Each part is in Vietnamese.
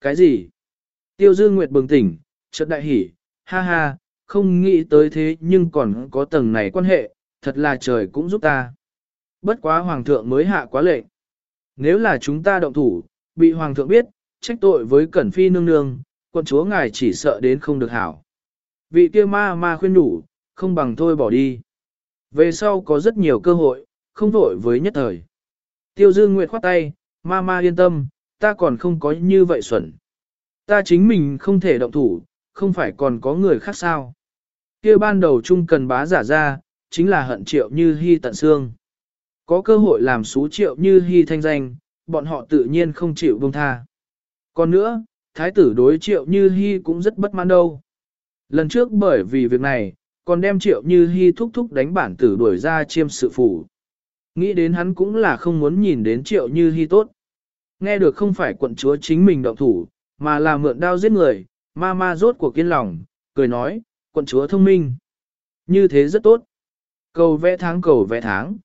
Cái gì? Tiêu Dương Nguyệt bừng tỉnh, chợt đại hỉ, ha ha, không nghĩ tới thế nhưng còn có tầng này quan hệ, thật là trời cũng giúp ta. Bất quá Hoàng thượng mới hạ quá lệnh. Nếu là chúng ta động thủ, bị Hoàng thượng biết, trách tội với Cẩn Phi nương nương, quân chúa ngài chỉ sợ đến không được hảo. Vị kia ma ma khuyên đủ, không bằng thôi bỏ đi. Về sau có rất nhiều cơ hội, không vội với nhất thời. Tiêu Dương Nguyệt khoát tay, ma ma yên tâm, ta còn không có như vậy xuẩn. Ta chính mình không thể động thủ, không phải còn có người khác sao. kia ban đầu chung cần bá giả ra, chính là hận triệu như hy tận xương. Có cơ hội làm xú triệu như hy thanh danh, bọn họ tự nhiên không chịu buông tha. Còn nữa, thái tử đối triệu như hy cũng rất bất mãn đâu. Lần trước bởi vì việc này, còn đem triệu như hy thúc thúc đánh bản tử đuổi ra chiêm sự phủ. Nghĩ đến hắn cũng là không muốn nhìn đến triệu như hy tốt. Nghe được không phải quận chúa chính mình động thủ, mà là mượn đao giết người, ma ma rốt cuộc kiên lòng, cười nói, quận chúa thông minh. Như thế rất tốt. Cầu vẽ tháng cầu vẽ tháng.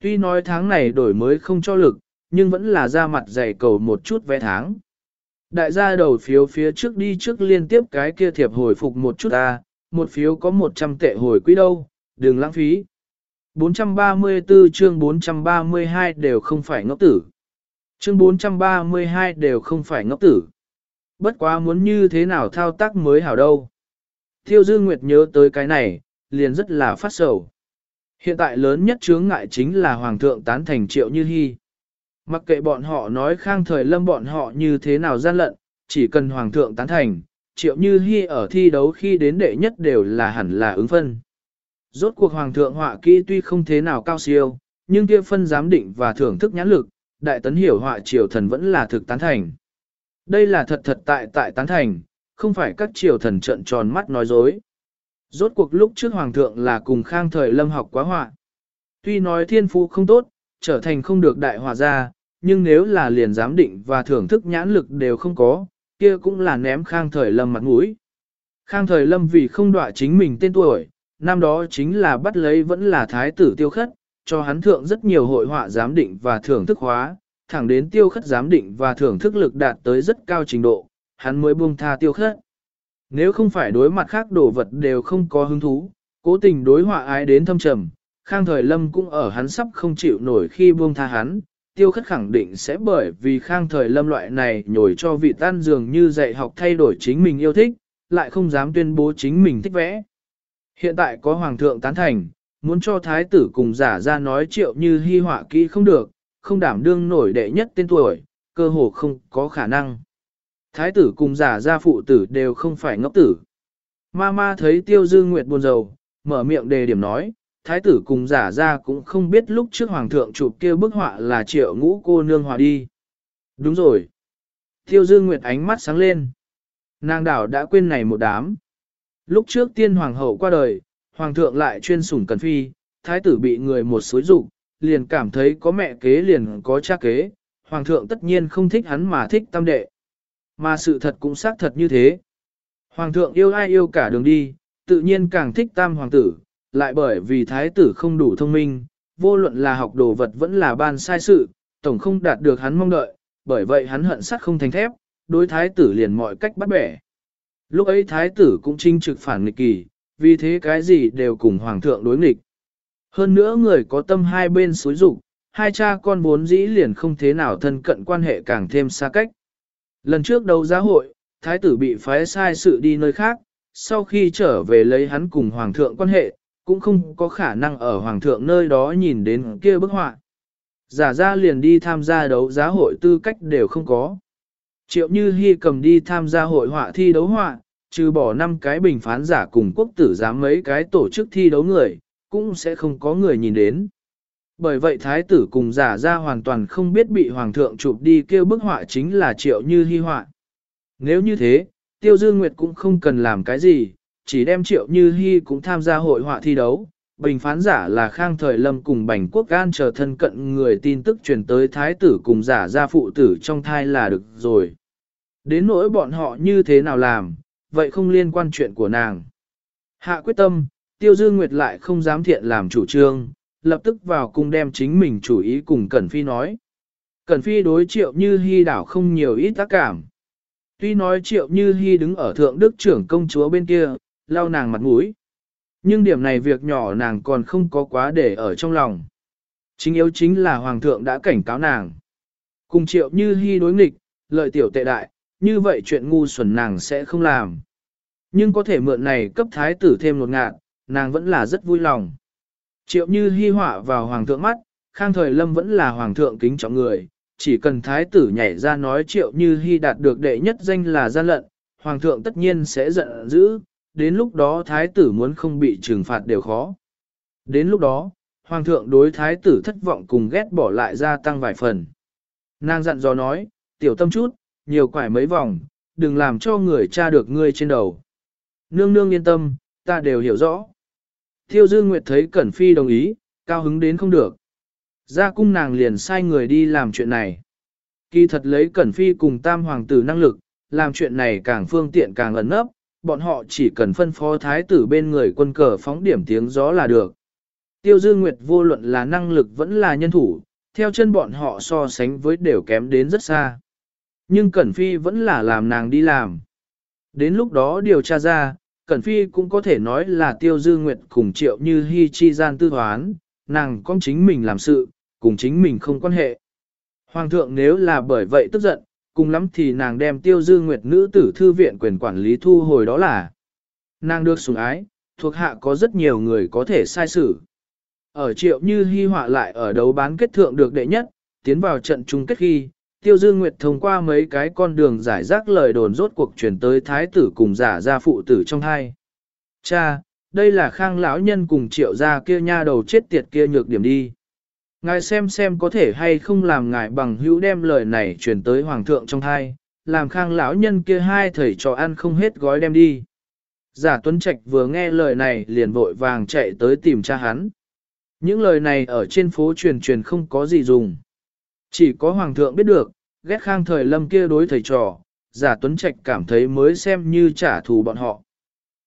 Tuy nói tháng này đổi mới không cho lực, nhưng vẫn là ra mặt dày cầu một chút vẽ tháng. Đại gia đầu phiếu phía trước đi trước liên tiếp cái kia thiệp hồi phục một chút ta, một phiếu có 100 tệ hồi quỹ đâu, đừng lãng phí. 434 chương 432 đều không phải ngốc tử. Chương 432 đều không phải ngốc tử. Bất quá muốn như thế nào thao tác mới hảo đâu. Thiêu Dương Nguyệt nhớ tới cái này, liền rất là phát sầu. Hiện tại lớn nhất chướng ngại chính là Hoàng thượng tán thành triệu như hy. Mặc kệ bọn họ nói khang thời lâm bọn họ như thế nào gian lận, chỉ cần Hoàng thượng tán thành, triệu như hy ở thi đấu khi đến đệ nhất đều là hẳn là ứng phân. Rốt cuộc Hoàng thượng họa kỹ tuy không thế nào cao siêu, nhưng kia phân giám định và thưởng thức nhãn lực, đại tấn hiểu họa triều thần vẫn là thực tán thành. Đây là thật thật tại tại tán thành, không phải các triều thần trận tròn mắt nói dối. Rốt cuộc lúc trước hoàng thượng là cùng khang thời lâm học quá họa. Tuy nói thiên phú không tốt, trở thành không được đại hòa gia, nhưng nếu là liền giám định và thưởng thức nhãn lực đều không có, kia cũng là ném khang thời lâm mặt mũi. Khang thời lâm vì không đọa chính mình tên tuổi, năm đó chính là bắt lấy vẫn là thái tử tiêu khất, cho hắn thượng rất nhiều hội họa giám định và thưởng thức hóa, thẳng đến tiêu khất giám định và thưởng thức lực đạt tới rất cao trình độ, hắn mới buông tha tiêu khất. Nếu không phải đối mặt khác đồ vật đều không có hứng thú, cố tình đối họa ái đến thâm trầm, Khang Thời Lâm cũng ở hắn sắp không chịu nổi khi buông tha hắn, tiêu khất khẳng định sẽ bởi vì Khang Thời Lâm loại này nhồi cho vị tan dường như dạy học thay đổi chính mình yêu thích, lại không dám tuyên bố chính mình thích vẽ. Hiện tại có Hoàng thượng tán thành, muốn cho Thái tử cùng giả ra nói triệu như hy họa kỹ không được, không đảm đương nổi đệ nhất tên tuổi, cơ hồ không có khả năng. Thái tử cùng giả gia phụ tử đều không phải ngốc tử. Ma ma thấy tiêu dư nguyệt buồn rầu, mở miệng đề điểm nói, thái tử cùng giả gia cũng không biết lúc trước hoàng thượng chụp kia bức họa là triệu ngũ cô nương hòa đi. Đúng rồi. Tiêu dư nguyệt ánh mắt sáng lên. Nàng đảo đã quên này một đám. Lúc trước tiên hoàng hậu qua đời, hoàng thượng lại chuyên sủng cần phi, thái tử bị người một xối dục liền cảm thấy có mẹ kế liền có cha kế, hoàng thượng tất nhiên không thích hắn mà thích tam đệ. Mà sự thật cũng xác thật như thế. Hoàng thượng yêu ai yêu cả đường đi, tự nhiên càng thích tam hoàng tử, lại bởi vì thái tử không đủ thông minh, vô luận là học đồ vật vẫn là ban sai sự, tổng không đạt được hắn mong đợi, bởi vậy hắn hận sắt không thành thép, đối thái tử liền mọi cách bắt bẻ. Lúc ấy thái tử cũng trinh trực phản nghịch kỳ, vì thế cái gì đều cùng hoàng thượng đối nghịch. Hơn nữa người có tâm hai bên xối rụng, hai cha con vốn dĩ liền không thế nào thân cận quan hệ càng thêm xa cách. Lần trước đấu giá hội, thái tử bị phái sai sự đi nơi khác, sau khi trở về lấy hắn cùng hoàng thượng quan hệ, cũng không có khả năng ở hoàng thượng nơi đó nhìn đến kia bức họa. Giả ra liền đi tham gia đấu giá hội tư cách đều không có. Triệu Như Hi cầm đi tham gia hội họa thi đấu họa, trừ bỏ năm cái bình phán giả cùng quốc tử giám mấy cái tổ chức thi đấu người, cũng sẽ không có người nhìn đến. Bởi vậy thái tử cùng giả ra hoàn toàn không biết bị hoàng thượng chụp đi kêu bức họa chính là triệu như hy họa. Nếu như thế, tiêu dương nguyệt cũng không cần làm cái gì, chỉ đem triệu như hy cũng tham gia hội họa thi đấu. Bình phán giả là khang thời lâm cùng bành quốc gan chờ thân cận người tin tức truyền tới thái tử cùng giả ra phụ tử trong thai là được rồi. Đến nỗi bọn họ như thế nào làm, vậy không liên quan chuyện của nàng. Hạ quyết tâm, tiêu dương nguyệt lại không dám thiện làm chủ trương, lập tức vào cung đem chính mình chủ ý cùng Cẩn Phi nói. Cẩn Phi đối triệu như hy đảo không nhiều ít tác cảm. Tuy nói triệu như hy đứng ở thượng đức trưởng công chúa bên kia, lau nàng mặt mũi. Nhưng điểm này việc nhỏ nàng còn không có quá để ở trong lòng. Chính yếu chính là hoàng thượng đã cảnh cáo nàng. Cùng triệu như hy đối nghịch, lợi tiểu tệ đại, như vậy chuyện ngu xuẩn nàng sẽ không làm. Nhưng có thể mượn này cấp thái tử thêm một ngạn, nàng vẫn là rất vui lòng. Triệu như hy họa vào hoàng thượng mắt, khang thời lâm vẫn là hoàng thượng kính trọng người, chỉ cần thái tử nhảy ra nói triệu như hy đạt được đệ nhất danh là gian lận, hoàng thượng tất nhiên sẽ giận dữ, đến lúc đó thái tử muốn không bị trừng phạt đều khó. Đến lúc đó, hoàng thượng đối thái tử thất vọng cùng ghét bỏ lại gia tăng vài phần. Nàng dặn dò nói, tiểu tâm chút, nhiều quải mấy vòng, đừng làm cho người cha được ngươi trên đầu. Nương nương yên tâm, ta đều hiểu rõ. Thiêu Dương Nguyệt thấy Cẩn Phi đồng ý, cao hứng đến không được. Ra cung nàng liền sai người đi làm chuyện này. Kỳ thật lấy Cẩn Phi cùng tam hoàng tử năng lực, làm chuyện này càng phương tiện càng ẩn nấp, bọn họ chỉ cần phân phó thái tử bên người quân cờ phóng điểm tiếng gió là được. Tiêu Dương Nguyệt vô luận là năng lực vẫn là nhân thủ, theo chân bọn họ so sánh với đều kém đến rất xa. Nhưng Cẩn Phi vẫn là làm nàng đi làm. Đến lúc đó điều tra ra, Cẩn Phi cũng có thể nói là Tiêu Dư Nguyệt cùng Triệu Như Hi chi gian tư hoán, nàng con chính mình làm sự, cùng chính mình không quan hệ. Hoàng thượng nếu là bởi vậy tức giận, cùng lắm thì nàng đem Tiêu Dư Nguyệt nữ tử thư viện quyền quản lý thu hồi đó là. Nàng được sủng ái, thuộc hạ có rất nhiều người có thể sai xử. Ở Triệu Như Hi họa lại ở đấu bán kết thượng được đệ nhất, tiến vào trận chung kết khi, Tiêu Dương Nguyệt thông qua mấy cái con đường giải rác lời đồn rốt cuộc chuyển tới thái tử cùng giả gia phụ tử trong hai. Cha, đây là khang lão nhân cùng triệu gia kia nha đầu chết tiệt kia nhược điểm đi. Ngài xem xem có thể hay không làm ngài bằng hữu đem lời này truyền tới hoàng thượng trong hai, làm khang lão nhân kia hai thầy trò ăn không hết gói đem đi. Giả Tuấn Trạch vừa nghe lời này liền vội vàng chạy tới tìm cha hắn. Những lời này ở trên phố truyền truyền không có gì dùng. Chỉ có hoàng thượng biết được, ghét khang thời lâm kia đối thầy trò, giả tuấn trạch cảm thấy mới xem như trả thù bọn họ.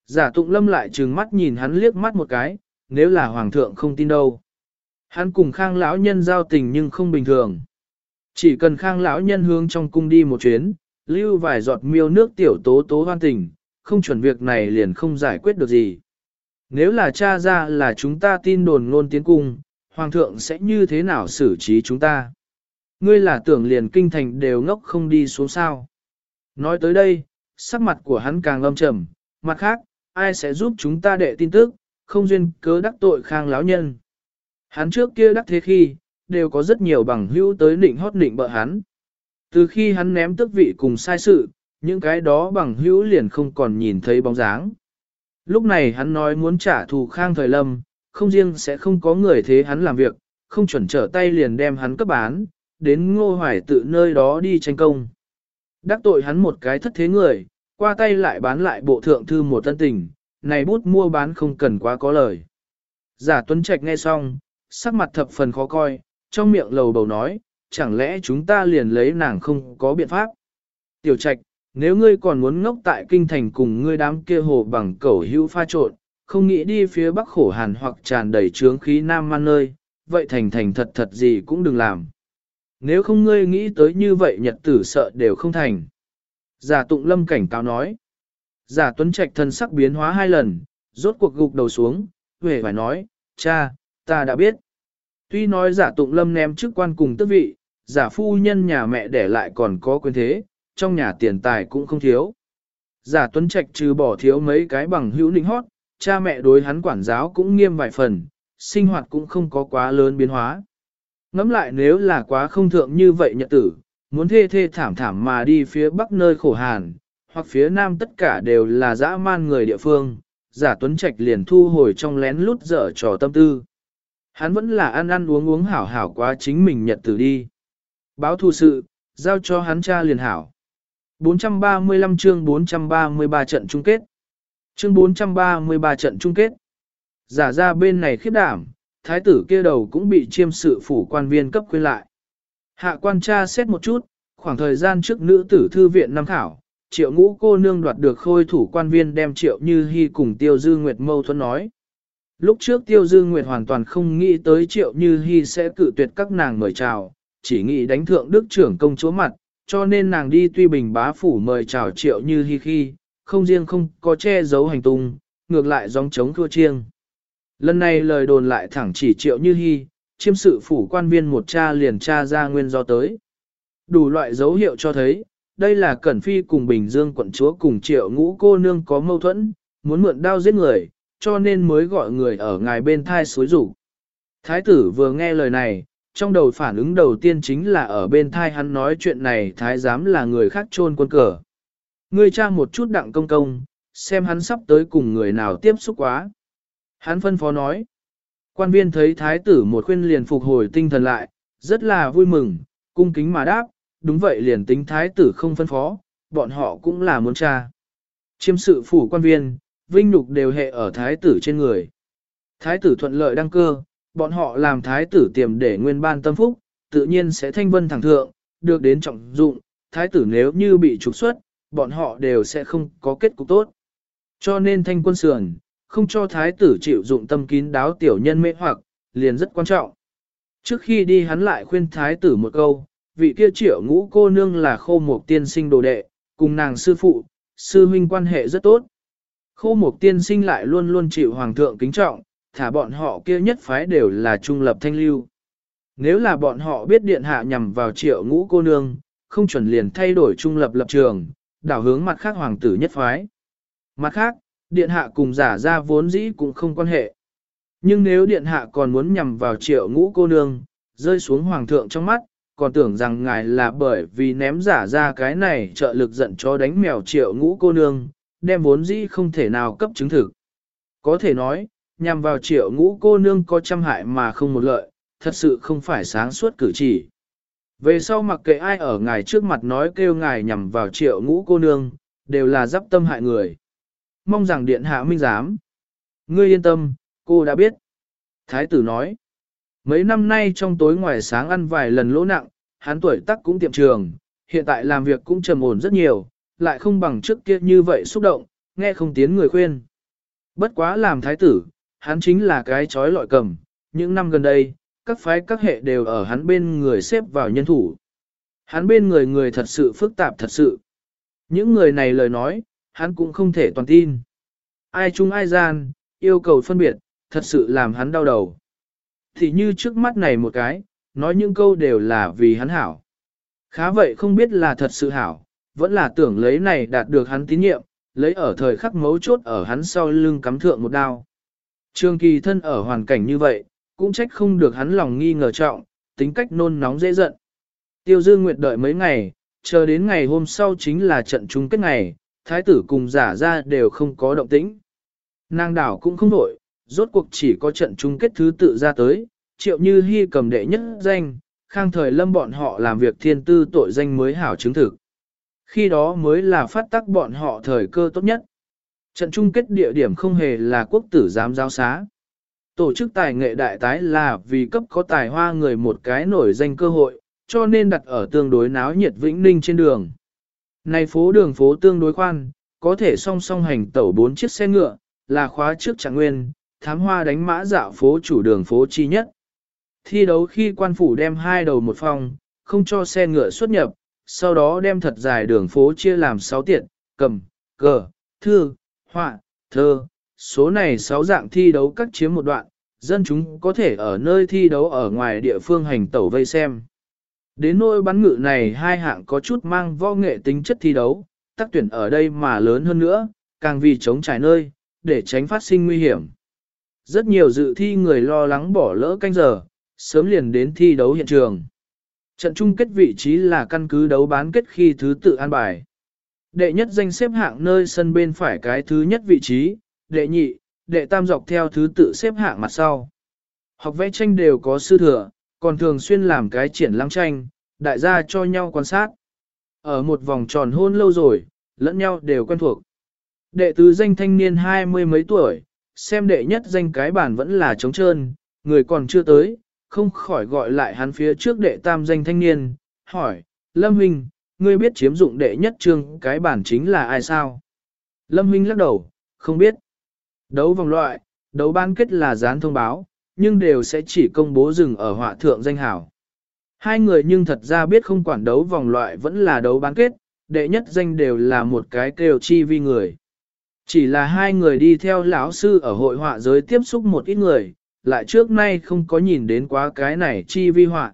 Giả tụng lâm lại trừng mắt nhìn hắn liếc mắt một cái, nếu là hoàng thượng không tin đâu. Hắn cùng khang lão nhân giao tình nhưng không bình thường. Chỉ cần khang lão nhân hướng trong cung đi một chuyến, lưu vài giọt miêu nước tiểu tố tố hoan tình, không chuẩn việc này liền không giải quyết được gì. Nếu là cha ra là chúng ta tin đồn ngôn tiến cung, hoàng thượng sẽ như thế nào xử trí chúng ta? Ngươi là tưởng liền kinh thành đều ngốc không đi xuống sao. Nói tới đây, sắc mặt của hắn càng âm trầm, mặt khác, ai sẽ giúp chúng ta đệ tin tức, không duyên cớ đắc tội khang lão nhân. Hắn trước kia đắc thế khi, đều có rất nhiều bằng hữu tới nịnh hót nịnh bợ hắn. Từ khi hắn ném tức vị cùng sai sự, những cái đó bằng hữu liền không còn nhìn thấy bóng dáng. Lúc này hắn nói muốn trả thù khang thời lâm, không riêng sẽ không có người thế hắn làm việc, không chuẩn trở tay liền đem hắn cấp bán, đến ngô hoài tự nơi đó đi tranh công. Đắc tội hắn một cái thất thế người, qua tay lại bán lại bộ thượng thư một tân tình, này bút mua bán không cần quá có lời. Giả tuấn trạch nghe xong, sắc mặt thập phần khó coi, trong miệng lầu bầu nói, chẳng lẽ chúng ta liền lấy nàng không có biện pháp. Tiểu trạch, nếu ngươi còn muốn ngốc tại kinh thành cùng ngươi đám kia hồ bằng cẩu hữu pha trộn, không nghĩ đi phía bắc khổ hàn hoặc tràn đầy trướng khí nam man nơi, vậy thành thành thật thật gì cũng đừng làm. Nếu không ngươi nghĩ tới như vậy nhật tử sợ đều không thành. Giả tụng lâm cảnh cáo nói. Giả tuấn trạch thân sắc biến hóa hai lần, rốt cuộc gục đầu xuống, về phải nói, cha, ta đã biết. Tuy nói giả tụng lâm ném chức quan cùng tước vị, giả phu nhân nhà mẹ để lại còn có quyền thế, trong nhà tiền tài cũng không thiếu. Giả tuấn trạch trừ bỏ thiếu mấy cái bằng hữu nịnh hót, cha mẹ đối hắn quản giáo cũng nghiêm vài phần, sinh hoạt cũng không có quá lớn biến hóa. Ngắm lại nếu là quá không thượng như vậy nhật tử, muốn thê thê thảm thảm mà đi phía bắc nơi khổ hàn, hoặc phía nam tất cả đều là dã man người địa phương, giả tuấn trạch liền thu hồi trong lén lút dở trò tâm tư. Hắn vẫn là ăn ăn uống uống hảo hảo quá chính mình nhật tử đi. Báo thù sự, giao cho hắn cha liền hảo. 435 chương 433 trận chung kết. Chương 433 trận chung kết. Giả ra bên này khiếp đảm, thái tử kia đầu cũng bị chiêm sự phủ quan viên cấp quên lại. Hạ quan tra xét một chút, khoảng thời gian trước nữ tử thư viện năm khảo, triệu ngũ cô nương đoạt được khôi thủ quan viên đem triệu như hy cùng tiêu dư nguyệt mâu thuẫn nói. Lúc trước tiêu dư nguyệt hoàn toàn không nghĩ tới triệu như hy sẽ cự tuyệt các nàng mời chào, chỉ nghĩ đánh thượng đức trưởng công chúa mặt, cho nên nàng đi tuy bình bá phủ mời chào triệu như hi khi, không riêng không có che giấu hành tung, ngược lại gióng chống thua chiêng. Lần này lời đồn lại thẳng chỉ triệu như hy, chiêm sự phủ quan viên một cha liền tra ra nguyên do tới. Đủ loại dấu hiệu cho thấy, đây là Cẩn Phi cùng Bình Dương quận chúa cùng triệu ngũ cô nương có mâu thuẫn, muốn mượn đao giết người, cho nên mới gọi người ở ngài bên thai suối rủ. Thái tử vừa nghe lời này, trong đầu phản ứng đầu tiên chính là ở bên thai hắn nói chuyện này thái giám là người khác trôn quân cờ. Ngươi cha một chút đặng công công, xem hắn sắp tới cùng người nào tiếp xúc quá. Hắn phân phó nói. Quan viên thấy thái tử một khuyên liền phục hồi tinh thần lại, rất là vui mừng, cung kính mà đáp, đúng vậy liền tính thái tử không phân phó, bọn họ cũng là muốn cha. Chiêm sự phủ quan viên, vinh nhục đều hệ ở thái tử trên người. Thái tử thuận lợi đăng cơ, bọn họ làm thái tử tiềm để nguyên ban tâm phúc, tự nhiên sẽ thanh vân thẳng thượng, được đến trọng dụng, thái tử nếu như bị trục xuất, bọn họ đều sẽ không có kết cục tốt. Cho nên thanh quân sườn, không cho thái tử chịu dụng tâm kín đáo tiểu nhân mê hoặc, liền rất quan trọng. Trước khi đi hắn lại khuyên thái tử một câu, vị kia triệu ngũ cô nương là khô một tiên sinh đồ đệ, cùng nàng sư phụ, sư huynh quan hệ rất tốt. Khô một tiên sinh lại luôn luôn chịu hoàng thượng kính trọng, thả bọn họ kia nhất phái đều là trung lập thanh lưu. Nếu là bọn họ biết điện hạ nhằm vào triệu ngũ cô nương, không chuẩn liền thay đổi trung lập lập trường, đảo hướng mặt khác hoàng tử nhất phái. Mặt khác, điện hạ cùng giả ra vốn dĩ cũng không quan hệ. Nhưng nếu điện hạ còn muốn nhằm vào triệu ngũ cô nương, rơi xuống hoàng thượng trong mắt, còn tưởng rằng ngài là bởi vì ném giả ra cái này trợ lực giận cho đánh mèo triệu ngũ cô nương, đem vốn dĩ không thể nào cấp chứng thực. Có thể nói, nhằm vào triệu ngũ cô nương có trăm hại mà không một lợi, thật sự không phải sáng suốt cử chỉ. Về sau mặc kệ ai ở ngài trước mặt nói kêu ngài nhằm vào triệu ngũ cô nương, đều là dắp tâm hại người. Mong rằng điện hạ minh giám. Ngươi yên tâm, cô đã biết. Thái tử nói. Mấy năm nay trong tối ngoài sáng ăn vài lần lỗ nặng, hắn tuổi tác cũng tiệm trường, hiện tại làm việc cũng trầm ổn rất nhiều, lại không bằng trước kia như vậy xúc động, nghe không tiến người khuyên. Bất quá làm thái tử, hắn chính là cái chói lọi cầm, những năm gần đây, các phái các hệ đều ở hắn bên người xếp vào nhân thủ. Hắn bên người người thật sự phức tạp thật sự. Những người này lời nói, hắn cũng không thể toàn tin. Ai chung ai gian, yêu cầu phân biệt, thật sự làm hắn đau đầu. Thì như trước mắt này một cái, nói những câu đều là vì hắn hảo. Khá vậy không biết là thật sự hảo, vẫn là tưởng lấy này đạt được hắn tín nhiệm, lấy ở thời khắc mấu chốt ở hắn sau lưng cắm thượng một đao. Trường kỳ thân ở hoàn cảnh như vậy, cũng trách không được hắn lòng nghi ngờ trọng, tính cách nôn nóng dễ giận. Tiêu Dương Nguyệt đợi mấy ngày, chờ đến ngày hôm sau chính là trận chung kết ngày, thái tử cùng giả ra đều không có động tĩnh. Nàng đảo cũng không nổi, rốt cuộc chỉ có trận chung kết thứ tự ra tới, triệu như hy cầm đệ nhất danh, khang thời lâm bọn họ làm việc thiên tư tội danh mới hảo chứng thực. Khi đó mới là phát tắc bọn họ thời cơ tốt nhất. Trận chung kết địa điểm không hề là quốc tử giám giáo xá. Tổ chức tài nghệ đại tái là vì cấp có tài hoa người một cái nổi danh cơ hội, cho nên đặt ở tương đối náo nhiệt vĩnh ninh trên đường. Này phố đường phố tương đối khoan, có thể song song hành tẩu bốn chiếc xe ngựa, là khóa trước trạng nguyên, thám hoa đánh mã dạo phố chủ đường phố chi nhất. Thi đấu khi quan phủ đem hai đầu một phòng, không cho xe ngựa xuất nhập, sau đó đem thật dài đường phố chia làm 6 tiện, cầm, cờ, thư, họa, thơ. Số này 6 dạng thi đấu cắt chiếm một đoạn, dân chúng có thể ở nơi thi đấu ở ngoài địa phương hành tẩu vây xem. Đến nỗi bắn ngự này hai hạng có chút mang võ nghệ tính chất thi đấu, tác tuyển ở đây mà lớn hơn nữa, càng vì chống trải nơi, để tránh phát sinh nguy hiểm. Rất nhiều dự thi người lo lắng bỏ lỡ canh giờ, sớm liền đến thi đấu hiện trường. Trận chung kết vị trí là căn cứ đấu bán kết khi thứ tự an bài. Đệ nhất danh xếp hạng nơi sân bên phải cái thứ nhất vị trí, đệ nhị, đệ tam dọc theo thứ tự xếp hạng mặt sau. Học vẽ tranh đều có sư thừa, còn thường xuyên làm cái triển lãm tranh, đại gia cho nhau quan sát. Ở một vòng tròn hôn lâu rồi, lẫn nhau đều quen thuộc. Đệ tứ danh thanh niên hai mươi mấy tuổi, xem đệ nhất danh cái bản vẫn là trống trơn, người còn chưa tới, không khỏi gọi lại hắn phía trước đệ tam danh thanh niên, hỏi, Lâm Huynh, ngươi biết chiếm dụng đệ nhất trương cái bản chính là ai sao? Lâm Huynh lắc đầu, không biết. Đấu vòng loại, đấu ban kết là dán thông báo, nhưng đều sẽ chỉ công bố dừng ở họa thượng danh hảo. Hai người nhưng thật ra biết không quản đấu vòng loại vẫn là đấu bán kết, đệ nhất danh đều là một cái kêu chi vi người. Chỉ là hai người đi theo lão sư ở hội họa giới tiếp xúc một ít người, lại trước nay không có nhìn đến quá cái này chi vi họa.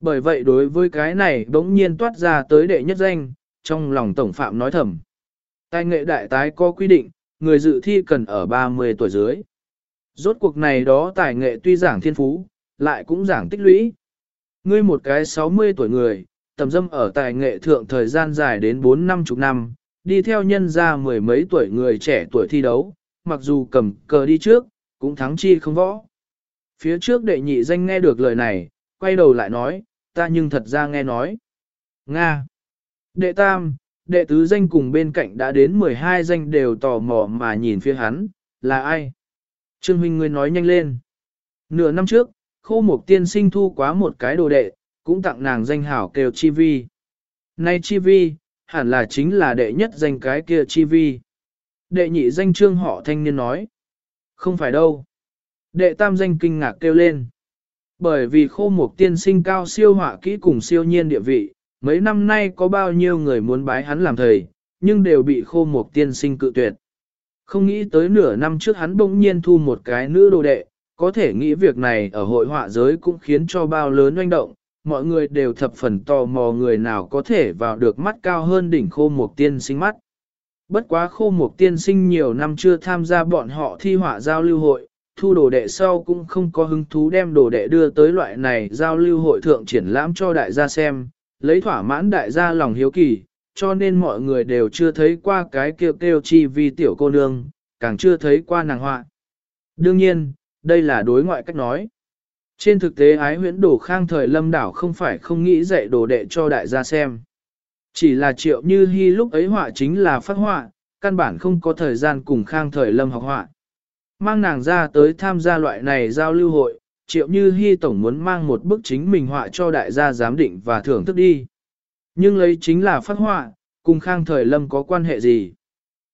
Bởi vậy đối với cái này bỗng nhiên toát ra tới đệ nhất danh, trong lòng tổng phạm nói thầm. Tài nghệ đại tái có quy định, người dự thi cần ở 30 tuổi dưới. Rốt cuộc này đó tài nghệ tuy giảng thiên phú, lại cũng giảng tích lũy. Ngươi một cái 60 tuổi người, tầm dâm ở tài nghệ thượng thời gian dài đến 4 năm chục năm, đi theo nhân ra mười mấy tuổi người trẻ tuổi thi đấu, mặc dù cầm cờ đi trước, cũng thắng chi không võ. Phía trước đệ nhị danh nghe được lời này, quay đầu lại nói, ta nhưng thật ra nghe nói. Nga. Đệ tam, đệ tứ danh cùng bên cạnh đã đến 12 danh đều tò mò mà nhìn phía hắn, là ai? Trương Huynh ngươi nói nhanh lên. Nửa năm trước, khô mục tiên sinh thu quá một cái đồ đệ, cũng tặng nàng danh hảo kêu chi vi. Nay chi vi, hẳn là chính là đệ nhất danh cái kia chi vi. Đệ nhị danh trương họ thanh niên nói. Không phải đâu. Đệ tam danh kinh ngạc kêu lên. Bởi vì khô mục tiên sinh cao siêu họa kỹ cùng siêu nhiên địa vị, mấy năm nay có bao nhiêu người muốn bái hắn làm thầy, nhưng đều bị khô mục tiên sinh cự tuyệt. Không nghĩ tới nửa năm trước hắn bỗng nhiên thu một cái nữ đồ đệ, có thể nghĩ việc này ở hội họa giới cũng khiến cho bao lớn oanh động, mọi người đều thập phần tò mò người nào có thể vào được mắt cao hơn đỉnh khô mục tiên sinh mắt. Bất quá khô mục tiên sinh nhiều năm chưa tham gia bọn họ thi họa giao lưu hội, thu đồ đệ sau cũng không có hứng thú đem đồ đệ đưa tới loại này giao lưu hội thượng triển lãm cho đại gia xem, lấy thỏa mãn đại gia lòng hiếu kỳ, cho nên mọi người đều chưa thấy qua cái kêu kêu chi vi tiểu cô nương, càng chưa thấy qua nàng họa. Đương nhiên, đây là đối ngoại cách nói. Trên thực tế ái huyễn đổ khang thời lâm đảo không phải không nghĩ dạy đồ đệ cho đại gia xem. Chỉ là triệu như hy lúc ấy họa chính là phát họa, căn bản không có thời gian cùng khang thời lâm học họa. Mang nàng ra tới tham gia loại này giao lưu hội, triệu như hy tổng muốn mang một bức chính mình họa cho đại gia giám định và thưởng thức đi. Nhưng lấy chính là phát họa, cùng khang thời lâm có quan hệ gì?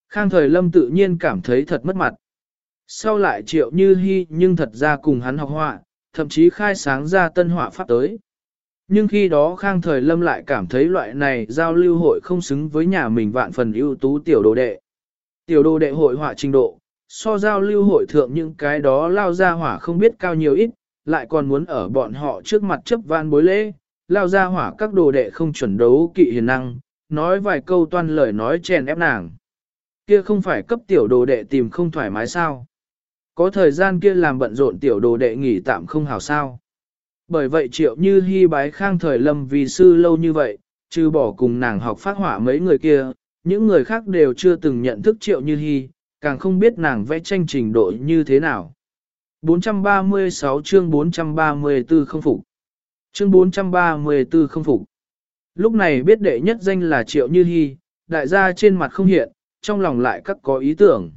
Khang thời lâm tự nhiên cảm thấy thật mất mặt. Sau lại triệu như hy nhưng thật ra cùng hắn học họa, thậm chí khai sáng ra tân họa pháp tới. Nhưng khi đó Khang Thời Lâm lại cảm thấy loại này giao lưu hội không xứng với nhà mình vạn phần ưu tú tiểu đồ đệ. Tiểu đồ đệ hội họa trình độ, so giao lưu hội thượng những cái đó lao ra hỏa không biết cao nhiều ít, lại còn muốn ở bọn họ trước mặt chấp van bối lễ, lao ra hỏa các đồ đệ không chuẩn đấu kỵ hiền năng, nói vài câu toan lời nói chèn ép nàng. Kia không phải cấp tiểu đồ đệ tìm không thoải mái sao? Có thời gian kia làm bận rộn tiểu đồ đệ nghỉ tạm không hảo sao. Bởi vậy triệu như hy bái khang thời lâm vì sư lâu như vậy, trừ bỏ cùng nàng học phát hỏa mấy người kia, những người khác đều chưa từng nhận thức triệu như hy, càng không biết nàng vẽ tranh trình độ như thế nào. 436 chương 434 không phục. Chương 434 không phục. Lúc này biết đệ nhất danh là Triệu Như Hi, đại gia trên mặt không hiện, trong lòng lại các có ý tưởng.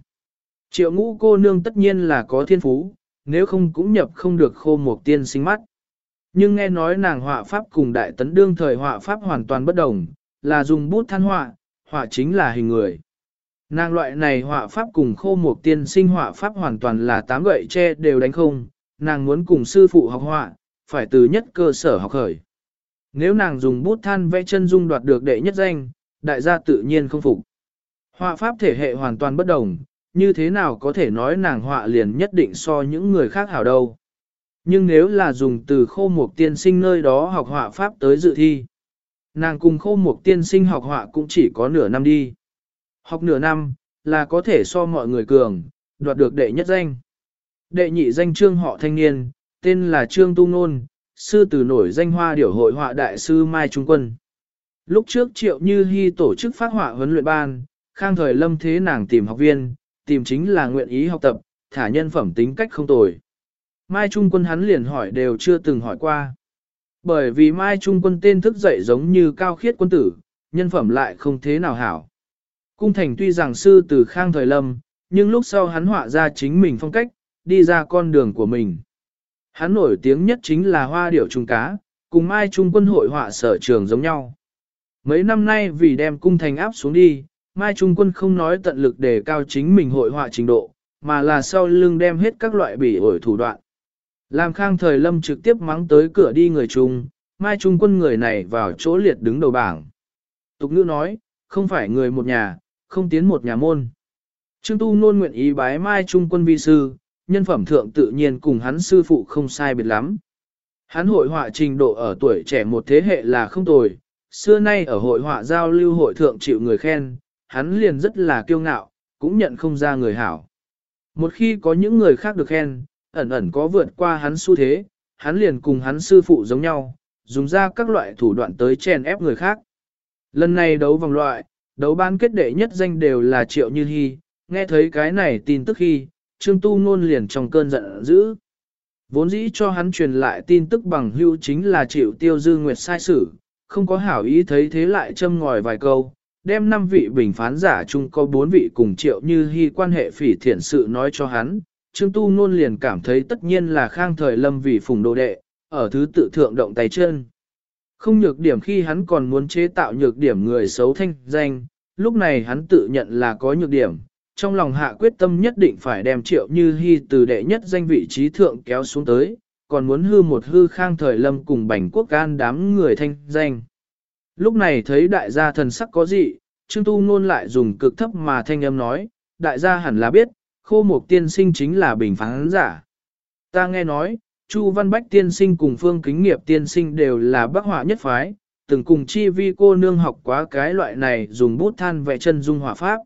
Triệu ngũ cô nương tất nhiên là có thiên phú, nếu không cũng nhập không được khô một tiên sinh mắt. Nhưng nghe nói nàng họa pháp cùng đại tấn đương thời họa pháp hoàn toàn bất đồng, là dùng bút than họa, họa chính là hình người. Nàng loại này họa pháp cùng khô một tiên sinh họa pháp hoàn toàn là tám gậy tre đều đánh không, nàng muốn cùng sư phụ học họa, phải từ nhất cơ sở học khởi. Nếu nàng dùng bút than vẽ chân dung đoạt được đệ nhất danh, đại gia tự nhiên không phục. Họa pháp thể hệ hoàn toàn bất đồng, như thế nào có thể nói nàng họa liền nhất định so những người khác hảo đâu. Nhưng nếu là dùng từ khô mục tiên sinh nơi đó học họa pháp tới dự thi, nàng cùng khô mục tiên sinh học họa cũng chỉ có nửa năm đi. Học nửa năm, là có thể so mọi người cường, đoạt được đệ nhất danh. Đệ nhị danh trương họ thanh niên, tên là Trương Tu Nôn, sư từ nổi danh hoa điểu hội họa đại sư Mai Trung Quân. Lúc trước triệu như hy tổ chức phát họa huấn luyện ban, khang thời lâm thế nàng tìm học viên, tìm chính là nguyện ý học tập, thả nhân phẩm tính cách không tồi. Mai Trung Quân hắn liền hỏi đều chưa từng hỏi qua. Bởi vì Mai Trung Quân tên thức dậy giống như cao khiết quân tử, nhân phẩm lại không thế nào hảo. Cung thành tuy rằng sư từ khang thời lâm, nhưng lúc sau hắn họa ra chính mình phong cách, đi ra con đường của mình. Hắn nổi tiếng nhất chính là hoa điểu trung cá, cùng Mai Trung Quân hội họa sở trường giống nhau. Mấy năm nay vì đem cung thành áp xuống đi, Mai Trung Quân không nói tận lực để cao chính mình hội họa trình độ, mà là sau lưng đem hết các loại bỉ ổi thủ đoạn. Làm khang thời lâm trực tiếp mắng tới cửa đi người trung, Mai Trung Quân người này vào chỗ liệt đứng đầu bảng. Tục ngữ nói, không phải người một nhà, không tiến một nhà môn. Trương Tu nôn nguyện ý bái Mai Trung Quân vi sư, nhân phẩm thượng tự nhiên cùng hắn sư phụ không sai biệt lắm. Hắn hội họa trình độ ở tuổi trẻ một thế hệ là không tồi, xưa nay ở hội họa giao lưu hội thượng chịu người khen, hắn liền rất là kiêu ngạo, cũng nhận không ra người hảo. Một khi có những người khác được khen, ẩn ẩn có vượt qua hắn xu thế, hắn liền cùng hắn sư phụ giống nhau, dùng ra các loại thủ đoạn tới chèn ép người khác. Lần này đấu vòng loại, đấu ban kết đệ nhất danh đều là Triệu Như Hi, nghe thấy cái này tin tức khi, Trương Tu Nôn liền trong cơn giận dữ. Vốn dĩ cho hắn truyền lại tin tức bằng hưu chính là chịu Tiêu Dư Nguyệt sai sử, không có hảo ý thấy thế lại châm ngòi vài câu, đem năm vị bình phán giả chung có bốn vị cùng Triệu Như Hi quan hệ phỉ thiện sự nói cho hắn. Trương Tu Nôn liền cảm thấy tất nhiên là khang thời lâm vì phùng đồ đệ, ở thứ tự thượng động tay chân. Không nhược điểm khi hắn còn muốn chế tạo nhược điểm người xấu thanh danh, lúc này hắn tự nhận là có nhược điểm, trong lòng hạ quyết tâm nhất định phải đem triệu như hy từ đệ nhất danh vị trí thượng kéo xuống tới, còn muốn hư một hư khang thời lâm cùng bành quốc can đám người thanh danh. Lúc này thấy đại gia thần sắc có gì, Trương Tu Nôn lại dùng cực thấp mà thanh âm nói, đại gia hẳn là biết, khô mục tiên sinh chính là bình phán giả. Ta nghe nói, Chu Văn Bách tiên sinh cùng Phương Kính Nghiệp tiên sinh đều là bác họa nhất phái, từng cùng chi vi cô nương học quá cái loại này dùng bút than vẽ chân dung họa pháp.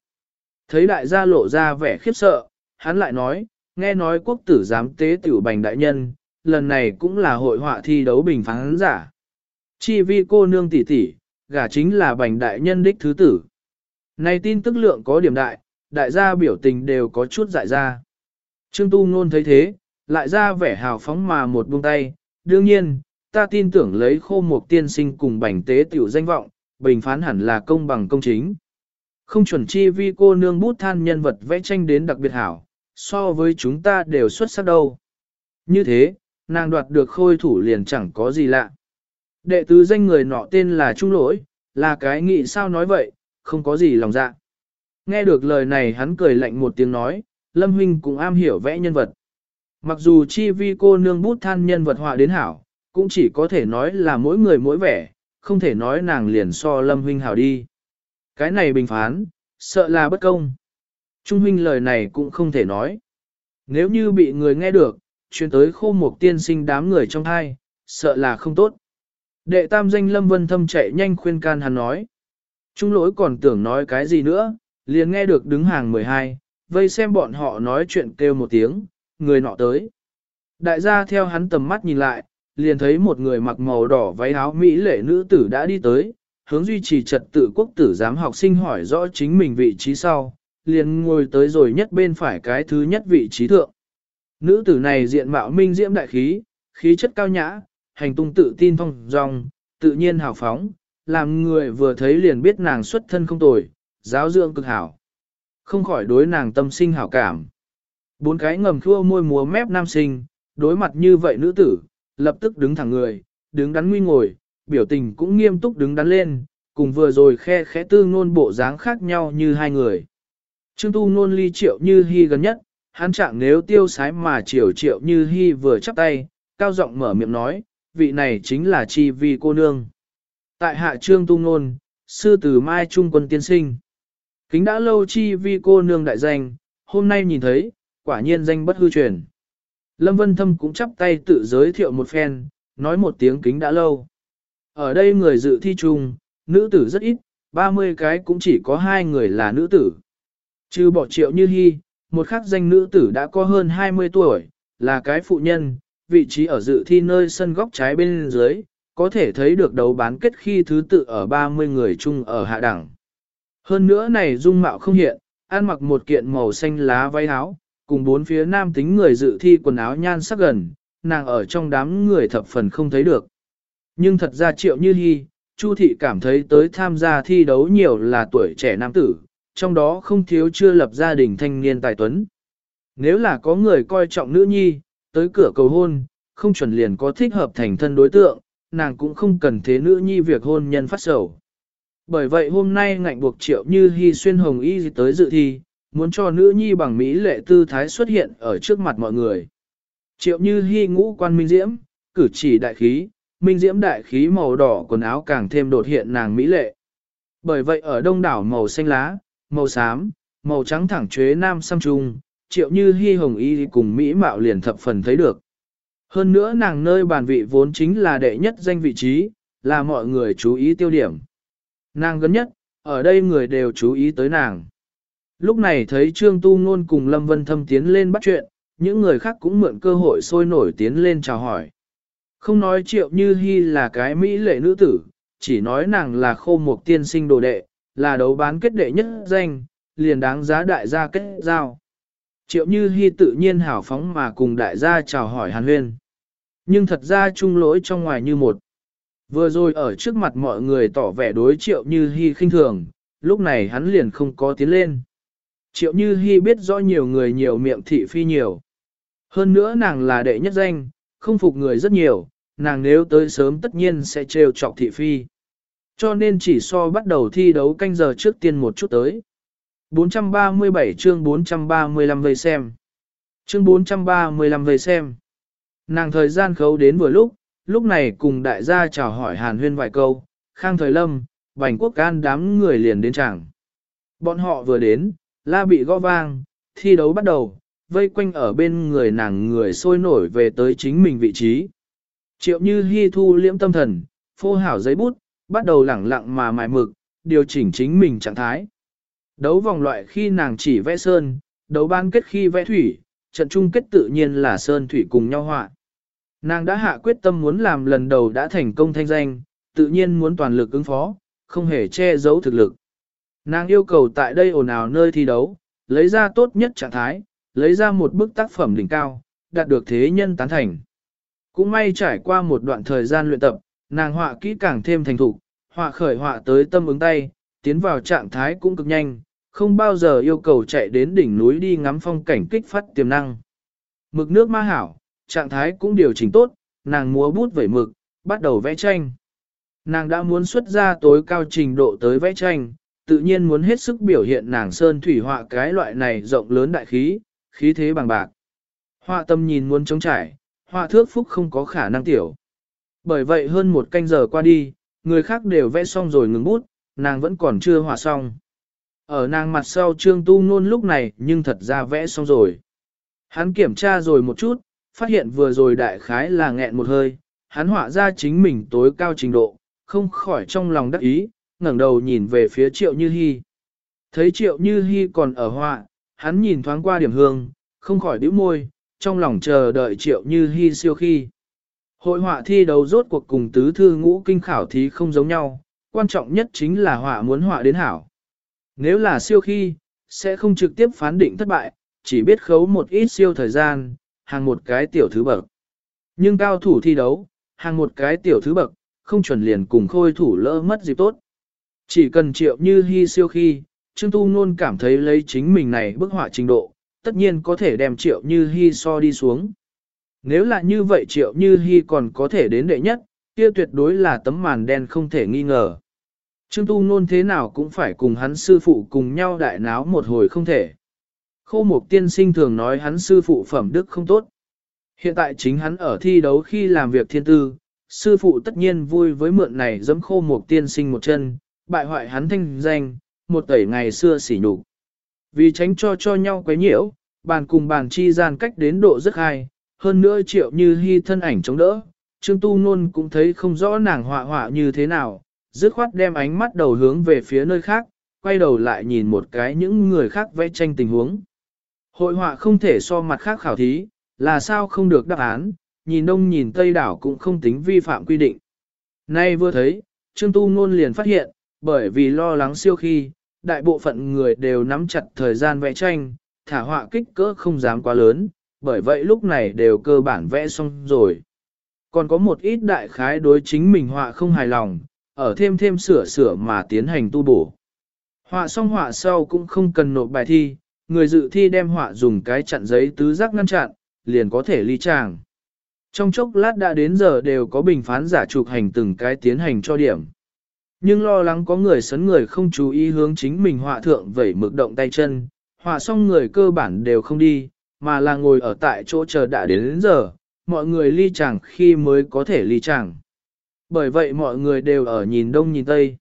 Thấy đại gia lộ ra vẻ khiếp sợ, hắn lại nói, nghe nói quốc tử giám tế tiểu bành đại nhân, lần này cũng là hội họa thi đấu bình phán giả. Chi vi cô nương tỷ tỷ, gả chính là bành đại nhân đích thứ tử. Này tin tức lượng có điểm đại, đại gia biểu tình đều có chút dại ra. Trương Tu Nôn thấy thế, lại ra vẻ hào phóng mà một buông tay, đương nhiên, ta tin tưởng lấy khô một tiên sinh cùng bành tế tiểu danh vọng, bình phán hẳn là công bằng công chính. Không chuẩn chi vi cô nương bút than nhân vật vẽ tranh đến đặc biệt hảo, so với chúng ta đều xuất sắc đâu. Như thế, nàng đoạt được khôi thủ liền chẳng có gì lạ. Đệ tứ danh người nọ tên là Trung Lỗi, là cái nghị sao nói vậy, không có gì lòng dạ. Nghe được lời này hắn cười lạnh một tiếng nói, Lâm Huynh cũng am hiểu vẽ nhân vật. Mặc dù chi vi cô nương bút than nhân vật họa đến hảo, cũng chỉ có thể nói là mỗi người mỗi vẻ, không thể nói nàng liền so Lâm Huynh hảo đi. Cái này bình phán, sợ là bất công. Trung huynh lời này cũng không thể nói. Nếu như bị người nghe được, truyền tới khô một tiên sinh đám người trong hai, sợ là không tốt. Đệ tam danh Lâm Vân Thâm chạy nhanh khuyên can hắn nói. Trung lỗi còn tưởng nói cái gì nữa, liền nghe được đứng hàng 12, vây xem bọn họ nói chuyện kêu một tiếng, người nọ tới. Đại gia theo hắn tầm mắt nhìn lại, liền thấy một người mặc màu đỏ váy áo mỹ lệ nữ tử đã đi tới, hướng duy trì trật tự quốc tử giám học sinh hỏi rõ chính mình vị trí sau, liền ngồi tới rồi nhất bên phải cái thứ nhất vị trí thượng. Nữ tử này diện mạo minh diễm đại khí, khí chất cao nhã, hành tung tự tin phong dong, tự nhiên hào phóng, làm người vừa thấy liền biết nàng xuất thân không tồi, giáo dưỡng cực hảo. Không khỏi đối nàng tâm sinh hảo cảm. Bốn cái ngầm khua môi múa mép nam sinh, đối mặt như vậy nữ tử, lập tức đứng thẳng người, đứng đắn nguy ngồi, biểu tình cũng nghiêm túc đứng đắn lên, cùng vừa rồi khe khẽ tư ngôn bộ dáng khác nhau như hai người. Trương tu ngôn ly triệu như hy gần nhất, hắn trạng nếu tiêu sái mà triệu triệu như hy vừa chắp tay, cao giọng mở miệng nói, vị này chính là chi vi cô nương. Tại hạ trương tu ngôn, sư tử mai trung quân tiên sinh. Kính đã lâu chi vi cô nương đại danh, hôm nay nhìn thấy, quả nhiên danh bất hư truyền. Lâm Vân Thâm cũng chắp tay tự giới thiệu một phen, nói một tiếng kính đã lâu. Ở đây người dự thi chung, nữ tử rất ít, 30 cái cũng chỉ có hai người là nữ tử. Trừ bỏ triệu như hy, một khắc danh nữ tử đã có hơn 20 tuổi, là cái phụ nhân, vị trí ở dự thi nơi sân góc trái bên dưới, có thể thấy được đấu bán kết khi thứ tự ở 30 người chung ở hạ đẳng. Hơn nữa này dung mạo không hiện, ăn mặc một kiện màu xanh lá váy áo, cùng bốn phía nam tính người dự thi quần áo nhan sắc gần, nàng ở trong đám người thập phần không thấy được. Nhưng thật ra triệu như hy, Chu thị cảm thấy tới tham gia thi đấu nhiều là tuổi trẻ nam tử, trong đó không thiếu chưa lập gia đình thanh niên tài tuấn. Nếu là có người coi trọng nữ nhi, tới cửa cầu hôn, không chuẩn liền có thích hợp thành thân đối tượng, nàng cũng không cần thế nữ nhi việc hôn nhân phát sầu. Bởi vậy hôm nay ngạnh buộc triệu như hy xuyên hồng y tới dự thi, muốn cho nữ nhi bằng mỹ lệ tư thái xuất hiện ở trước mặt mọi người. Triệu như hy ngũ quan minh diễm, cử chỉ đại khí, minh diễm đại khí màu đỏ quần áo càng thêm đột hiện nàng mỹ lệ. Bởi vậy ở đông đảo màu xanh lá, màu xám, màu trắng thẳng chuế nam xăm trung, triệu như hy hồng y cùng mỹ mạo liền thập phần thấy được. Hơn nữa nàng nơi bàn vị vốn chính là đệ nhất danh vị trí, là mọi người chú ý tiêu điểm. Nàng gần nhất, ở đây người đều chú ý tới nàng. Lúc này thấy Trương Tu Nôn cùng Lâm Vân Thâm tiến lên bắt chuyện, những người khác cũng mượn cơ hội sôi nổi tiến lên chào hỏi. Không nói triệu như hy là cái mỹ lệ nữ tử, chỉ nói nàng là khô một tiên sinh đồ đệ, là đấu bán kết đệ nhất danh, liền đáng giá đại gia kết giao. Triệu như hy tự nhiên hảo phóng mà cùng đại gia chào hỏi hàn huyên. Nhưng thật ra chung lỗi trong ngoài như một. Vừa rồi ở trước mặt mọi người tỏ vẻ đối triệu như hy khinh thường, lúc này hắn liền không có tiến lên. Triệu như hy biết rõ nhiều người nhiều miệng thị phi nhiều. Hơn nữa nàng là đệ nhất danh, không phục người rất nhiều, nàng nếu tới sớm tất nhiên sẽ trêu chọc thị phi. Cho nên chỉ so bắt đầu thi đấu canh giờ trước tiên một chút tới. 437 chương 435 vây xem. Chương 435 vây xem. Nàng thời gian khấu đến vừa lúc, lúc này cùng đại gia chào hỏi hàn huyên vài câu, khang thời lâm, bành quốc can đám người liền đến chẳng. Bọn họ vừa đến, la bị gõ vang, thi đấu bắt đầu, vây quanh ở bên người nàng người sôi nổi về tới chính mình vị trí. Triệu như hy thu liễm tâm thần, phô hảo giấy bút, bắt đầu lẳng lặng mà mài mực, điều chỉnh chính mình trạng thái. Đấu vòng loại khi nàng chỉ vẽ sơn, đấu ban kết khi vẽ thủy, trận chung kết tự nhiên là sơn thủy cùng nhau họa. Nàng đã hạ quyết tâm muốn làm lần đầu đã thành công thanh danh, tự nhiên muốn toàn lực ứng phó, không hề che giấu thực lực. Nàng yêu cầu tại đây ồn ào nơi thi đấu, lấy ra tốt nhất trạng thái, lấy ra một bức tác phẩm đỉnh cao, đạt được thế nhân tán thành. Cũng may trải qua một đoạn thời gian luyện tập, nàng họa kỹ càng thêm thành thục, họa khởi họa tới tâm ứng tay, tiến vào trạng thái cũng cực nhanh, không bao giờ yêu cầu chạy đến đỉnh núi đi ngắm phong cảnh kích phát tiềm năng. Mực nước ma hảo, trạng thái cũng điều chỉnh tốt, nàng múa bút vẩy mực, bắt đầu vẽ tranh. Nàng đã muốn xuất ra tối cao trình độ tới vẽ tranh, tự nhiên muốn hết sức biểu hiện nàng sơn thủy họa cái loại này rộng lớn đại khí, khí thế bằng bạc. Họa tâm nhìn muốn trống trải, họa thước phúc không có khả năng tiểu. Bởi vậy hơn một canh giờ qua đi, người khác đều vẽ xong rồi ngừng bút, nàng vẫn còn chưa họa xong. Ở nàng mặt sau trương tu nôn lúc này nhưng thật ra vẽ xong rồi. Hắn kiểm tra rồi một chút, phát hiện vừa rồi đại khái là nghẹn một hơi, hắn họa ra chính mình tối cao trình độ, không khỏi trong lòng đắc ý, ngẩng đầu nhìn về phía triệu như hy. Thấy triệu như hy còn ở họa, hắn nhìn thoáng qua điểm hương, không khỏi bĩu môi, trong lòng chờ đợi triệu như hy siêu khi. Hội họa thi đấu rốt cuộc cùng tứ thư ngũ kinh khảo thí không giống nhau, quan trọng nhất chính là họa muốn họa đến hảo. Nếu là siêu khi, sẽ không trực tiếp phán định thất bại, chỉ biết khấu một ít siêu thời gian, hàng một cái tiểu thứ bậc. Nhưng cao thủ thi đấu, hàng một cái tiểu thứ bậc, không chuẩn liền cùng khôi thủ lỡ mất dịp tốt. Chỉ cần triệu như hy siêu khi, Trương Tu Nôn cảm thấy lấy chính mình này bức họa trình độ, tất nhiên có thể đem triệu như Hi so đi xuống. Nếu là như vậy triệu như Hi còn có thể đến đệ nhất, kia tuyệt đối là tấm màn đen không thể nghi ngờ. Trương Tu Nôn thế nào cũng phải cùng hắn sư phụ cùng nhau đại náo một hồi không thể. Khô Mục Tiên Sinh thường nói hắn sư phụ phẩm đức không tốt. Hiện tại chính hắn ở thi đấu khi làm việc thiên tư, sư phụ tất nhiên vui với mượn này giẫm Khô Mục Tiên Sinh một chân, bại hoại hắn thanh danh, một tẩy ngày xưa xỉ nhục. Vì tránh cho cho nhau quấy nhiễu, bàn cùng bàn chi gian cách đến độ rất hay, hơn nữa triệu như hy thân ảnh chống đỡ, Trương Tu Nôn cũng thấy không rõ nàng họa họa như thế nào, dứt khoát đem ánh mắt đầu hướng về phía nơi khác, quay đầu lại nhìn một cái những người khác vẽ tranh tình huống. Hội họa không thể so mặt khác khảo thí, là sao không được đáp án, nhìn đông nhìn tây đảo cũng không tính vi phạm quy định. Nay vừa thấy, Trương Tu Nôn liền phát hiện, bởi vì lo lắng siêu khi, đại bộ phận người đều nắm chặt thời gian vẽ tranh, thả họa kích cỡ không dám quá lớn, bởi vậy lúc này đều cơ bản vẽ xong rồi. Còn có một ít đại khái đối chính mình họa không hài lòng, ở thêm thêm sửa sửa mà tiến hành tu bổ. Họa xong họa sau cũng không cần nộp bài thi, người dự thi đem họa dùng cái chặn giấy tứ giác ngăn chặn, liền có thể ly tràng. Trong chốc lát đã đến giờ đều có bình phán giả chụp hành từng cái tiến hành cho điểm. Nhưng lo lắng có người sấn người không chú ý hướng chính mình họa thượng vẩy mực động tay chân, họa xong người cơ bản đều không đi, mà là ngồi ở tại chỗ chờ đã đến, đến giờ, mọi người ly chẳng khi mới có thể ly chẳng. Bởi vậy mọi người đều ở nhìn đông nhìn tây.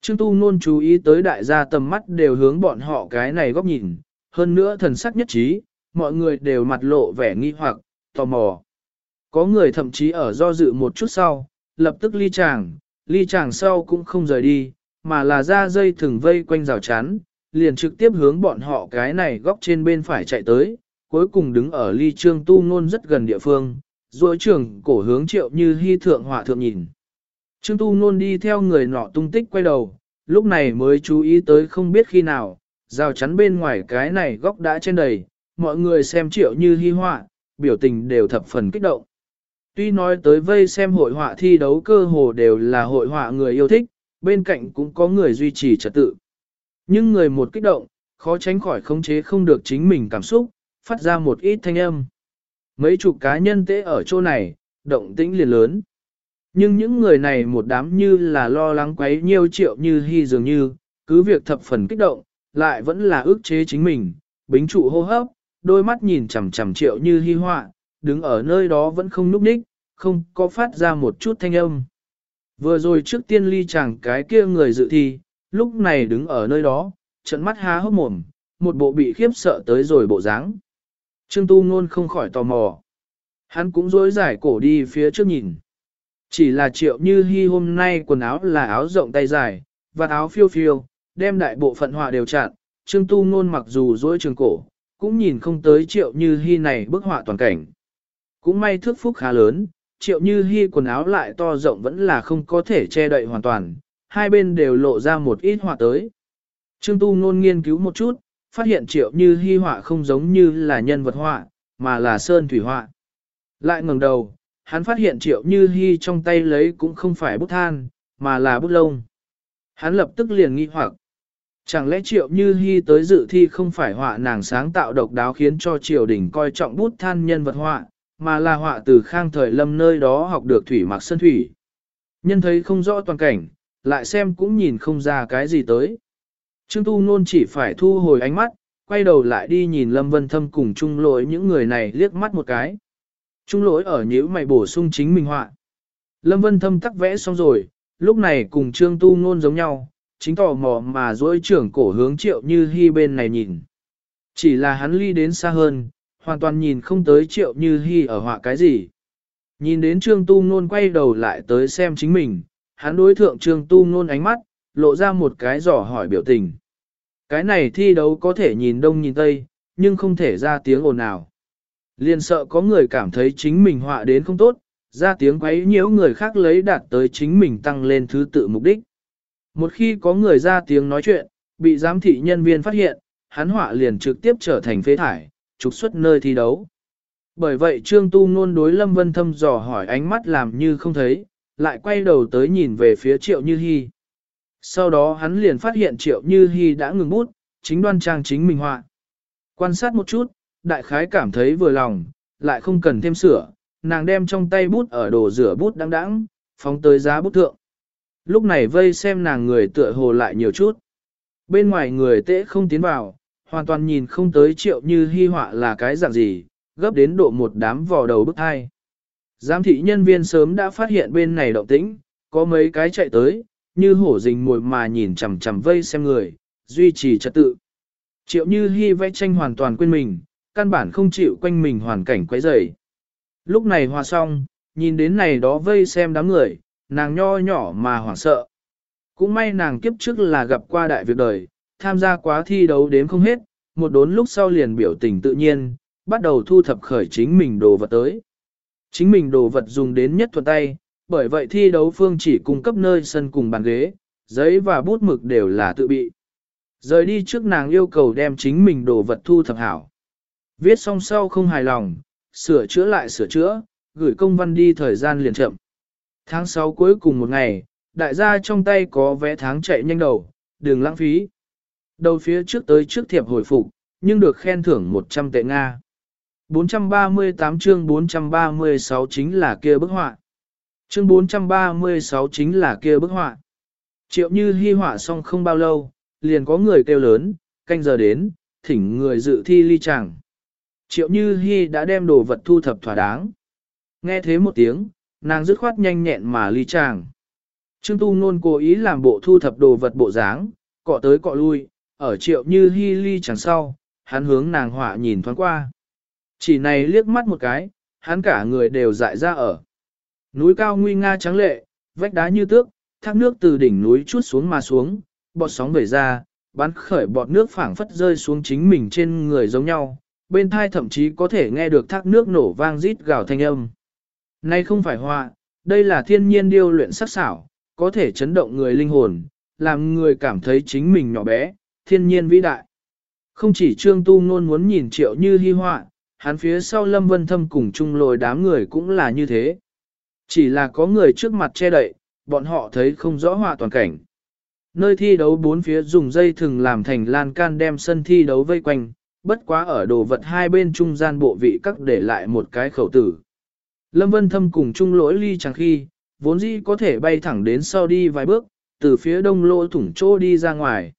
Trương Tu Nôn chú ý tới đại gia tầm mắt đều hướng bọn họ cái này góc nhìn, hơn nữa thần sắc nhất trí, mọi người đều mặt lộ vẻ nghi hoặc, tò mò. Có người thậm chí ở do dự một chút sau, lập tức ly chàng, ly chàng sau cũng không rời đi, mà là ra dây thừng vây quanh rào chắn, liền trực tiếp hướng bọn họ cái này góc trên bên phải chạy tới, cuối cùng đứng ở ly trương tu ngôn rất gần địa phương, rồi trường cổ hướng triệu như hy thượng họa thượng nhìn. Trương tu ngôn đi theo người nọ tung tích quay đầu, lúc này mới chú ý tới không biết khi nào, rào chắn bên ngoài cái này góc đã trên đầy, mọi người xem triệu như hy họa, biểu tình đều thập phần kích động. Tuy nói tới vây xem hội họa thi đấu cơ hồ đều là hội họa người yêu thích, bên cạnh cũng có người duy trì trật tự. Nhưng người một kích động, khó tránh khỏi khống chế không được chính mình cảm xúc, phát ra một ít thanh âm. Mấy chục cá nhân tế ở chỗ này, động tĩnh liền lớn. Nhưng những người này một đám như là lo lắng quấy nhiều triệu như hy dường như, cứ việc thập phần kích động, lại vẫn là ước chế chính mình, bính trụ hô hấp, đôi mắt nhìn chằm chằm triệu như hy họa, đứng ở nơi đó vẫn không núp đích, không có phát ra một chút thanh âm. Vừa rồi trước tiên ly chàng cái kia người dự thi, lúc này đứng ở nơi đó, trận mắt há hốc mồm, một bộ bị khiếp sợ tới rồi bộ dáng. Trương Tu Nôn không khỏi tò mò. Hắn cũng dối giải cổ đi phía trước nhìn. Chỉ là triệu như hy hôm nay quần áo là áo rộng tay dài, và áo phiêu phiêu, đem đại bộ phận họa đều chặn. Trương Tu Nôn mặc dù dối trường cổ, cũng nhìn không tới triệu như hy này bức họa toàn cảnh. Cũng may thước phúc khá lớn, triệu như hy quần áo lại to rộng vẫn là không có thể che đậy hoàn toàn, hai bên đều lộ ra một ít họa tới. Trương Tu Nôn nghiên cứu một chút, phát hiện triệu như hy họa không giống như là nhân vật họa, mà là sơn thủy họa. Lại ngẩng đầu, hắn phát hiện triệu như hy trong tay lấy cũng không phải bút than, mà là bút lông. Hắn lập tức liền nghi hoặc. Chẳng lẽ triệu như hy tới dự thi không phải họa nàng sáng tạo độc đáo khiến cho triều đình coi trọng bút than nhân vật họa, mà là họa từ khang thời lâm nơi đó học được thủy mặc sơn thủy. Nhân thấy không rõ toàn cảnh, lại xem cũng nhìn không ra cái gì tới. Trương Tu Nôn chỉ phải thu hồi ánh mắt, quay đầu lại đi nhìn Lâm Vân Thâm cùng trung lỗi những người này liếc mắt một cái. Trung lỗi ở nhíu mày bổ sung chính mình họa. Lâm Vân Thâm tắc vẽ xong rồi, lúc này cùng Trương Tu Nôn giống nhau, chính tò mò mà dối trưởng cổ hướng triệu như hy bên này nhìn. Chỉ là hắn ly đến xa hơn, hoàn toàn nhìn không tới triệu như hy ở họa cái gì. Nhìn đến Trương Tu Nôn quay đầu lại tới xem chính mình, hắn đối thượng Trương Tu Nôn ánh mắt, lộ ra một cái giỏ hỏi biểu tình. Cái này thi đấu có thể nhìn đông nhìn tây, nhưng không thể ra tiếng ồn nào. Liên sợ có người cảm thấy chính mình họa đến không tốt, ra tiếng quấy nhiễu người khác lấy đạt tới chính mình tăng lên thứ tự mục đích. Một khi có người ra tiếng nói chuyện, bị giám thị nhân viên phát hiện, hắn họa liền trực tiếp trở thành phế thải, trục xuất nơi thi đấu. Bởi vậy Trương Tu Nôn đối Lâm Vân Thâm dò hỏi ánh mắt làm như không thấy, lại quay đầu tới nhìn về phía Triệu Như Hi. Sau đó hắn liền phát hiện Triệu Như Hi đã ngừng bút, chính đoan trang chính mình họa. Quan sát một chút, đại khái cảm thấy vừa lòng, lại không cần thêm sửa, nàng đem trong tay bút ở đồ rửa bút đắng đắng, phóng tới giá bút thượng. Lúc này vây xem nàng người tựa hồ lại nhiều chút. Bên ngoài người tễ không tiến vào, hoàn toàn nhìn không tới triệu như hy họa là cái dạng gì, gấp đến độ một đám vò đầu bức hai. Giám thị nhân viên sớm đã phát hiện bên này động tĩnh, có mấy cái chạy tới, như hổ rình mồi mà nhìn chằm chằm vây xem người, duy trì trật tự. Triệu như hy vẽ tranh hoàn toàn quên mình, căn bản không chịu quanh mình hoàn cảnh quấy rầy. Lúc này hòa xong, nhìn đến này đó vây xem đám người, nàng nho nhỏ mà hoảng sợ. Cũng may nàng kiếp trước là gặp qua đại việc đời, tham gia quá thi đấu đếm không hết, một đốn lúc sau liền biểu tình tự nhiên, bắt đầu thu thập khởi chính mình đồ vật tới. Chính mình đồ vật dùng đến nhất thuận tay, bởi vậy thi đấu phương chỉ cung cấp nơi sân cùng bàn ghế, giấy và bút mực đều là tự bị. Rời đi trước nàng yêu cầu đem chính mình đồ vật thu thập hảo. Viết xong sau không hài lòng, sửa chữa lại sửa chữa, gửi công văn đi thời gian liền chậm. Tháng 6 cuối cùng một ngày, đại gia trong tay có vé tháng chạy nhanh đầu, đừng lãng phí. Đầu phía trước tới trước thiệp hồi phục, nhưng được khen thưởng 100 tệ Nga. 438 chương 436 chính là kia bức họa. Chương 436 chính là kia bức họa. Triệu như hy họa xong không bao lâu, liền có người kêu lớn, canh giờ đến, thỉnh người dự thi ly chẳng. Triệu như hy đã đem đồ vật thu thập thỏa đáng. Nghe thế một tiếng, nàng dứt khoát nhanh nhẹn mà ly chàng. Trương Tu Nôn cố ý làm bộ thu thập đồ vật bộ dáng, cọ tới cọ lui, ở triệu như hy ly chẳng sau, hắn hướng nàng họa nhìn thoáng qua. Chỉ này liếc mắt một cái, hắn cả người đều dại ra ở. Núi cao nguy nga trắng lệ, vách đá như tước, thác nước từ đỉnh núi chút xuống mà xuống, bọt sóng vẩy ra, bắn khởi bọt nước phảng phất rơi xuống chính mình trên người giống nhau, bên thai thậm chí có thể nghe được thác nước nổ vang rít gào thanh âm. Nay không phải họa, đây là thiên nhiên điêu luyện sắc xảo, có thể chấn động người linh hồn, làm người cảm thấy chính mình nhỏ bé, thiên nhiên vĩ đại. Không chỉ trương tu nôn muốn nhìn triệu như hy họa, hắn phía sau lâm vân thâm cùng chung lồi đám người cũng là như thế. Chỉ là có người trước mặt che đậy, bọn họ thấy không rõ họa toàn cảnh. Nơi thi đấu bốn phía dùng dây thừng làm thành lan can đem sân thi đấu vây quanh, bất quá ở đồ vật hai bên trung gian bộ vị các để lại một cái khẩu tử. Lâm Vân Thâm cùng chung lỗi ly chẳng khi, vốn dĩ có thể bay thẳng đến sau đi vài bước, từ phía đông lô thủng chỗ đi ra ngoài.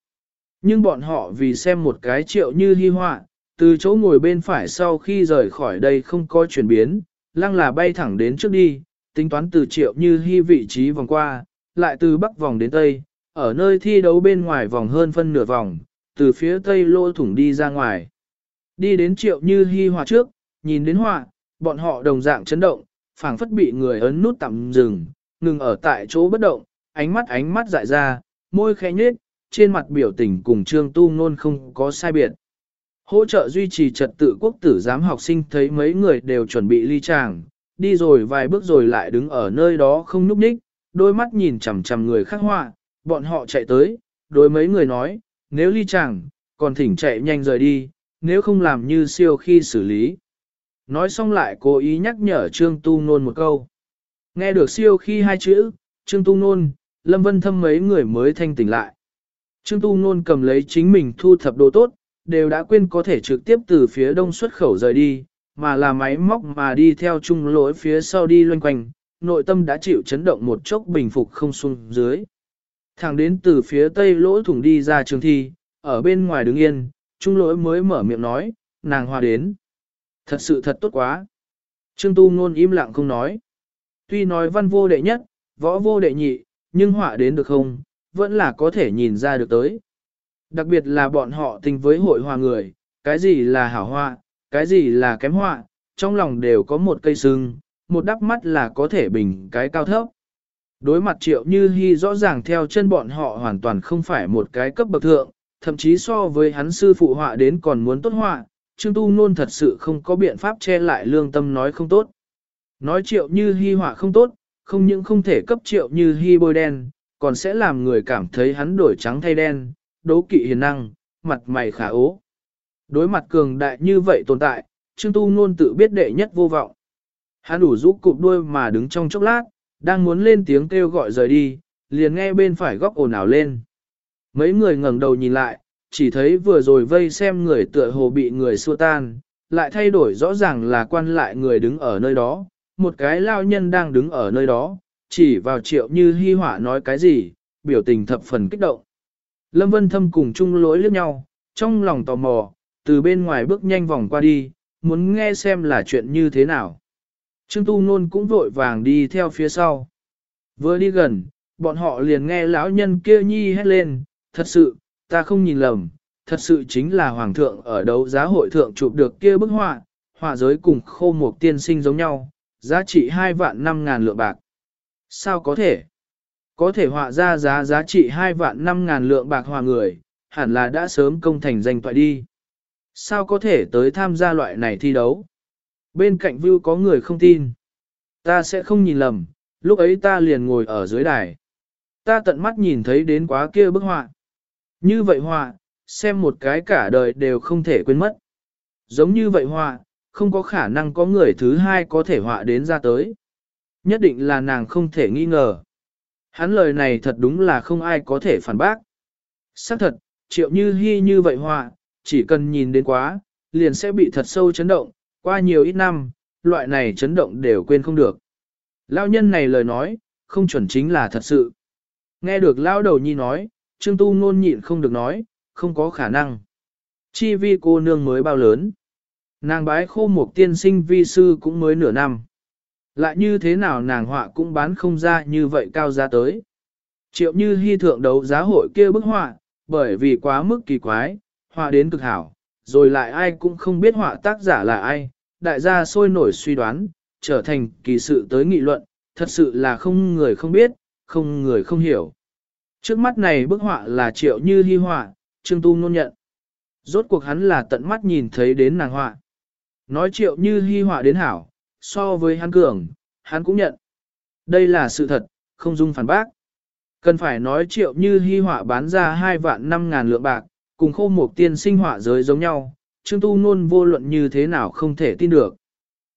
Nhưng bọn họ vì xem một cái triệu như hy họa, từ chỗ ngồi bên phải sau khi rời khỏi đây không có chuyển biến, lăng là bay thẳng đến trước đi, tính toán từ triệu như hy vị trí vòng qua, lại từ bắc vòng đến tây, ở nơi thi đấu bên ngoài vòng hơn phân nửa vòng, từ phía tây lô thủng đi ra ngoài. Đi đến triệu như hy họa trước, nhìn đến họa, bọn họ đồng dạng chấn động, phảng phất bị người ấn nút tạm dừng, ngừng ở tại chỗ bất động, ánh mắt ánh mắt dại ra, môi khẽ nhếch, trên mặt biểu tình cùng trương tu nôn không có sai biệt. Hỗ trợ duy trì trật tự quốc tử giám học sinh thấy mấy người đều chuẩn bị ly tràng, đi rồi vài bước rồi lại đứng ở nơi đó không núp ních, đôi mắt nhìn chằm chằm người khắc họa, bọn họ chạy tới, đối mấy người nói, nếu ly chàng, còn thỉnh chạy nhanh rời đi, nếu không làm như siêu khi xử lý. Nói xong lại cố ý nhắc nhở Trương Tu Nôn một câu. Nghe được siêu khi hai chữ, Trương Tu Nôn, Lâm Vân Thâm mấy người mới thanh tỉnh lại. Trương Tu Nôn cầm lấy chính mình thu thập đồ tốt, đều đã quên có thể trực tiếp từ phía đông xuất khẩu rời đi, mà là máy móc mà đi theo chung lối phía sau đi loanh quanh, nội tâm đã chịu chấn động một chốc bình phục không xuống dưới. Thẳng đến từ phía tây lỗ thủng đi ra trường thi, ở bên ngoài đứng yên, trung lỗi mới mở miệng nói, nàng hòa đến. Thật sự thật tốt quá. Trương Tu Nôn im lặng không nói. Tuy nói văn vô đệ nhất, võ vô đệ nhị, nhưng họa đến được không, vẫn là có thể nhìn ra được tới. Đặc biệt là bọn họ tình với hội hòa người, cái gì là hảo họa, cái gì là kém họa, trong lòng đều có một cây sưng, một đắp mắt là có thể bình cái cao thấp. Đối mặt triệu như hy rõ ràng theo chân bọn họ hoàn toàn không phải một cái cấp bậc thượng, thậm chí so với hắn sư phụ họa đến còn muốn tốt họa, Trương Tu Nôn thật sự không có biện pháp che lại lương tâm nói không tốt. Nói triệu như hy họa không tốt, không những không thể cấp triệu như hy bôi đen, còn sẽ làm người cảm thấy hắn đổi trắng thay đen, đố kỵ hiền năng, mặt mày khả ố. Đối mặt cường đại như vậy tồn tại, Trương Tu Nôn tự biết đệ nhất vô vọng. Hắn đủ rũ cụp đuôi mà đứng trong chốc lát, đang muốn lên tiếng kêu gọi rời đi, liền nghe bên phải góc ồn ào lên. Mấy người ngẩng đầu nhìn lại, chỉ thấy vừa rồi vây xem người tựa hồ bị người xua tan, lại thay đổi rõ ràng là quan lại người đứng ở nơi đó, một cái lao nhân đang đứng ở nơi đó, chỉ vào triệu như hy hỏa nói cái gì, biểu tình thập phần kích động. Lâm Vân Thâm cùng chung lối liếc nhau, trong lòng tò mò, từ bên ngoài bước nhanh vòng qua đi, muốn nghe xem là chuyện như thế nào. Trương Tu Nôn cũng vội vàng đi theo phía sau. Vừa đi gần, bọn họ liền nghe lão nhân kia nhi hét lên, thật sự, ta không nhìn lầm, thật sự chính là hoàng thượng ở đấu giá hội thượng chụp được kia bức họa, họa giới cùng khô một tiên sinh giống nhau, giá trị 2 vạn 5 ngàn lượng bạc. Sao có thể? Có thể họa ra giá giá trị 2 vạn 5 ngàn lượng bạc hòa người, hẳn là đã sớm công thành danh toại đi. Sao có thể tới tham gia loại này thi đấu? Bên cạnh view có người không tin. Ta sẽ không nhìn lầm, lúc ấy ta liền ngồi ở dưới đài. Ta tận mắt nhìn thấy đến quá kia bức họa. Như vậy họa, xem một cái cả đời đều không thể quên mất. Giống như vậy họa, không có khả năng có người thứ hai có thể họa đến ra tới. Nhất định là nàng không thể nghi ngờ. Hắn lời này thật đúng là không ai có thể phản bác. Xác thật, triệu như hy như vậy họa, chỉ cần nhìn đến quá, liền sẽ bị thật sâu chấn động, qua nhiều ít năm, loại này chấn động đều quên không được. Lão nhân này lời nói, không chuẩn chính là thật sự. Nghe được lão đầu nhi nói, Trương Tu ngôn nhịn không được nói, không có khả năng. Chi vi cô nương mới bao lớn. Nàng bái khô một tiên sinh vi sư cũng mới nửa năm. Lại như thế nào nàng họa cũng bán không ra như vậy cao giá tới. Triệu như hy thượng đấu giá hội kia bức họa, bởi vì quá mức kỳ quái, họa đến cực hảo, rồi lại ai cũng không biết họa tác giả là ai, đại gia sôi nổi suy đoán, trở thành kỳ sự tới nghị luận, thật sự là không người không biết, không người không hiểu. Trước mắt này bức họa là triệu như hy họa, Trương Tu nôn nhận. Rốt cuộc hắn là tận mắt nhìn thấy đến nàng họa. Nói triệu như hy họa đến hảo, so với hắn cường, hắn cũng nhận. Đây là sự thật, không dung phản bác. Cần phải nói triệu như hy họa bán ra 2 vạn 5 ngàn lượng bạc, cùng khô một tiên sinh họa giới giống nhau, Trương Tu Nôn vô luận như thế nào không thể tin được.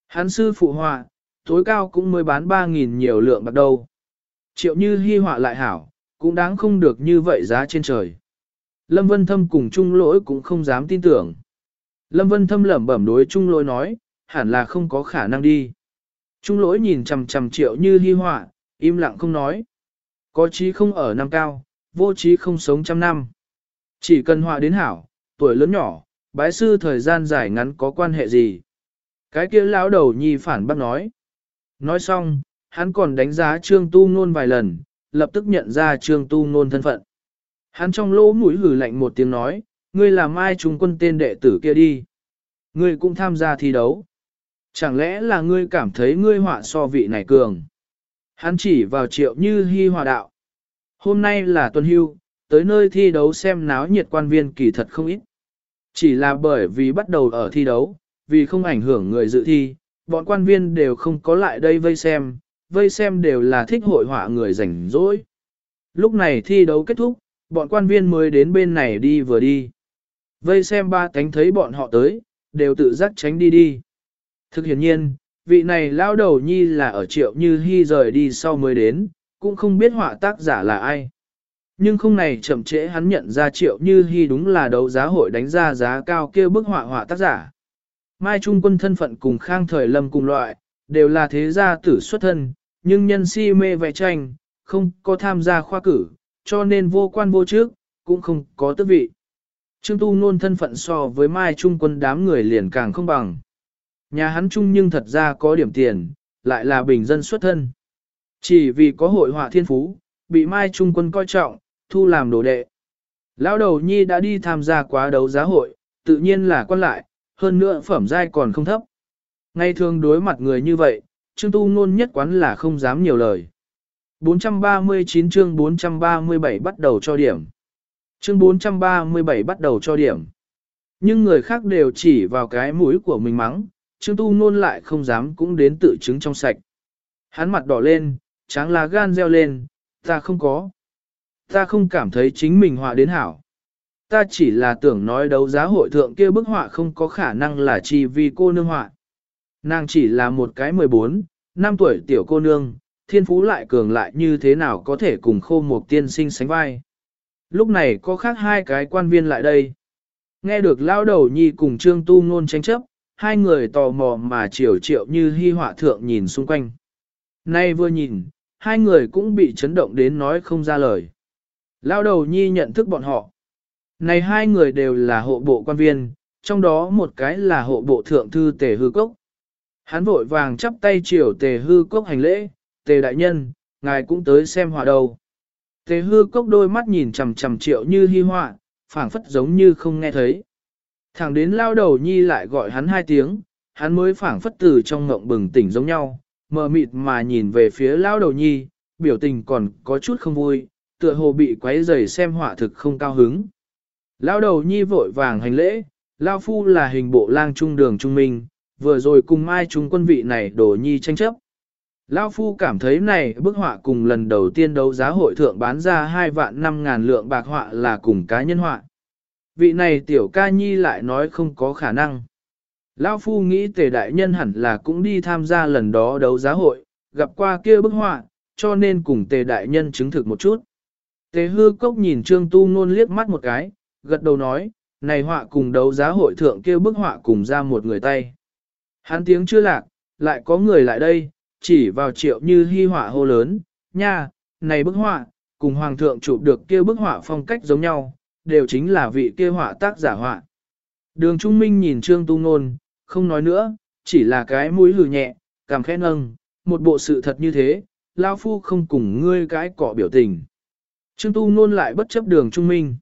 Hắn sư phụ họa, tối cao cũng mới bán 3.000 nhiều lượng bạc đâu. Triệu như hy họa lại hảo, cũng đáng không được như vậy giá trên trời. Lâm Vân Thâm cùng Trung Lỗi cũng không dám tin tưởng. Lâm Vân Thâm lẩm bẩm đối Trung Lỗi nói, hẳn là không có khả năng đi. Trung Lỗi nhìn chằm chằm triệu như hy họa, im lặng không nói. Có trí không ở năm cao, vô trí không sống trăm năm. Chỉ cần họa đến hảo, tuổi lớn nhỏ, bái sư thời gian dài ngắn có quan hệ gì. Cái kia lão đầu nhi phản bác nói. Nói xong, hắn còn đánh giá trương tu ngôn vài lần, lập tức nhận ra trương tu ngôn thân phận. Hắn trong lỗ mũi hử lạnh một tiếng nói, ngươi là mai trung quân tên đệ tử kia đi. Ngươi cũng tham gia thi đấu. Chẳng lẽ là ngươi cảm thấy ngươi họa so vị này cường? Hắn chỉ vào triệu như hy hòa đạo. Hôm nay là tuần hưu, tới nơi thi đấu xem náo nhiệt quan viên kỳ thật không ít. Chỉ là bởi vì bắt đầu ở thi đấu, vì không ảnh hưởng người dự thi, bọn quan viên đều không có lại đây vây xem, vây xem đều là thích hội họa người rảnh rỗi. Lúc này thi đấu kết thúc, bọn quan viên mới đến bên này đi vừa đi. Vây xem ba cánh thấy bọn họ tới, đều tự giác tránh đi đi. Thực hiện nhiên, vị này lao đầu nhi là ở triệu như hy rời đi sau mới đến, cũng không biết họa tác giả là ai. Nhưng không này chậm trễ hắn nhận ra triệu như hy đúng là đấu giá hội đánh ra giá cao kia bức họa họa tác giả. Mai Trung quân thân phận cùng khang thời lâm cùng loại, đều là thế gia tử xuất thân, nhưng nhân si mê vẽ tranh, không có tham gia khoa cử, cho nên vô quan vô trước, cũng không có tước vị. Trương Tu Nôn thân phận so với Mai Trung quân đám người liền càng không bằng. Nhà hắn Trung nhưng thật ra có điểm tiền, lại là bình dân xuất thân. Chỉ vì có hội họa thiên phú, bị Mai Trung quân coi trọng, thu làm đồ đệ. Lão đầu nhi đã đi tham gia quá đấu giá hội, tự nhiên là quan lại, hơn nữa phẩm giai còn không thấp. Ngay thường đối mặt người như vậy, Trương Tu Nôn nhất quán là không dám nhiều lời. 439 chương 437 bắt đầu cho điểm. Chương 437 bắt đầu cho điểm. Nhưng người khác đều chỉ vào cái mũi của mình mắng, Trương Tu Nôn lại không dám cũng đến tự chứng trong sạch. Hắn mặt đỏ lên, tráng lá gan reo lên, ta không có. Ta không cảm thấy chính mình họa đến hảo. Ta chỉ là tưởng nói đấu giá hội thượng kia bức họa không có khả năng là chỉ vì cô nương họa. Nàng chỉ là một cái 14, năm tuổi tiểu cô nương, thiên phú lại cường lại như thế nào có thể cùng khô một tiên sinh sánh vai. Lúc này có khác hai cái quan viên lại đây. Nghe được lao đầu nhi cùng trương tu ngôn tranh chấp, hai người tò mò mà chiều triệu như hy họa thượng nhìn xung quanh. Nay vừa nhìn, hai người cũng bị chấn động đến nói không ra lời. Lao đầu nhi nhận thức bọn họ. Này hai người đều là hộ bộ quan viên, trong đó một cái là hộ bộ thượng thư tề hư cốc. Hắn vội vàng chắp tay chiều tề hư cốc hành lễ, tề đại nhân, ngài cũng tới xem hòa đầu. Tề hư cốc đôi mắt nhìn chằm chằm triệu như hy họa, phảng phất giống như không nghe thấy. Thẳng đến lao đầu nhi lại gọi hắn hai tiếng, hắn mới phảng phất từ trong ngộng bừng tỉnh giống nhau, mờ mịt mà nhìn về phía lao đầu nhi, biểu tình còn có chút không vui, tựa hồ bị quấy rầy xem họa thực không cao hứng. Lao đầu nhi vội vàng hành lễ, Lao phu là hình bộ lang trung đường trung minh, vừa rồi cùng mai chúng quân vị này đổ nhi tranh chấp. Lao phu cảm thấy này bức họa cùng lần đầu tiên đấu giá hội thượng bán ra 2 vạn 5 ngàn lượng bạc họa là cùng cá nhân họa. Vị này tiểu ca nhi lại nói không có khả năng. Lao phu nghĩ tề đại nhân hẳn là cũng đi tham gia lần đó đấu giá hội, gặp qua kia bức họa, cho nên cùng tề đại nhân chứng thực một chút. Tề hư cốc nhìn trương tu Nôn liếc mắt một cái, gật đầu nói, này họa cùng đấu giá hội thượng kia bức họa cùng ra một người tay. Hắn tiếng chưa lạc, lại có người lại đây, chỉ vào triệu như hy họa hô lớn, nha, này bức họa, cùng hoàng thượng chụp được kia bức họa phong cách giống nhau, đều chính là vị kia họa tác giả họa. Đường Trung Minh nhìn Trương Tu Nôn, không nói nữa, chỉ là cái mũi hừ nhẹ, cảm khẽ nâng, một bộ sự thật như thế, Lao Phu không cùng ngươi cái cọ biểu tình. Trương Tu nôn lại bất chấp đường trung minh.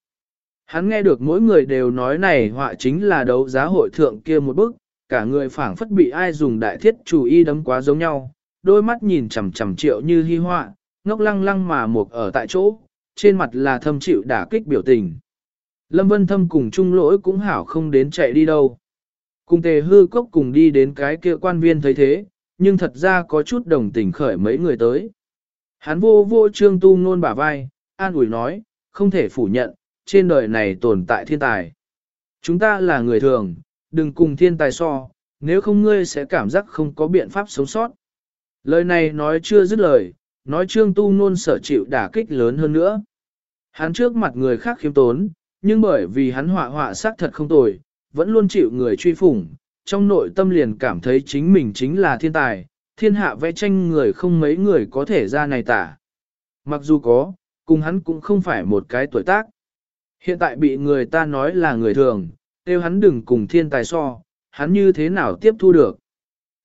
Hắn nghe được mỗi người đều nói này họa chính là đấu giá hội thượng kia một bức, cả người phảng phất bị ai dùng đại thiết chủ y đấm quá giống nhau, đôi mắt nhìn chằm chằm triệu như hy họa, ngốc lăng lăng mà mục ở tại chỗ, trên mặt là thâm chịu đả kích biểu tình. Lâm Vân Thâm cùng chung lỗi cũng hảo không đến chạy đi đâu. Cùng tề hư cốc cùng đi đến cái kia quan viên thấy thế, nhưng thật ra có chút đồng tình khởi mấy người tới. Hắn vô vô trương tu nôn bả vai, an ủi nói, không thể phủ nhận, trên đời này tồn tại thiên tài. Chúng ta là người thường, đừng cùng thiên tài so, nếu không ngươi sẽ cảm giác không có biện pháp sống sót. Lời này nói chưa dứt lời, nói trương tu nôn sở chịu đả kích lớn hơn nữa. Hắn trước mặt người khác khiêm tốn, nhưng bởi vì hắn họa họa sắc thật không tồi, vẫn luôn chịu người truy phủng, trong nội tâm liền cảm thấy chính mình chính là thiên tài, thiên hạ vẽ tranh người không mấy người có thể ra này tả. Mặc dù có, cùng hắn cũng không phải một cái tuổi tác. Hiện tại bị người ta nói là người thường, kêu hắn đừng cùng thiên tài so, hắn như thế nào tiếp thu được.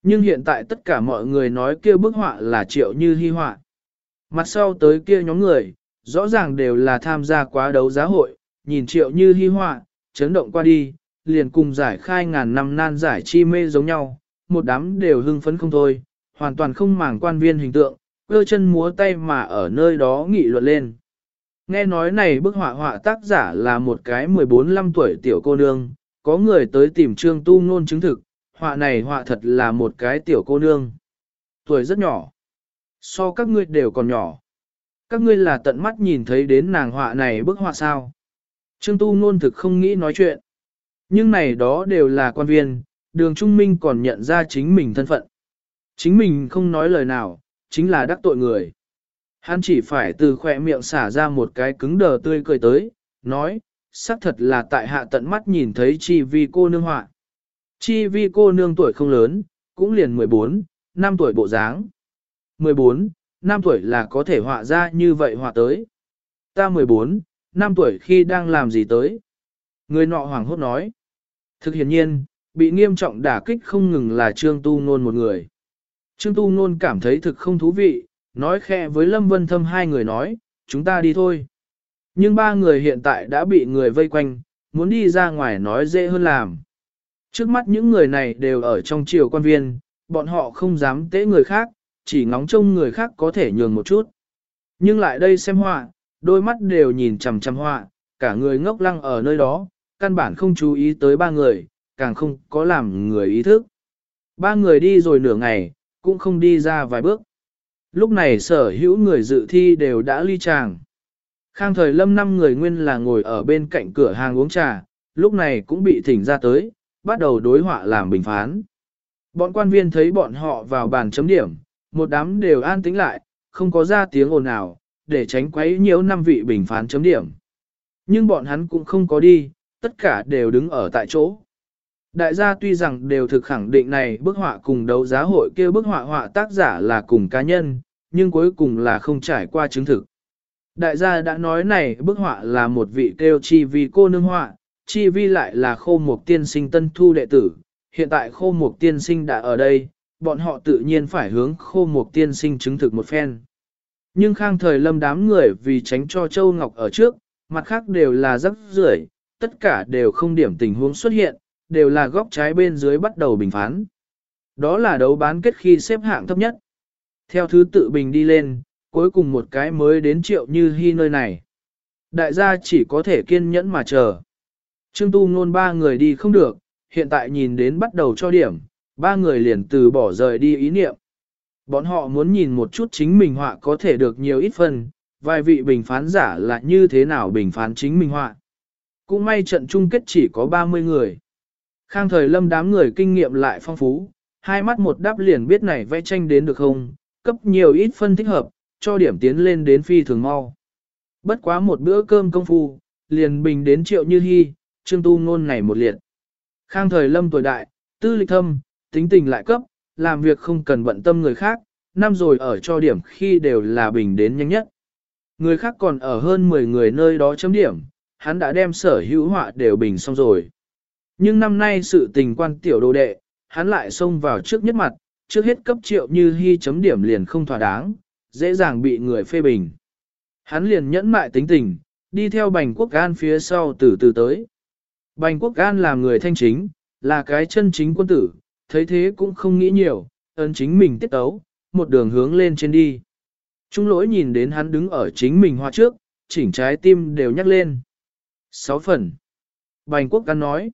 Nhưng hiện tại tất cả mọi người nói kia bức họa là triệu như hy họa. Mặt sau tới kia nhóm người, rõ ràng đều là tham gia quá đấu giá hội, nhìn triệu như hy họa, chấn động qua đi, liền cùng giải khai ngàn năm nan giải chi mê giống nhau, một đám đều hưng phấn không thôi, hoàn toàn không màng quan viên hình tượng, cơ chân múa tay mà ở nơi đó nghị luận lên. Nghe nói này bức họa họa tác giả là một cái 14-15 tuổi tiểu cô nương, có người tới tìm trương tu ngôn chứng thực, họa này họa thật là một cái tiểu cô nương. Tuổi rất nhỏ. So các ngươi đều còn nhỏ. Các ngươi là tận mắt nhìn thấy đến nàng họa này bức họa sao. Trương tu Nôn thực không nghĩ nói chuyện. Nhưng này đó đều là quan viên, đường trung minh còn nhận ra chính mình thân phận. Chính mình không nói lời nào, chính là đắc tội người. Hắn chỉ phải từ khỏe miệng xả ra một cái cứng đờ tươi cười tới, nói, xác thật là tại hạ tận mắt nhìn thấy chi vi cô nương họa. Chi vi cô nương tuổi không lớn, cũng liền 14, năm tuổi bộ dáng. 14, năm tuổi là có thể họa ra như vậy họa tới. Ta 14, năm tuổi khi đang làm gì tới? Người nọ hoàng hốt nói. Thực hiện nhiên, bị nghiêm trọng đả kích không ngừng là Trương Tu Nôn một người. Trương Tu Nôn cảm thấy thực không thú vị, nói khẽ với Lâm Vân Thâm hai người nói, chúng ta đi thôi. Nhưng ba người hiện tại đã bị người vây quanh, muốn đi ra ngoài nói dễ hơn làm. Trước mắt những người này đều ở trong triều quan viên, bọn họ không dám tế người khác, chỉ ngóng trông người khác có thể nhường một chút. Nhưng lại đây xem họa, đôi mắt đều nhìn chằm chằm họa, cả người ngốc lăng ở nơi đó, căn bản không chú ý tới ba người, càng không có làm người ý thức. Ba người đi rồi nửa ngày, cũng không đi ra vài bước. Lúc này sở hữu người dự thi đều đã ly tràng. Khang thời lâm năm người nguyên là ngồi ở bên cạnh cửa hàng uống trà, lúc này cũng bị thỉnh ra tới, bắt đầu đối họa làm bình phán. Bọn quan viên thấy bọn họ vào bàn chấm điểm, một đám đều an tĩnh lại, không có ra tiếng ồn nào, để tránh quấy nhiễu năm vị bình phán chấm điểm. Nhưng bọn hắn cũng không có đi, tất cả đều đứng ở tại chỗ. Đại gia tuy rằng đều thực khẳng định này bức họa cùng đấu giá hội kia bức họa họa tác giả là cùng cá nhân, nhưng cuối cùng là không trải qua chứng thực. Đại gia đã nói này bức họa là một vị kêu chi vi cô nương họa, chi vi lại là khô mục tiên sinh tân thu đệ tử, hiện tại khô mục tiên sinh đã ở đây, bọn họ tự nhiên phải hướng khô mục tiên sinh chứng thực một phen. Nhưng khang thời lâm đám người vì tránh cho Châu Ngọc ở trước, mặt khác đều là rắc rưởi, tất cả đều không điểm tình huống xuất hiện, đều là góc trái bên dưới bắt đầu bình phán. Đó là đấu bán kết khi xếp hạng thấp nhất. Theo thứ tự bình đi lên, cuối cùng một cái mới đến triệu như hy nơi này. Đại gia chỉ có thể kiên nhẫn mà chờ. Trương Tu Nôn ba người đi không được, hiện tại nhìn đến bắt đầu cho điểm, ba người liền từ bỏ rời đi ý niệm. Bọn họ muốn nhìn một chút chính mình họa có thể được nhiều ít phần, vài vị bình phán giả là như thế nào bình phán chính mình họa. Cũng may trận chung kết chỉ có 30 người. Khang thời lâm đám người kinh nghiệm lại phong phú, hai mắt một đáp liền biết này vẽ tranh đến được không, cấp nhiều ít phân thích hợp, cho điểm tiến lên đến phi thường mau. Bất quá một bữa cơm công phu, liền bình đến triệu như hy, trương tu ngôn này một liệt. Khang thời lâm tuổi đại, tư lịch thâm, tính tình lại cấp, làm việc không cần bận tâm người khác, năm rồi ở cho điểm khi đều là bình đến nhanh nhất. Người khác còn ở hơn 10 người nơi đó chấm điểm, hắn đã đem sở hữu họa đều bình xong rồi. Nhưng năm nay sự tình quan tiểu đồ đệ, hắn lại xông vào trước nhất mặt, trước hết cấp triệu như hy chấm điểm liền không thỏa đáng, dễ dàng bị người phê bình. Hắn liền nhẫn mại tính tình, đi theo bành quốc gan phía sau từ từ tới. Bành quốc gan là người thanh chính, là cái chân chính quân tử, thấy thế cũng không nghĩ nhiều, ấn chính mình tiết tấu, một đường hướng lên trên đi. Trung lỗi nhìn đến hắn đứng ở chính mình hoa trước, chỉnh trái tim đều nhắc lên. Sáu phần. Bành quốc căn nói.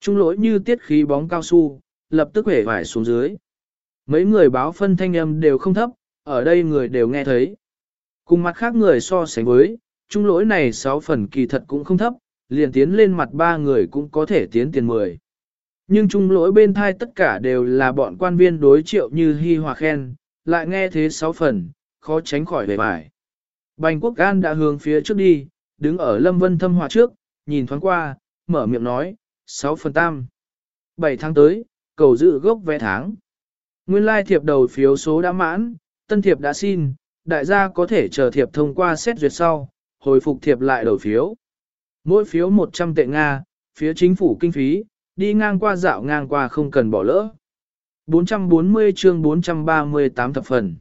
Trung lỗi như tiết khí bóng cao su, lập tức hể vải xuống dưới. Mấy người báo phân thanh âm đều không thấp, ở đây người đều nghe thấy. Cùng mặt khác người so sánh với, trung lỗi này sáu phần kỳ thật cũng không thấp, liền tiến lên mặt ba người cũng có thể tiến tiền 10. Nhưng trung lỗi bên thai tất cả đều là bọn quan viên đối triệu như hy hòa khen, lại nghe thế sáu phần, khó tránh khỏi về bài. Bành quốc gan đã hướng phía trước đi, đứng ở lâm vân thâm hòa trước, nhìn thoáng qua, mở miệng nói, 6 phần tam. 7 tháng tới, cầu dự gốc vé tháng. Nguyên lai thiệp đầu phiếu số đã mãn, tân thiệp đã xin, đại gia có thể chờ thiệp thông qua xét duyệt sau, hồi phục thiệp lại đầu phiếu. Mỗi phiếu 100 tệ Nga, phía chính phủ kinh phí, đi ngang qua dạo ngang qua không cần bỏ lỡ. 440 chương 438 thập phần.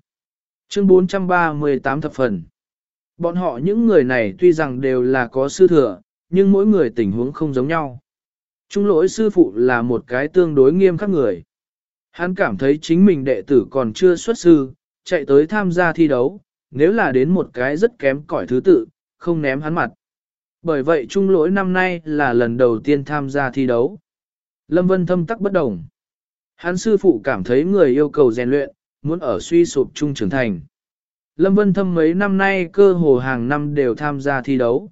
Chương 438 thập phần. Bọn họ những người này tuy rằng đều là có sư thừa, nhưng mỗi người tình huống không giống nhau. Trung lỗi sư phụ là một cái tương đối nghiêm khắc người. Hắn cảm thấy chính mình đệ tử còn chưa xuất sư, chạy tới tham gia thi đấu, nếu là đến một cái rất kém cỏi thứ tự, không ném hắn mặt. Bởi vậy trung lỗi năm nay là lần đầu tiên tham gia thi đấu. Lâm Vân thâm tắc bất đồng. Hắn sư phụ cảm thấy người yêu cầu rèn luyện, muốn ở suy sụp trung trưởng thành. Lâm Vân thâm mấy năm nay cơ hồ hàng năm đều tham gia thi đấu.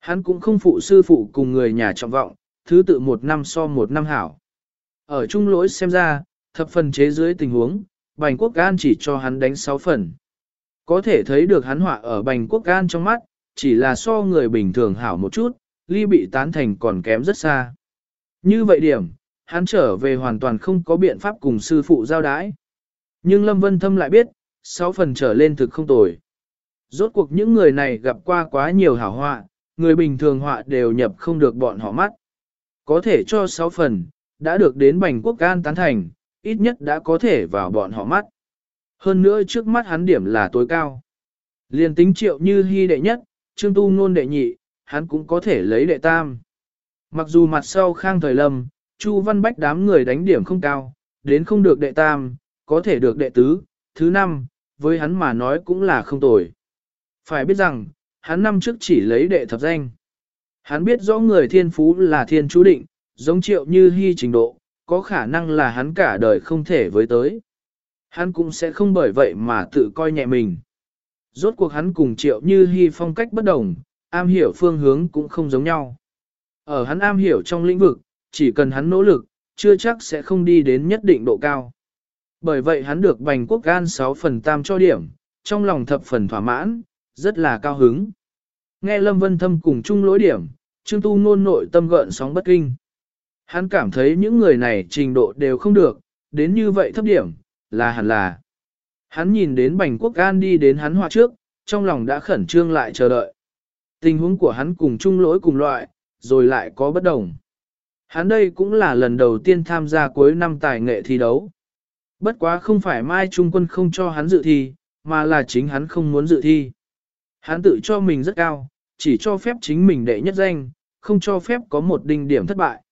Hắn cũng không phụ sư phụ cùng người nhà trọng vọng, thứ tự một năm so một năm hảo. Ở trung lỗi xem ra, thập phần chế dưới tình huống, Bành Quốc Gan chỉ cho hắn đánh 6 phần. Có thể thấy được hắn họa ở Bành Quốc Gan trong mắt, chỉ là so người bình thường hảo một chút, ly bị tán thành còn kém rất xa. Như vậy điểm, hắn trở về hoàn toàn không có biện pháp cùng sư phụ giao đái. Nhưng Lâm Vân Thâm lại biết, 6 phần trở lên thực không tồi. Rốt cuộc những người này gặp qua quá nhiều hảo họa, người bình thường họa đều nhập không được bọn họ mắt. Có thể cho 6 phần, đã được đến Bành Quốc Gan tán thành, ít nhất đã có thể vào bọn họ mắt. Hơn nữa trước mắt hắn điểm là tối cao. Liên tính triệu như hy đệ nhất, trương tu nôn đệ nhị, hắn cũng có thể lấy đệ tam. Mặc dù mặt sau khang thời lâm, Chu Văn Bách đám người đánh điểm không cao, đến không được đệ tam, có thể được đệ tứ, thứ năm, với hắn mà nói cũng là không tồi. Phải biết rằng, hắn năm trước chỉ lấy đệ thập danh. Hắn biết rõ người thiên phú là thiên chú định, giống triệu như hy trình độ, có khả năng là hắn cả đời không thể với tới. Hắn cũng sẽ không bởi vậy mà tự coi nhẹ mình. Rốt cuộc hắn cùng triệu như hy phong cách bất đồng, am hiểu phương hướng cũng không giống nhau. Ở hắn am hiểu trong lĩnh vực, chỉ cần hắn nỗ lực, chưa chắc sẽ không đi đến nhất định độ cao. Bởi vậy hắn được bành quốc gan 6 phần tam cho điểm, trong lòng thập phần thỏa mãn, rất là cao hứng. Nghe Lâm Vân Thâm cùng chung lỗi điểm, Trương Tu nôn nội tâm gợn sóng bất kinh. Hắn cảm thấy những người này trình độ đều không được, đến như vậy thấp điểm, là hẳn là. Hắn nhìn đến Bành Quốc An đi đến hắn hoa trước, trong lòng đã khẩn trương lại chờ đợi. Tình huống của hắn cùng chung lỗi cùng loại, rồi lại có bất đồng. Hắn đây cũng là lần đầu tiên tham gia cuối năm tài nghệ thi đấu. Bất quá không phải Mai Trung Quân không cho hắn dự thi, mà là chính hắn không muốn dự thi. Hắn tự cho mình rất cao, chỉ cho phép chính mình đệ nhất danh, không cho phép có một đinh điểm thất bại.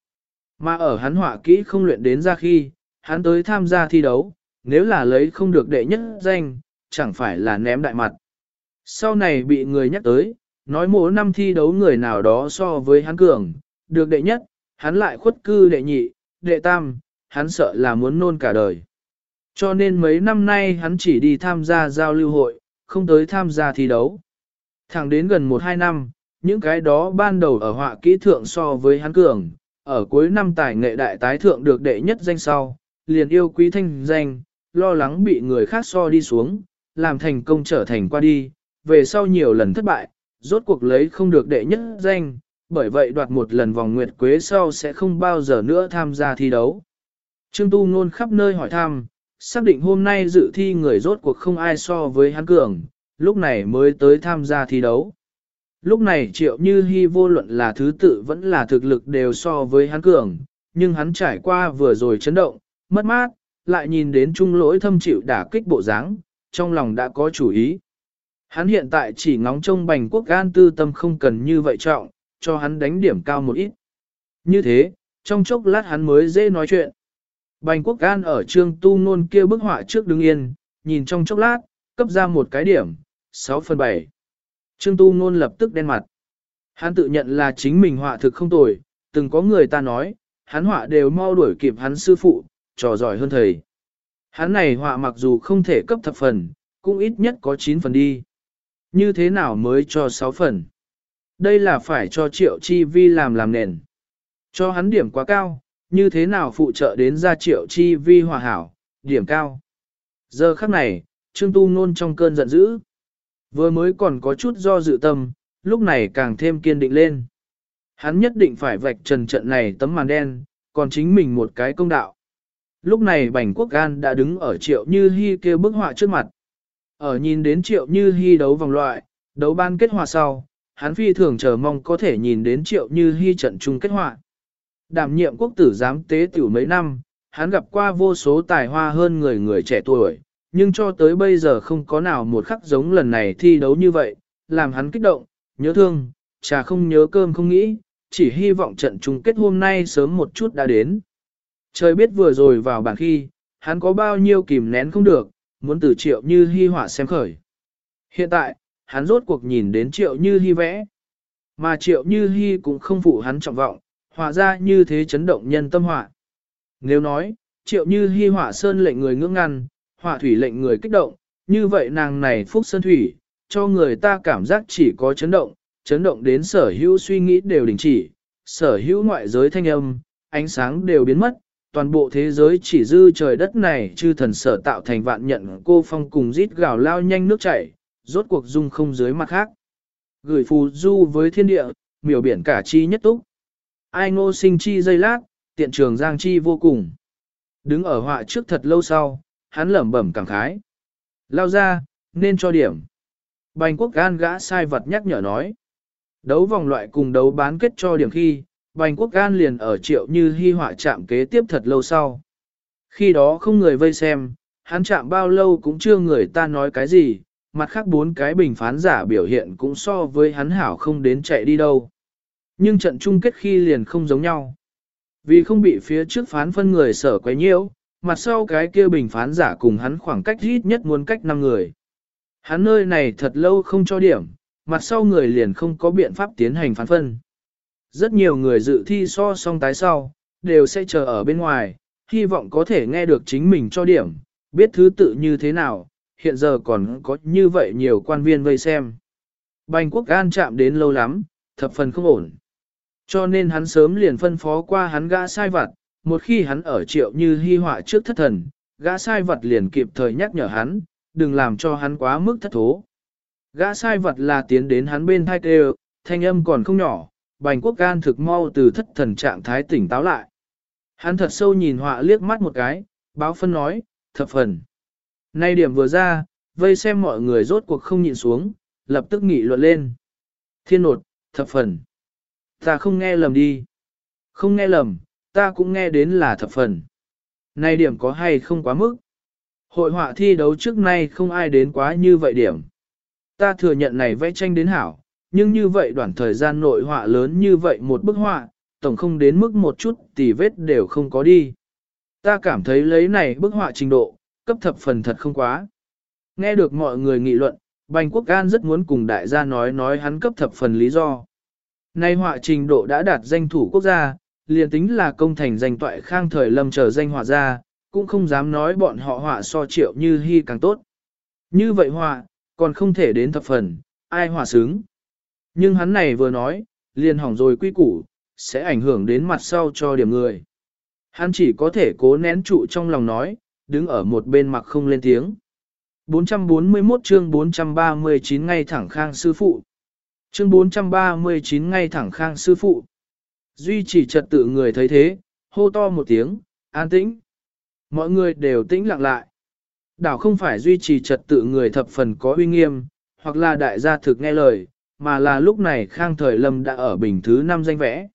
Mà ở hắn họa kỹ không luyện đến ra khi, hắn tới tham gia thi đấu, nếu là lấy không được đệ nhất danh, chẳng phải là ném đại mặt. Sau này bị người nhắc tới, nói mỗi năm thi đấu người nào đó so với hắn cường, được đệ nhất, hắn lại khuất cư đệ nhị, đệ tam, hắn sợ là muốn nôn cả đời. Cho nên mấy năm nay hắn chỉ đi tham gia giao lưu hội, không tới tham gia thi đấu. Thẳng đến gần 1-2 năm, những cái đó ban đầu ở họa kỹ thượng so với hắn cường, ở cuối năm tài nghệ đại tái thượng được đệ nhất danh sau, liền yêu quý thanh danh, lo lắng bị người khác so đi xuống, làm thành công trở thành qua đi, về sau nhiều lần thất bại, rốt cuộc lấy không được đệ nhất danh, bởi vậy đoạt một lần vòng nguyệt quế sau sẽ không bao giờ nữa tham gia thi đấu. Trương Tu Nôn khắp nơi hỏi thăm, xác định hôm nay dự thi người rốt cuộc không ai so với hắn cường, lúc này mới tới tham gia thi đấu. Lúc này triệu như hy vô luận là thứ tự vẫn là thực lực đều so với hắn cường, nhưng hắn trải qua vừa rồi chấn động, mất mát, lại nhìn đến trung lỗi thâm chịu đả kích bộ dáng, trong lòng đã có chủ ý. Hắn hiện tại chỉ ngóng trông bành quốc gan tư tâm không cần như vậy trọng, cho hắn đánh điểm cao một ít. Như thế, trong chốc lát hắn mới dễ nói chuyện. Bành quốc gan ở trương tu nôn kia bức họa trước đứng yên, nhìn trong chốc lát, cấp ra một cái điểm, 6 phần 7. Trương tu nôn lập tức đen mặt. Hắn tự nhận là chính mình họa thực không tồi, từng có người ta nói, hắn họa đều mau đuổi kịp hắn sư phụ, trò giỏi hơn thầy. Hắn này họa mặc dù không thể cấp thập phần, cũng ít nhất có 9 phần đi. Như thế nào mới cho 6 phần? Đây là phải cho triệu chi vi làm làm nền. Cho hắn điểm quá cao, như thế nào phụ trợ đến ra triệu chi vi hòa hảo, điểm cao. Giờ khắc này, Trương Tu Nôn trong cơn giận dữ. Vừa mới còn có chút do dự tâm, lúc này càng thêm kiên định lên. Hắn nhất định phải vạch trần trận này tấm màn đen, còn chính mình một cái công đạo. Lúc này Bành Quốc Gan đã đứng ở triệu như hy kêu bức họa trước mặt. Ở nhìn đến triệu như hy đấu vòng loại, đấu ban kết hòa sau, hắn phi thường chờ mong có thể nhìn đến triệu như hy trận chung kết họa. Đảm nhiệm quốc tử giám tế tiểu mấy năm, hắn gặp qua vô số tài hoa hơn người người trẻ tuổi, nhưng cho tới bây giờ không có nào một khắc giống lần này thi đấu như vậy, làm hắn kích động, nhớ thương, trà không nhớ cơm không nghĩ, chỉ hy vọng trận chung kết hôm nay sớm một chút đã đến. Trời biết vừa rồi vào bảng khi, hắn có bao nhiêu kìm nén không được, muốn từ triệu như hy họa xem khởi. Hiện tại, hắn rốt cuộc nhìn đến triệu như hy vẽ. Mà triệu như hy cũng không phụ hắn trọng vọng, họa ra như thế chấn động nhân tâm họa. Nếu nói, triệu như hy họa sơn lệnh người ngưỡng ngăn, họa thủy lệnh người kích động, như vậy nàng này phúc sơn thủy, cho người ta cảm giác chỉ có chấn động, chấn động đến sở hữu suy nghĩ đều đình chỉ, sở hữu ngoại giới thanh âm, ánh sáng đều biến mất, toàn bộ thế giới chỉ dư trời đất này chư thần sở tạo thành vạn nhận cô phong cùng rít gào lao nhanh nước chảy, rốt cuộc dung không dưới mặt khác. Gửi phù du với thiên địa, miểu biển cả chi nhất túc. Ai ngô sinh chi dây lát, tiện trường giang chi vô cùng. Đứng ở họa trước thật lâu sau, hắn lẩm bẩm cảm khái. Lao ra, nên cho điểm. Bành quốc gan gã sai vật nhắc nhở nói. Đấu vòng loại cùng đấu bán kết cho điểm khi, Bành quốc gan liền ở triệu như hy họa chạm kế tiếp thật lâu sau. Khi đó không người vây xem, hắn chạm bao lâu cũng chưa người ta nói cái gì, mặt khác bốn cái bình phán giả biểu hiện cũng so với hắn hảo không đến chạy đi đâu. Nhưng trận chung kết khi liền không giống nhau. Vì không bị phía trước phán phân người sở quấy nhiễu, mặt sau cái kia bình phán giả cùng hắn khoảng cách ít nhất muốn cách 5 người. Hắn nơi này thật lâu không cho điểm, mặt sau người liền không có biện pháp tiến hành phán phân. Rất nhiều người dự thi so song tái sau, đều sẽ chờ ở bên ngoài, hy vọng có thể nghe được chính mình cho điểm, biết thứ tự như thế nào, hiện giờ còn có như vậy nhiều quan viên vây xem. Bành quốc an chạm đến lâu lắm, thập phần không ổn. Cho nên hắn sớm liền phân phó qua hắn gã sai vặt, một khi hắn ở triệu như hy họa trước thất thần, gã sai vật liền kịp thời nhắc nhở hắn, đừng làm cho hắn quá mức thất thố. Gã sai vật là tiến đến hắn bên thai kêu, thanh âm còn không nhỏ, bành quốc gan thực mau từ thất thần trạng thái tỉnh táo lại. Hắn thật sâu nhìn họa liếc mắt một cái, báo phân nói, thập phần. Nay điểm vừa ra, vây xem mọi người rốt cuộc không nhịn xuống, lập tức nghị luận lên. Thiên nột, thập phần. Ta không nghe lầm đi. Không nghe lầm, ta cũng nghe đến là thập phần. Nay điểm có hay không quá mức? Hội họa thi đấu trước nay không ai đến quá như vậy điểm. Ta thừa nhận này vẽ tranh đến hảo, nhưng như vậy đoạn thời gian nội họa lớn như vậy một bức họa, tổng không đến mức một chút tì vết đều không có đi. Ta cảm thấy lấy này bức họa trình độ, cấp thập phần thật không quá. Nghe được mọi người nghị luận, Bành Quốc Gan rất muốn cùng đại gia nói nói hắn cấp thập phần lý do. Nay họa trình độ đã đạt danh thủ quốc gia, liền tính là công thành danh toại khang thời lâm trở danh họa gia cũng không dám nói bọn họ họa so triệu như hy càng tốt. Như vậy họa, còn không thể đến thập phần, ai họa xứng. Nhưng hắn này vừa nói, liền hỏng rồi quy củ, sẽ ảnh hưởng đến mặt sau cho điểm người. Hắn chỉ có thể cố nén trụ trong lòng nói, đứng ở một bên mặt không lên tiếng. 441 chương 439 ngay thẳng khang sư phụ. Chương 439 ngay thẳng khang sư phụ. Duy trì trật tự người thấy thế, hô to một tiếng, an tĩnh. Mọi người đều tĩnh lặng lại. Đảo không phải duy trì trật tự người thập phần có uy nghiêm, hoặc là đại gia thực nghe lời, mà là lúc này Khang Thời Lâm đã ở bình thứ năm danh vẽ.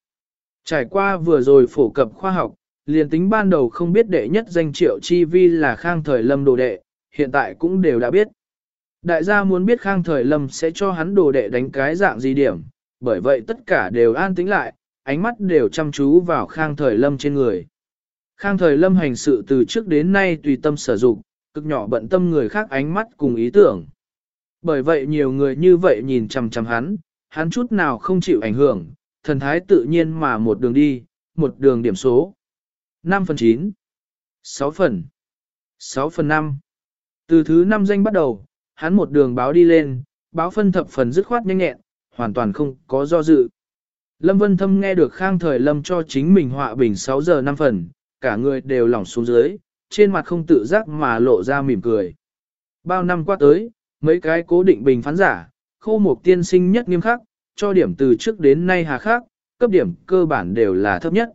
Trải qua vừa rồi phổ cập khoa học, liền tính ban đầu không biết đệ nhất danh triệu chi vi là khang thời lâm đồ đệ, hiện tại cũng đều đã biết. Đại gia muốn biết khang thời lâm sẽ cho hắn đồ đệ đánh cái dạng gì điểm, bởi vậy tất cả đều an tĩnh lại, ánh mắt đều chăm chú vào khang thời lâm trên người. Khang thời lâm hành sự từ trước đến nay tùy tâm sở dụng, cực nhỏ bận tâm người khác ánh mắt cùng ý tưởng. Bởi vậy nhiều người như vậy nhìn chằm chằm hắn, hắn chút nào không chịu ảnh hưởng, thần thái tự nhiên mà một đường đi, một đường điểm số. 5 phần 9 6 phần 6 phần 5 Từ thứ 5 danh bắt đầu, hắn một đường báo đi lên, báo phân thập phần dứt khoát nhanh nhẹn, hoàn toàn không có do dự. Lâm Vân Thâm nghe được khang thời Lâm cho chính mình họa bình 6 giờ 5 phần, cả người đều lỏng xuống dưới, trên mặt không tự giác mà lộ ra mỉm cười. Bao năm qua tới, mấy cái cố định bình phán giả, khô mục tiên sinh nhất nghiêm khắc, cho điểm từ trước đến nay hà khắc, cấp điểm cơ bản đều là thấp nhất.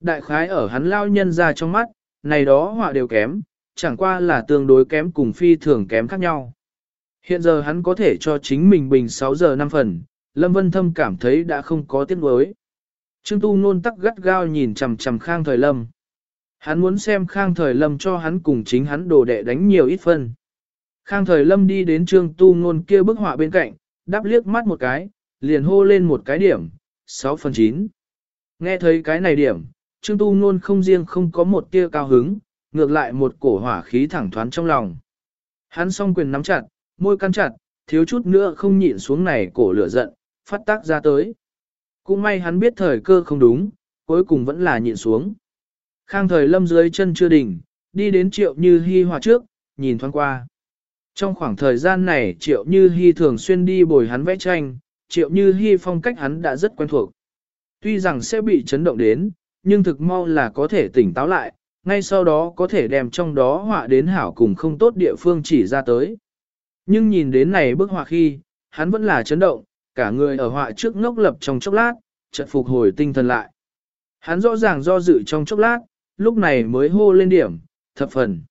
Đại khái ở hắn lao nhân ra trong mắt, này đó họa đều kém, chẳng qua là tương đối kém cùng phi thường kém khác nhau. Hiện giờ hắn có thể cho chính mình bình 6 giờ 5 phần, Lâm Vân Thâm cảm thấy đã không có tiếng đối. Trương Tu nôn tắc gắt gao nhìn chằm chằm Khang Thời Lâm. Hắn muốn xem Khang Thời Lâm cho hắn cùng chính hắn đồ đệ đánh nhiều ít phân. Khang Thời Lâm đi đến Trương Tu nôn kia bức họa bên cạnh, đáp liếc mắt một cái, liền hô lên một cái điểm, 6 phần 9. Nghe thấy cái này điểm, Trương Tu nôn không riêng không có một tia cao hứng, ngược lại một cổ hỏa khí thẳng thoáng trong lòng. Hắn song quyền nắm chặt, môi căn chặt, thiếu chút nữa không nhịn xuống này cổ lửa giận, phát tác ra tới. Cũng may hắn biết thời cơ không đúng, cuối cùng vẫn là nhịn xuống. Khang thời lâm dưới chân chưa đỉnh, đi đến triệu như hy hòa trước, nhìn thoáng qua. Trong khoảng thời gian này triệu như hi thường xuyên đi bồi hắn vẽ tranh, triệu như hi phong cách hắn đã rất quen thuộc. Tuy rằng sẽ bị chấn động đến, nhưng thực mau là có thể tỉnh táo lại, ngay sau đó có thể đem trong đó họa đến hảo cùng không tốt địa phương chỉ ra tới. Nhưng nhìn đến này bức họa khi, hắn vẫn là chấn động, cả người ở họa trước ngốc lập trong chốc lát, chợt phục hồi tinh thần lại. Hắn rõ ràng do dự trong chốc lát, lúc này mới hô lên điểm, thập phần.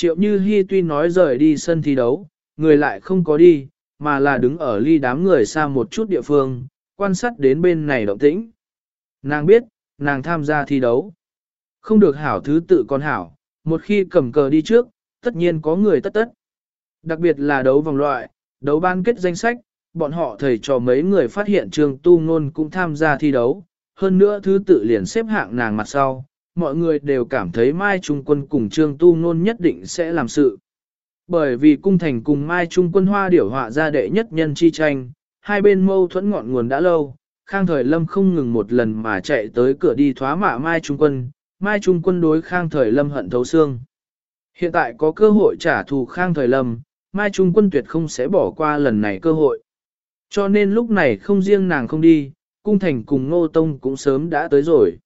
Triệu Như Hi tuy nói rời đi sân thi đấu, người lại không có đi, mà là đứng ở ly đám người xa một chút địa phương, quan sát đến bên này động tĩnh. Nàng biết, nàng tham gia thi đấu. Không được hảo thứ tự con hảo, một khi cầm cờ đi trước, tất nhiên có người tất tất. Đặc biệt là đấu vòng loại, đấu ban kết danh sách, bọn họ thầy trò mấy người phát hiện trường tu ngôn cũng tham gia thi đấu, hơn nữa thứ tự liền xếp hạng nàng mặt sau, mọi người đều cảm thấy Mai Trung Quân cùng Trương Tu Nôn nhất định sẽ làm sự. Bởi vì cung thành cùng Mai Trung Quân hoa điểu họa ra đệ nhất nhân chi tranh, hai bên mâu thuẫn ngọn nguồn đã lâu, Khang Thời Lâm không ngừng một lần mà chạy tới cửa đi thoá mạ Mai Trung Quân, Mai Trung Quân đối Khang Thời Lâm hận thấu xương. Hiện tại có cơ hội trả thù Khang Thời Lâm, Mai Trung Quân tuyệt không sẽ bỏ qua lần này cơ hội. Cho nên lúc này không riêng nàng không đi, cung thành cùng Ngô Tông cũng sớm đã tới rồi.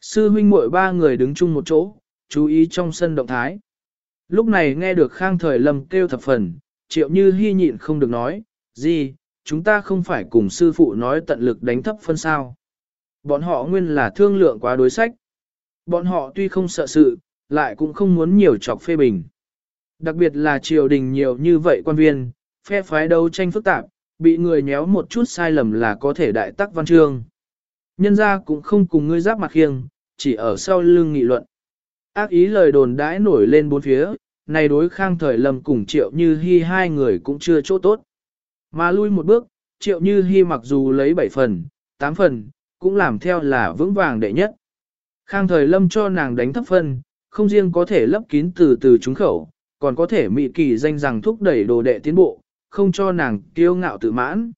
Sư huynh muội ba người đứng chung một chỗ, chú ý trong sân động thái. Lúc này nghe được Khang Thời Lâm kêu thập phần, triệu như hy nhịn không được nói, gì, chúng ta không phải cùng sư phụ nói tận lực đánh thấp phân sao. Bọn họ nguyên là thương lượng quá đối sách. Bọn họ tuy không sợ sự, lại cũng không muốn nhiều chọc phê bình. Đặc biệt là triều đình nhiều như vậy quan viên, phe phái đấu tranh phức tạp, bị người nhéo một chút sai lầm là có thể đại tắc văn chương. Nhân ra cũng không cùng ngươi giáp mặt khiêng, chỉ ở sau lưng nghị luận. Ác ý lời đồn đãi nổi lên bốn phía, này đối khang thời lầm cùng triệu như hy hai người cũng chưa chỗ tốt. Mà lui một bước, triệu như hy mặc dù lấy 7 phần, 8 phần, cũng làm theo là vững vàng đệ nhất. Khang thời lâm cho nàng đánh thấp phân, không riêng có thể lấp kín từ từ trúng khẩu, còn có thể mị kỳ danh rằng thúc đẩy đồ đệ tiến bộ, không cho nàng kiêu ngạo tự mãn.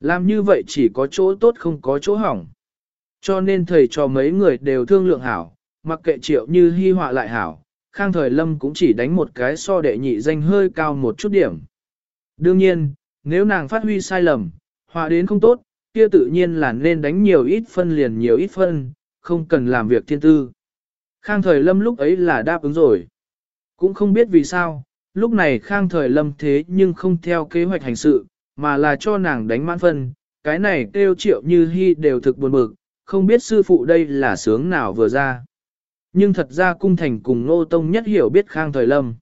Làm như vậy chỉ có chỗ tốt không có chỗ hỏng. Cho nên thầy cho mấy người đều thương lượng hảo, mặc kệ triệu như hy họa lại hảo, khang thời lâm cũng chỉ đánh một cái so đệ nhị danh hơi cao một chút điểm. Đương nhiên, nếu nàng phát huy sai lầm, họa đến không tốt, kia tự nhiên là nên đánh nhiều ít phân liền nhiều ít phân, không cần làm việc thiên tư. Khang thời lâm lúc ấy là đáp ứng rồi. Cũng không biết vì sao, lúc này khang thời lâm thế nhưng không theo kế hoạch hành sự, mà là cho nàng đánh mãn phân, cái này kêu triệu như hy đều thực buồn bực, không biết sư phụ đây là sướng nào vừa ra. Nhưng thật ra cung thành cùng nô tông nhất hiểu biết khang thời lâm.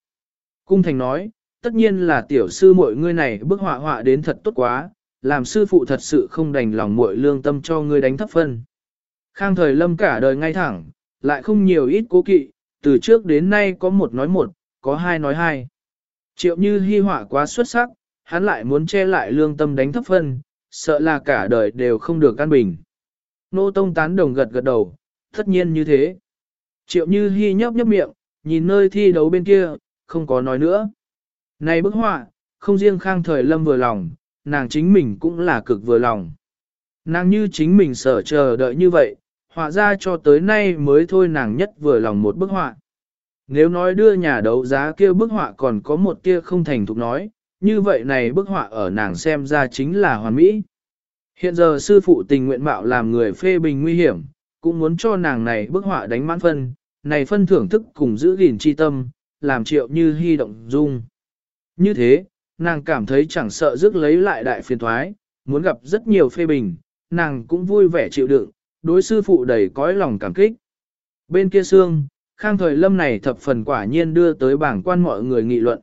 Cung thành nói, tất nhiên là tiểu sư muội ngươi này bức họa họa đến thật tốt quá, làm sư phụ thật sự không đành lòng muội lương tâm cho ngươi đánh thấp phân. Khang thời lâm cả đời ngay thẳng, lại không nhiều ít cố kỵ, từ trước đến nay có một nói một, có hai nói hai. Triệu như hy họa quá xuất sắc, hắn lại muốn che lại lương tâm đánh thấp phân, sợ là cả đời đều không được an bình. Nô Tông tán đồng gật gật đầu, tất nhiên như thế. Triệu như Hi nhấp nhấp miệng, nhìn nơi thi đấu bên kia, không có nói nữa. Này bức họa, không riêng khang thời lâm vừa lòng, nàng chính mình cũng là cực vừa lòng. Nàng như chính mình sở chờ đợi như vậy, họa ra cho tới nay mới thôi nàng nhất vừa lòng một bức họa. Nếu nói đưa nhà đấu giá kia bức họa còn có một tia không thành thục nói, như vậy này bức họa ở nàng xem ra chính là hoàn mỹ. Hiện giờ sư phụ tình nguyện mạo làm người phê bình nguy hiểm, cũng muốn cho nàng này bức họa đánh mãn phân, này phân thưởng thức cùng giữ gìn chi tâm, làm triệu như hy động dung. Như thế, nàng cảm thấy chẳng sợ rước lấy lại đại phiền thoái, muốn gặp rất nhiều phê bình, nàng cũng vui vẻ chịu đựng, đối sư phụ đầy cõi lòng cảm kích. Bên kia xương, khang thời lâm này thập phần quả nhiên đưa tới bảng quan mọi người nghị luận.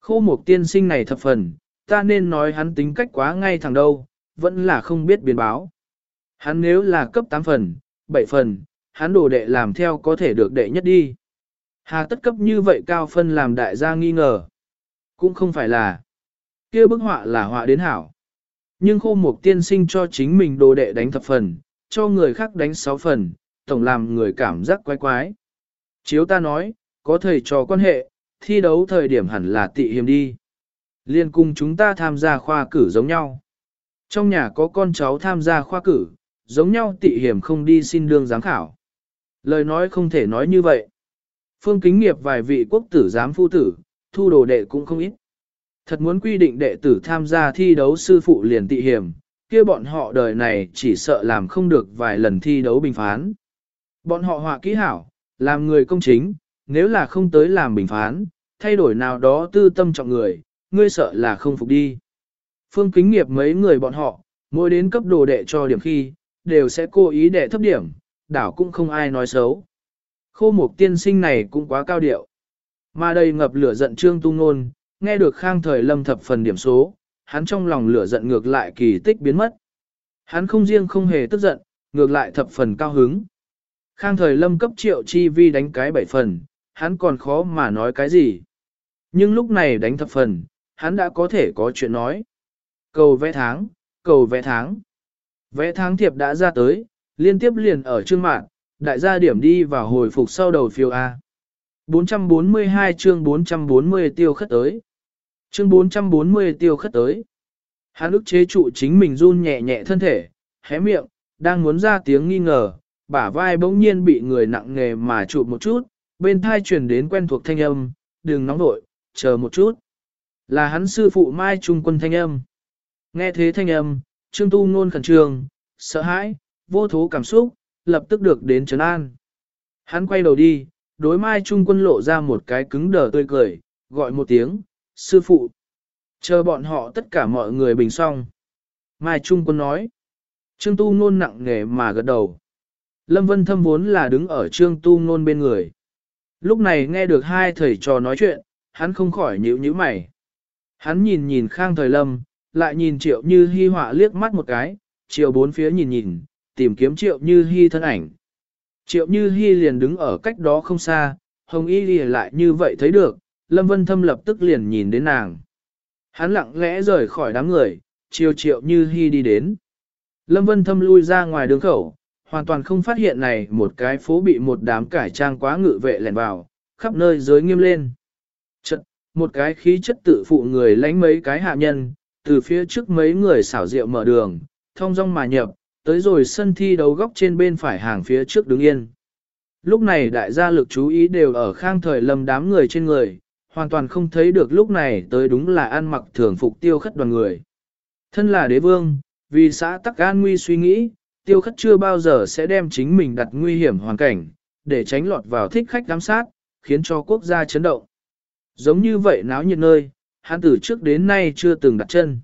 Khô mục tiên sinh này thập phần, ta nên nói hắn tính cách quá ngay thẳng đâu, vẫn là không biết biến báo. Hắn nếu là cấp 8 phần, 7 phần, hắn đồ đệ làm theo có thể được đệ nhất đi. Hà tất cấp như vậy cao phân làm đại gia nghi ngờ. Cũng không phải là. kia bức họa là họa đến hảo. Nhưng khô mục tiên sinh cho chính mình đồ đệ đánh thập phần, cho người khác đánh 6 phần, tổng làm người cảm giác quái quái. Chiếu ta nói, có thầy trò quan hệ, thi đấu thời điểm hẳn là tị hiểm đi. Liên cùng chúng ta tham gia khoa cử giống nhau. Trong nhà có con cháu tham gia khoa cử, giống nhau tị hiểm không đi xin đương giám khảo. Lời nói không thể nói như vậy. Phương kính nghiệp vài vị quốc tử giám phu tử, thu đồ đệ cũng không ít. Thật muốn quy định đệ tử tham gia thi đấu sư phụ liền tị hiểm, kia bọn họ đời này chỉ sợ làm không được vài lần thi đấu bình phán. Bọn họ họa kỹ hảo, làm người công chính, nếu là không tới làm bình phán, thay đổi nào đó tư tâm trọng người, ngươi sợ là không phục đi. Phương kính nghiệp mấy người bọn họ, mỗi đến cấp đồ đệ cho điểm khi, đều sẽ cố ý đệ thấp điểm, đảo cũng không ai nói xấu. Khô mục tiên sinh này cũng quá cao điệu. Mà đây ngập lửa giận trương tung nôn, nghe được khang thời lâm thập phần điểm số, hắn trong lòng lửa giận ngược lại kỳ tích biến mất. Hắn không riêng không hề tức giận, ngược lại thập phần cao hứng. Khang thời lâm cấp triệu chi vi đánh cái bảy phần, hắn còn khó mà nói cái gì. Nhưng lúc này đánh thập phần, hắn đã có thể có chuyện nói. Cầu vẽ tháng, cầu vẽ tháng. Vẽ tháng thiệp đã ra tới, liên tiếp liền ở chương mạng, đại gia điểm đi và hồi phục sau đầu phiêu A. 442 chương 440 tiêu khất tới. Chương 440 tiêu khất tới. Hắn ức chế trụ chính mình run nhẹ nhẹ thân thể, hé miệng, đang muốn ra tiếng nghi ngờ, bả vai bỗng nhiên bị người nặng nghề mà trụ một chút, bên thai truyền đến quen thuộc thanh âm, đừng nóng nội, chờ một chút. Là hắn sư phụ Mai Trung quân thanh âm. Nghe thế thanh âm, Trương Tu Nôn khẩn trương, sợ hãi, vô thố cảm xúc, lập tức được đến trấn an. Hắn quay đầu đi, đối Mai Trung quân lộ ra một cái cứng đờ tươi cười, gọi một tiếng, sư phụ. Chờ bọn họ tất cả mọi người bình xong. Mai Trung quân nói. Trương Tu Nôn nặng nề mà gật đầu. Lâm Vân Thâm vốn là đứng ở Trương Tu Nôn bên người. Lúc này nghe được hai thầy trò nói chuyện, hắn không khỏi nhíu nhíu mày. Hắn nhìn nhìn Khang Thời Lâm, lại nhìn Triệu Như hy họa liếc mắt một cái, Triệu bốn phía nhìn nhìn, tìm kiếm Triệu Như hy thân ảnh. Triệu Như hy liền đứng ở cách đó không xa, Hồng Y lìa lại như vậy thấy được, Lâm Vân Thâm lập tức liền nhìn đến nàng. Hắn lặng lẽ rời khỏi đám người, chiều Triệu Như hy đi đến. Lâm Vân Thâm lui ra ngoài đường khẩu, hoàn toàn không phát hiện này một cái phố bị một đám cải trang quá ngự vệ lẻn vào, khắp nơi giới nghiêm lên. Chật, một cái khí chất tự phụ người lánh mấy cái hạ nhân, từ phía trước mấy người xảo rượu mở đường, thông dong mà nhập, tới rồi sân thi đấu góc trên bên phải hàng phía trước đứng yên. Lúc này đại gia lực chú ý đều ở khang thời lầm đám người trên người, hoàn toàn không thấy được lúc này tới đúng là ăn mặc thường phục tiêu khất đoàn người. Thân là đế vương, vì xã tắc an nguy suy nghĩ, tiêu khất chưa bao giờ sẽ đem chính mình đặt nguy hiểm hoàn cảnh, để tránh lọt vào thích khách giám sát, khiến cho quốc gia chấn động. Giống như vậy náo nhiệt nơi, hắn từ trước đến nay chưa từng đặt chân.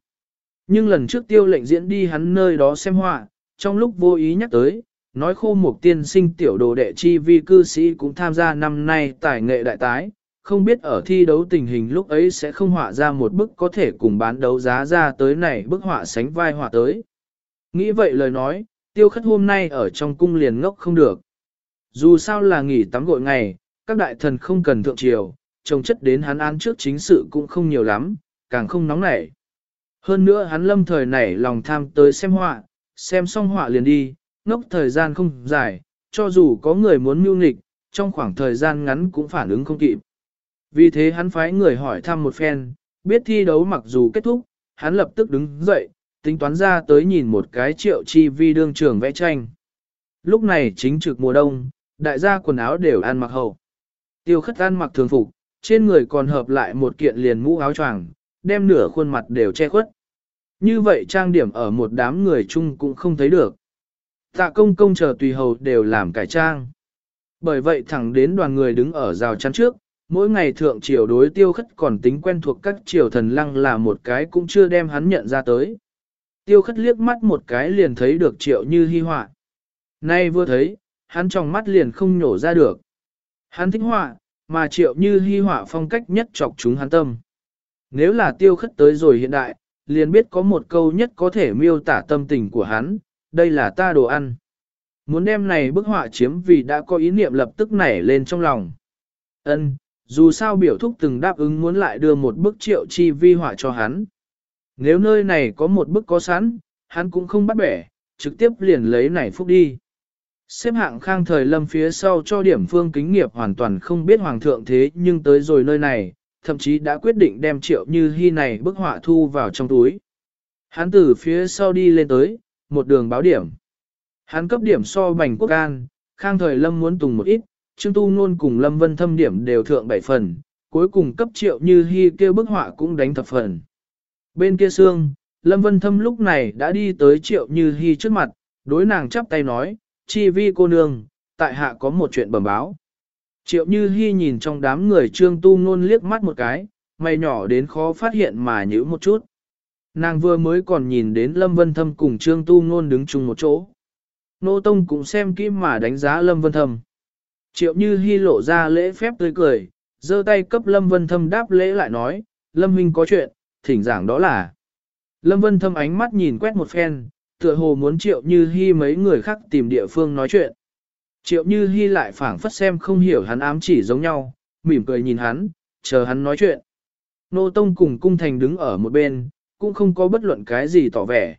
Nhưng lần trước tiêu lệnh diễn đi hắn nơi đó xem họa, trong lúc vô ý nhắc tới, nói khô một tiên sinh tiểu đồ đệ chi vi cư sĩ cũng tham gia năm nay tài nghệ đại tái, không biết ở thi đấu tình hình lúc ấy sẽ không họa ra một bức có thể cùng bán đấu giá ra tới này bức họa sánh vai họa tới. Nghĩ vậy lời nói, tiêu khất hôm nay ở trong cung liền ngốc không được. Dù sao là nghỉ tắm gội ngày, các đại thần không cần thượng triều, trồng chất đến hắn án trước chính sự cũng không nhiều lắm, càng không nóng nảy. Hơn nữa hắn lâm thời nảy lòng tham tới xem họa, xem xong họa liền đi, ngốc thời gian không dài, cho dù có người muốn mưu nghịch, trong khoảng thời gian ngắn cũng phản ứng không kịp. Vì thế hắn phái người hỏi thăm một phen, biết thi đấu mặc dù kết thúc, hắn lập tức đứng dậy, tính toán ra tới nhìn một cái triệu chi vi đương trường vẽ tranh. Lúc này chính trực mùa đông, đại gia quần áo đều ăn mặc hậu. Tiêu khất ăn mặc thường phục, trên người còn hợp lại một kiện liền mũ áo choàng, đem nửa khuôn mặt đều che khuất. Như vậy trang điểm ở một đám người chung cũng không thấy được. Tạ công công chờ tùy hầu đều làm cải trang. Bởi vậy thẳng đến đoàn người đứng ở rào chắn trước, mỗi ngày thượng triều đối tiêu khất còn tính quen thuộc các triều thần lăng là một cái cũng chưa đem hắn nhận ra tới. Tiêu khất liếc mắt một cái liền thấy được triệu như hy họa. Nay vừa thấy, hắn trong mắt liền không nhổ ra được. Hắn thích họa, mà triệu như hy họa phong cách nhất chọc chúng hắn tâm. Nếu là tiêu khất tới rồi hiện đại, liền biết có một câu nhất có thể miêu tả tâm tình của hắn, đây là ta đồ ăn. Muốn đem này bức họa chiếm vì đã có ý niệm lập tức nảy lên trong lòng. Ân, dù sao biểu thúc từng đáp ứng muốn lại đưa một bức triệu chi vi họa cho hắn. Nếu nơi này có một bức có sẵn, hắn cũng không bắt bẻ, trực tiếp liền lấy này phúc đi. Xếp hạng khang thời lâm phía sau cho điểm phương kính nghiệp hoàn toàn không biết hoàng thượng thế nhưng tới rồi nơi này, thậm chí đã quyết định đem triệu như hy này bức họa thu vào trong túi. Hắn từ phía sau đi lên tới, một đường báo điểm. Hắn cấp điểm so bành quốc an, khang thời lâm muốn tùng một ít, Trương Tu Nôn cùng Lâm Vân thâm điểm đều thượng bảy phần, cuối cùng cấp triệu như hy kêu bức họa cũng đánh thập phần. Bên kia xương, Lâm Vân Thâm lúc này đã đi tới triệu như hy trước mặt, đối nàng chắp tay nói, chi vi cô nương, tại hạ có một chuyện bẩm báo. Triệu như Hi nhìn trong đám người trương tu nôn liếc mắt một cái, mày nhỏ đến khó phát hiện mà nhữ một chút. Nàng vừa mới còn nhìn đến Lâm Vân Thâm cùng trương tu nôn đứng chung một chỗ. Nô Tông cũng xem kỹ mà đánh giá Lâm Vân Thâm. Triệu như Hi lộ ra lễ phép tươi cười, giơ tay cấp Lâm Vân Thâm đáp lễ lại nói, Lâm Huynh có chuyện, thỉnh giảng đó là. Lâm Vân Thâm ánh mắt nhìn quét một phen, tựa hồ muốn triệu như hy mấy người khác tìm địa phương nói chuyện. Triệu như hy lại phảng phất xem không hiểu hắn ám chỉ giống nhau, mỉm cười nhìn hắn, chờ hắn nói chuyện. Nô Tông cùng cung thành đứng ở một bên, cũng không có bất luận cái gì tỏ vẻ.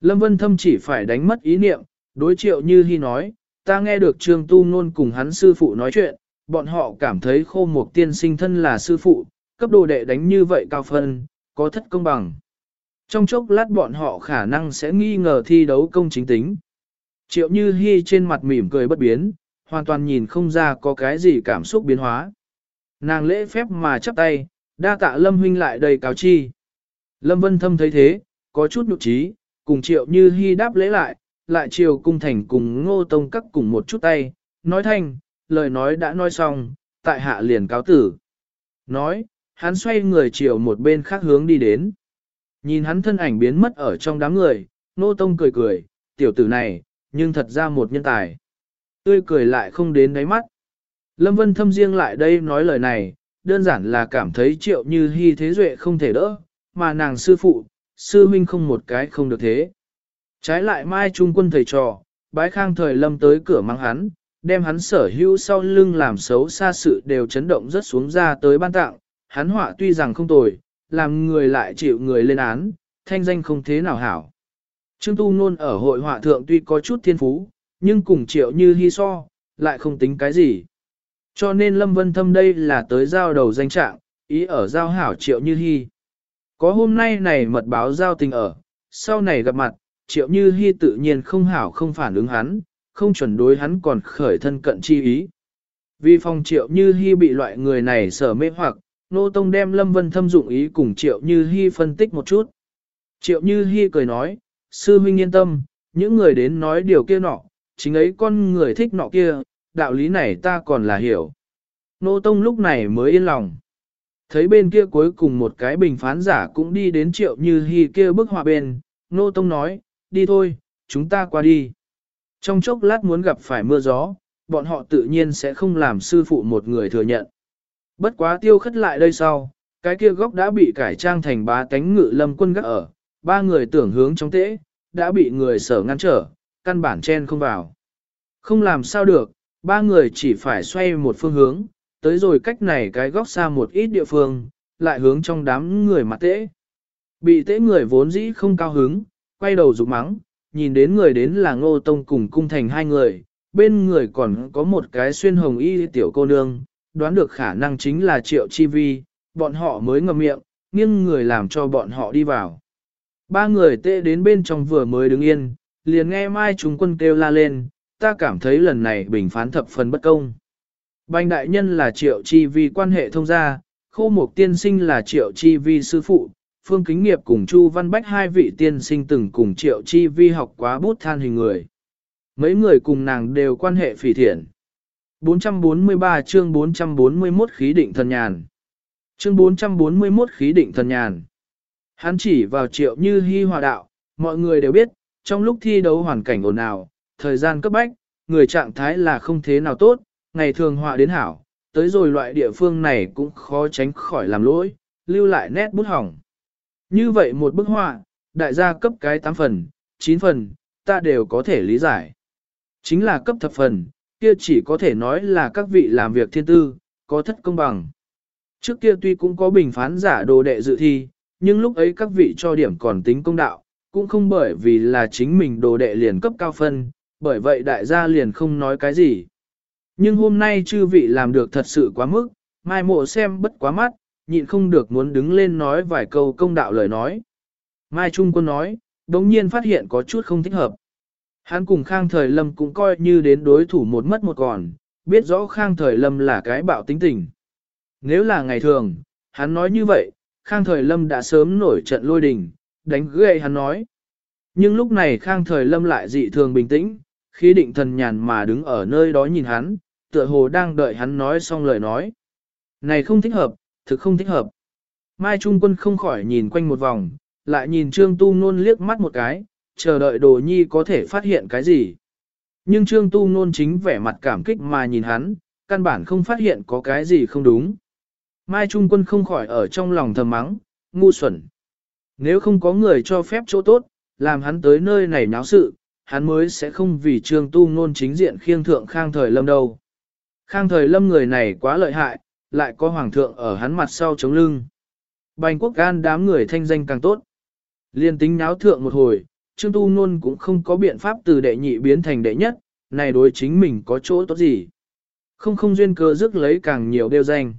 Lâm Vân Thâm chỉ phải đánh mất ý niệm, đối triệu như hy nói, ta nghe được Trương Tu Nôn cùng hắn sư phụ nói chuyện, bọn họ cảm thấy khô một tiên sinh thân là sư phụ, cấp đồ đệ đánh như vậy cao phân, có thất công bằng. Trong chốc lát bọn họ khả năng sẽ nghi ngờ thi đấu công chính tính. Triệu Như Hi trên mặt mỉm cười bất biến, hoàn toàn nhìn không ra có cái gì cảm xúc biến hóa. Nàng lễ phép mà chắp tay, đa tạ Lâm huynh lại đầy cáo chi. Lâm Vân Thâm thấy thế, có chút nhục trí, cùng Triệu Như Hi đáp lễ lại, lại Triều Cung Thành cùng Ngô Tông cắt cùng một chút tay, nói thanh, lời nói đã nói xong, tại hạ liền cáo tử. Nói, hắn xoay người chiều một bên khác hướng đi đến. Nhìn hắn thân ảnh biến mất ở trong đám người, nô tông cười cười, tiểu tử này, nhưng thật ra một nhân tài. Tươi cười lại không đến đáy mắt. Lâm Vân thâm riêng lại đây nói lời này, đơn giản là cảm thấy triệu như hy thế duệ không thể đỡ, mà nàng sư phụ, sư huynh không một cái không được thế. Trái lại mai trung quân thầy trò, bái khang thời lâm tới cửa mang hắn, đem hắn sở hữu sau lưng làm xấu xa sự đều chấn động rất xuống ra tới ban tặng, hắn họa tuy rằng không tồi, làm người lại chịu người lên án, thanh danh không thế nào hảo. Trương Tu Nôn ở hội họa thượng tuy có chút thiên phú, nhưng cùng triệu như hy so, lại không tính cái gì. Cho nên Lâm Vân Thâm đây là tới giao đầu danh trạng, ý ở giao hảo triệu như hy. Có hôm nay này mật báo giao tình ở, sau này gặp mặt, triệu như hy tự nhiên không hảo không phản ứng hắn, không chuẩn đối hắn còn khởi thân cận chi ý. Vì phòng triệu như hy bị loại người này sở mê hoặc, Nô Tông đem Lâm Vân thâm dụng ý cùng Triệu Như Hi phân tích một chút. Triệu Như Hi cười nói, sư huynh yên tâm, những người đến nói điều kia nọ, chính ấy con người thích nọ kia, đạo lý này ta còn là hiểu. Nô Tông lúc này mới yên lòng. Thấy bên kia cuối cùng một cái bình phán giả cũng đi đến Triệu Như Hi kia bức họa bên, Nô Tông nói, đi thôi, chúng ta qua đi. Trong chốc lát muốn gặp phải mưa gió, bọn họ tự nhiên sẽ không làm sư phụ một người thừa nhận. Bất quá tiêu khất lại đây sau, cái kia góc đã bị cải trang thành ba tánh ngự lâm quân gác ở, ba người tưởng hướng trong tễ, đã bị người sở ngăn trở, căn bản chen không vào. Không làm sao được, Ba người chỉ phải xoay một phương hướng, tới rồi cách này cái góc xa một ít địa phương, lại hướng trong đám người mặt tễ. Bị tễ người vốn dĩ không cao hứng, quay đầu rụng mắng, nhìn đến người đến là ngô tông cùng cung thành hai người, bên người còn có một cái xuyên hồng y tiểu cô nương, đoán được khả năng chính là triệu chi vi, bọn họ mới ngậm miệng, nghiêng người làm cho bọn họ đi vào. Ba người tệ đến bên trong vừa mới đứng yên, liền nghe Mai Trung Quân kêu la lên, ta cảm thấy lần này bình phán thập phần bất công. Bành đại nhân là triệu chi vi quan hệ thông gia, khô mục tiên sinh là triệu chi vi sư phụ, phương kính nghiệp cùng Chu Văn Bách hai vị tiên sinh từng cùng triệu chi vi học quá bút than hình người. Mấy người cùng nàng đều quan hệ phỉ thiện. 443 chương 441 khí định thần nhàn. Chương 441 khí định thần nhàn. Hắn chỉ vào triệu như hy hòa đạo, mọi người đều biết, trong lúc thi đấu hoàn cảnh ồn ào, thời gian cấp bách, người trạng thái là không thế nào tốt, ngày thường họa đến hảo, tới rồi loại địa phương này cũng khó tránh khỏi làm lỗi, lưu lại nét bút hỏng. Như vậy một bức họa, đại gia cấp cái 8 phần, 9 phần, ta đều có thể lý giải. Chính là cấp thập phần, kia chỉ có thể nói là các vị làm việc thiên tư, có thất công bằng. Trước kia tuy cũng có bình phán giả đồ đệ dự thi, nhưng lúc ấy các vị cho điểm còn tính công đạo, cũng không bởi vì là chính mình đồ đệ liền cấp cao phân, bởi vậy đại gia liền không nói cái gì. Nhưng hôm nay chư vị làm được thật sự quá mức, mai mộ xem bất quá mắt, nhịn không được muốn đứng lên nói vài câu công đạo lời nói. Mai Trung Quân nói, đống nhiên phát hiện có chút không thích hợp. Hắn cùng Khang Thời Lâm cũng coi như đến đối thủ một mất một còn, biết rõ Khang Thời Lâm là cái bạo tính tình. Nếu là ngày thường, hắn nói như vậy, Khang Thời Lâm đã sớm nổi trận lôi đình, đánh ghê hắn nói. Nhưng lúc này Khang Thời Lâm lại dị thường bình tĩnh, khi định thần nhàn mà đứng ở nơi đó nhìn hắn, tựa hồ đang đợi hắn nói xong lời nói. Này không thích hợp, thực không thích hợp. Mai Trung Quân không khỏi nhìn quanh một vòng, lại nhìn Trương Tu Nôn liếc mắt một cái, chờ đợi Đồ Nhi có thể phát hiện cái gì. Nhưng Trương Tu Nôn chính vẻ mặt cảm kích mà nhìn hắn, căn bản không phát hiện có cái gì không đúng. Mai Trung Quân không khỏi ở trong lòng thầm mắng, ngu xuẩn. Nếu không có người cho phép chỗ tốt, làm hắn tới nơi này náo sự, hắn mới sẽ không vì Trương Tu Nôn chính diện khiêng thượng Khang Thời Lâm đâu. Khang Thời Lâm người này quá lợi hại, lại có hoàng thượng ở hắn mặt sau chống lưng. Bành quốc gan đám người thanh danh càng tốt. Liên tính náo thượng một hồi, Trương Tu Nôn cũng không có biện pháp từ đệ nhị biến thành đệ nhất, này đối chính mình có chỗ tốt gì. Không không duyên cơ rước lấy càng nhiều đeo danh.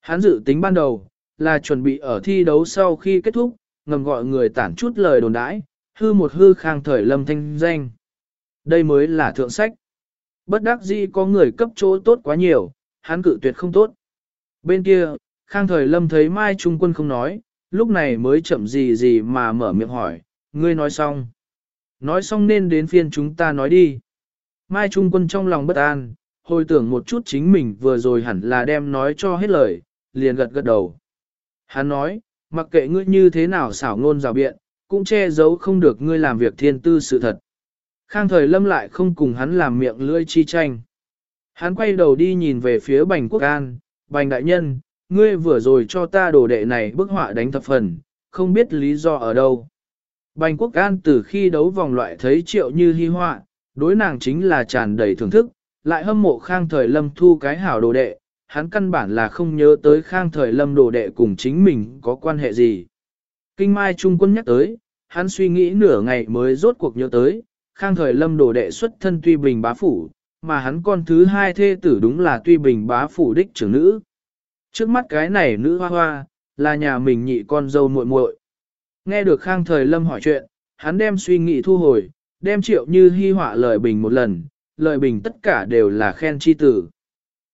Hắn dự tính ban đầu, là chuẩn bị ở thi đấu sau khi kết thúc, ngầm gọi người tản chút lời đồn đãi, hư một hư khang thời lâm thanh danh. Đây mới là thượng sách. Bất đắc dĩ có người cấp chỗ tốt quá nhiều, hắn cự tuyệt không tốt. Bên kia, khang thời lâm thấy Mai Trung Quân không nói, lúc này mới chậm gì gì mà mở miệng hỏi, ngươi nói xong. Nói xong nên đến phiên chúng ta nói đi. Mai Trung Quân trong lòng bất an, hồi tưởng một chút chính mình vừa rồi hẳn là đem nói cho hết lời, liền gật gật đầu. Hắn nói, mặc kệ ngươi như thế nào xảo ngôn rào biện, cũng che giấu không được ngươi làm việc thiên tư sự thật. Khang thời lâm lại không cùng hắn làm miệng lưỡi chi tranh. Hắn quay đầu đi nhìn về phía bành quốc an, bành đại nhân, ngươi vừa rồi cho ta đồ đệ này bức họa đánh thập phần, không biết lý do ở đâu. Bành quốc an từ khi đấu vòng loại thấy triệu như hy họa, đối nàng chính là tràn đầy thưởng thức, lại hâm mộ khang thời lâm thu cái hảo đồ đệ, hắn căn bản là không nhớ tới khang thời lâm đồ đệ cùng chính mình có quan hệ gì. Kinh Mai Trung Quân nhắc tới, hắn suy nghĩ nửa ngày mới rốt cuộc nhớ tới, khang thời lâm đồ đệ xuất thân tuy bình bá phủ, mà hắn con thứ hai thê tử đúng là tuy bình bá phủ đích trưởng nữ. Trước mắt cái này nữ hoa hoa, là nhà mình nhị con dâu muội muội. Nghe được khang thời lâm hỏi chuyện, hắn đem suy nghĩ thu hồi, đem triệu như hy họa lời bình một lần, lời bình tất cả đều là khen chi tử.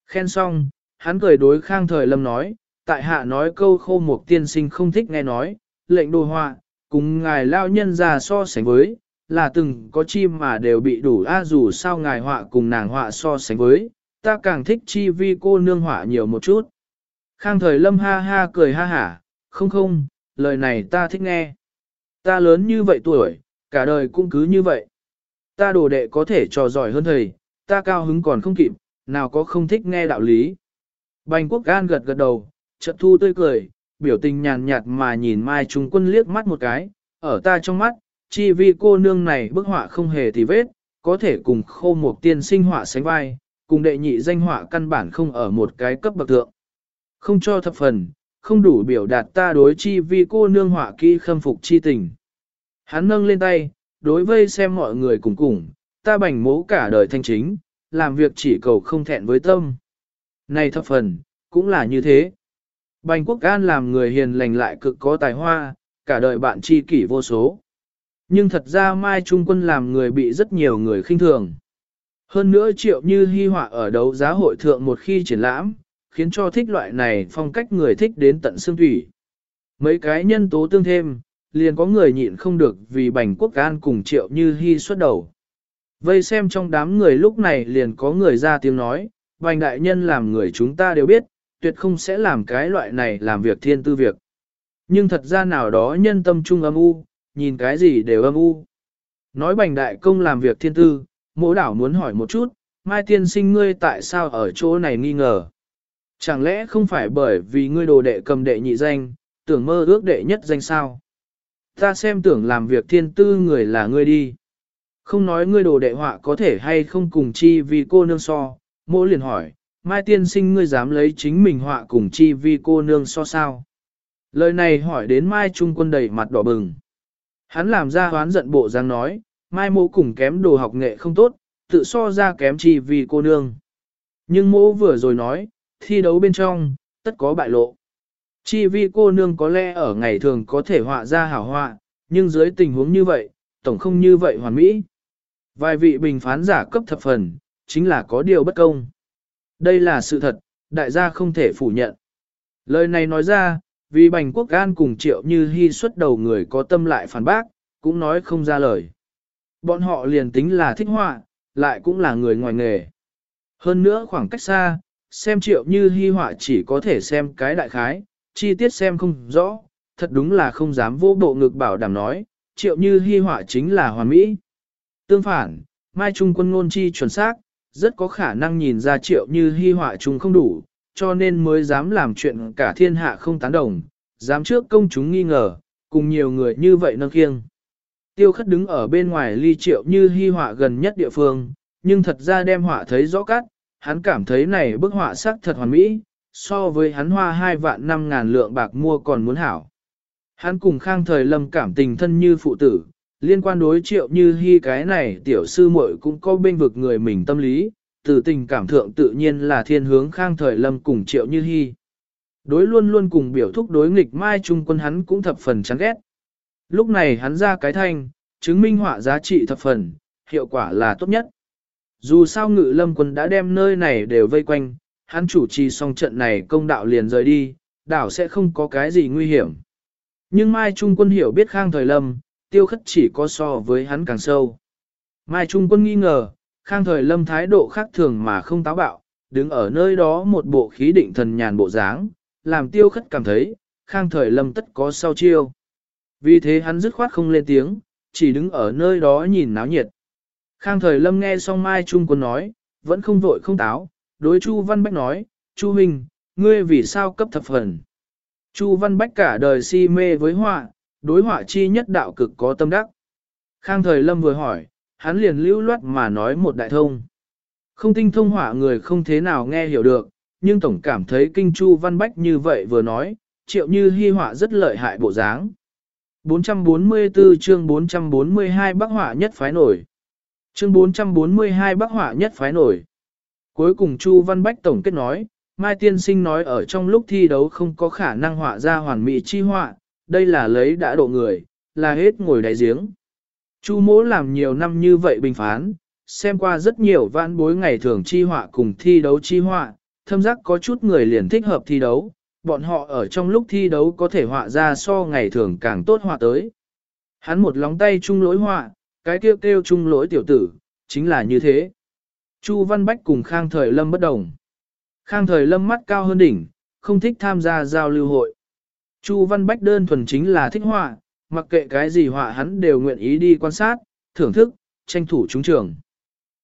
Khen xong, hắn cười đối khang thời lâm nói, tại hạ nói câu khô một tiên sinh không thích nghe nói, lệnh đồ họa, cùng ngài lao nhân ra so sánh với, là từng có chim mà đều bị đủ a dù sao ngài họa cùng nàng họa so sánh với, ta càng thích chi vi cô nương họa nhiều một chút. Khang thời lâm ha ha cười ha hả, không không, lời này ta thích nghe. Ta lớn như vậy tuổi, cả đời cũng cứ như vậy. Ta đồ đệ có thể trò giỏi hơn thầy, ta cao hứng còn không kịp, nào có không thích nghe đạo lý. Bành quốc gan gật gật đầu, chợt thu tươi cười, biểu tình nhàn nhạt mà nhìn Mai Trung Quân liếc mắt một cái, ở ta trong mắt, chi vì cô nương này bức họa không hề thì vết, có thể cùng khô một tiên sinh họa sánh vai, cùng đệ nhị danh họa căn bản không ở một cái cấp bậc thượng. Không cho thập phần, không đủ biểu đạt ta đối chi vi cô nương họa kỹ khâm phục chi tình. Hắn nâng lên tay, đối vây xem mọi người cùng cùng, ta bành mố cả đời thanh chính, làm việc chỉ cầu không thẹn với tâm. Này thập phần, cũng là như thế. Bành quốc an làm người hiền lành lại cực có tài hoa, cả đời bạn chi kỷ vô số. Nhưng thật ra Mai Trung Quân làm người bị rất nhiều người khinh thường. Hơn nữa triệu như hy họa ở đấu giá hội thượng một khi triển lãm, khiến cho thích loại này phong cách người thích đến tận xương thủy. Mấy cái nhân tố tương thêm, liền có người nhịn không được vì bành quốc an cùng triệu như hy xuất đầu. Vây xem trong đám người lúc này liền có người ra tiếng nói, bành đại nhân làm người chúng ta đều biết, tuyệt không sẽ làm cái loại này làm việc thiên tư việc. Nhưng thật ra nào đó nhân tâm trung âm u, nhìn cái gì đều âm u. Nói bành đại công làm việc thiên tư, mỗ đảo muốn hỏi một chút, mai tiên sinh ngươi tại sao ở chỗ này nghi ngờ. Chẳng lẽ không phải bởi vì ngươi đồ đệ cầm đệ nhị danh, tưởng mơ ước đệ nhất danh sao? Ta xem tưởng làm việc thiên tư người là ngươi đi. Không nói ngươi đồ đệ họa có thể hay không cùng chi vì cô nương so, mỗ liền hỏi, mai tiên sinh ngươi dám lấy chính mình họa cùng chi vì cô nương so sao? Lời này hỏi đến mai trung quân đầy mặt đỏ bừng. Hắn làm ra hoán giận bộ dáng nói, mai mô cùng kém đồ học nghệ không tốt, tự so ra kém chi vì cô nương. Nhưng mô vừa rồi nói, thi đấu bên trong, tất có bại lộ. Chi vi cô nương có lẽ ở ngày thường có thể họa ra hảo họa, nhưng dưới tình huống như vậy, tổng không như vậy hoàn mỹ. Vài vị bình phán giả cấp thập phần, chính là có điều bất công. Đây là sự thật, đại gia không thể phủ nhận. Lời này nói ra, vì bành quốc gan cùng triệu như hy xuất đầu người có tâm lại phản bác, cũng nói không ra lời. Bọn họ liền tính là thích họa, lại cũng là người ngoài nghề. Hơn nữa khoảng cách xa, xem triệu như hy họa chỉ có thể xem cái đại khái, chi tiết xem không rõ, thật đúng là không dám vô bộ ngực bảo đảm nói, triệu như hy họa chính là hoàn mỹ. Tương phản, Mai Trung quân ngôn chi chuẩn xác, rất có khả năng nhìn ra triệu như hy họa chung không đủ, cho nên mới dám làm chuyện cả thiên hạ không tán đồng, dám trước công chúng nghi ngờ, cùng nhiều người như vậy nâng kiêng. Tiêu khất đứng ở bên ngoài ly triệu như hy họa gần nhất địa phương, nhưng thật ra đem họa thấy rõ cát, hắn cảm thấy này bức họa sắc thật hoàn mỹ, so với hắn hoa hai vạn năm ngàn lượng bạc mua còn muốn hảo. Hắn cùng khang thời lâm cảm tình thân như phụ tử, liên quan đối triệu như hy cái này tiểu sư muội cũng có bên vực người mình tâm lý, từ tình cảm thượng tự nhiên là thiên hướng khang thời lâm cùng triệu như hy. Đối luôn luôn cùng biểu thúc đối nghịch mai trung quân hắn cũng thập phần chán ghét. Lúc này hắn ra cái thanh, chứng minh họa giá trị thập phần, hiệu quả là tốt nhất. Dù sao ngự lâm quân đã đem nơi này đều vây quanh, hắn chủ trì xong trận này công đạo liền rời đi, đảo sẽ không có cái gì nguy hiểm. Nhưng Mai Trung quân hiểu biết Khang Thời Lâm, tiêu khất chỉ có so với hắn càng sâu. Mai Trung quân nghi ngờ, Khang Thời Lâm thái độ khác thường mà không táo bạo, đứng ở nơi đó một bộ khí định thần nhàn bộ dáng, làm tiêu khất cảm thấy, Khang Thời Lâm tất có sau chiêu. Vì thế hắn dứt khoát không lên tiếng, chỉ đứng ở nơi đó nhìn náo nhiệt. Khang thời lâm nghe xong Mai Trung Quân nói, vẫn không vội không táo, đối Chu Văn Bách nói, Chu Hình, ngươi vì sao cấp thập phần. Chu Văn Bách cả đời si mê với họa, đối họa chi nhất đạo cực có tâm đắc. Khang thời lâm vừa hỏi, hắn liền lưu loát mà nói một đại thông. Không tinh thông họa người không thế nào nghe hiểu được, nhưng tổng cảm thấy kinh Chu Văn Bách như vậy vừa nói, triệu như hy họa rất lợi hại bộ dáng. 444 chương 442 Bắc họa nhất phái nổi. Chương 442 Bắc họa nhất phái nổi. Cuối cùng Chu Văn Bách tổng kết nói, Mai Tiên Sinh nói ở trong lúc thi đấu không có khả năng họa ra hoàn mỹ chi họa, đây là lấy đã độ người, là hết ngồi đáy giếng. Chu mỗ làm nhiều năm như vậy bình phán, xem qua rất nhiều vãn bối ngày thường chi họa cùng thi đấu chi họa, thâm giác có chút người liền thích hợp thi đấu, bọn họ ở trong lúc thi đấu có thể họa ra so ngày thường càng tốt họa tới. Hắn một lóng tay chung lối họa, cái kêu kêu chung lỗi tiểu tử, chính là như thế. Chu Văn Bách cùng Khang Thời Lâm bất đồng. Khang Thời Lâm mắt cao hơn đỉnh, không thích tham gia giao lưu hội. Chu Văn Bách đơn thuần chính là thích họa, mặc kệ cái gì họa hắn đều nguyện ý đi quan sát, thưởng thức, tranh thủ trúng trường.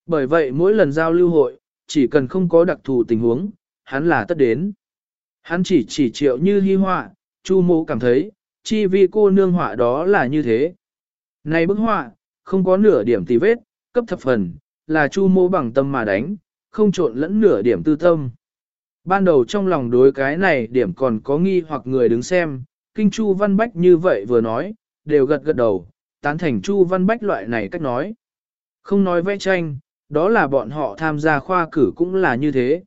Bởi vậy mỗi lần giao lưu hội, chỉ cần không có đặc thù tình huống, hắn là tất đến. Hắn chỉ chỉ triệu như hy họa, Chu mô cảm thấy, chi vì cô nương họa đó là như thế. Này bức họa, không có nửa điểm tì vết, cấp thập phần, là chu mô bằng tâm mà đánh, không trộn lẫn nửa điểm tư tâm. Ban đầu trong lòng đối cái này điểm còn có nghi hoặc người đứng xem, kinh Chu Văn Bách như vậy vừa nói, đều gật gật đầu, tán thành Chu Văn Bách loại này cách nói. Không nói vẽ tranh, đó là bọn họ tham gia khoa cử cũng là như thế.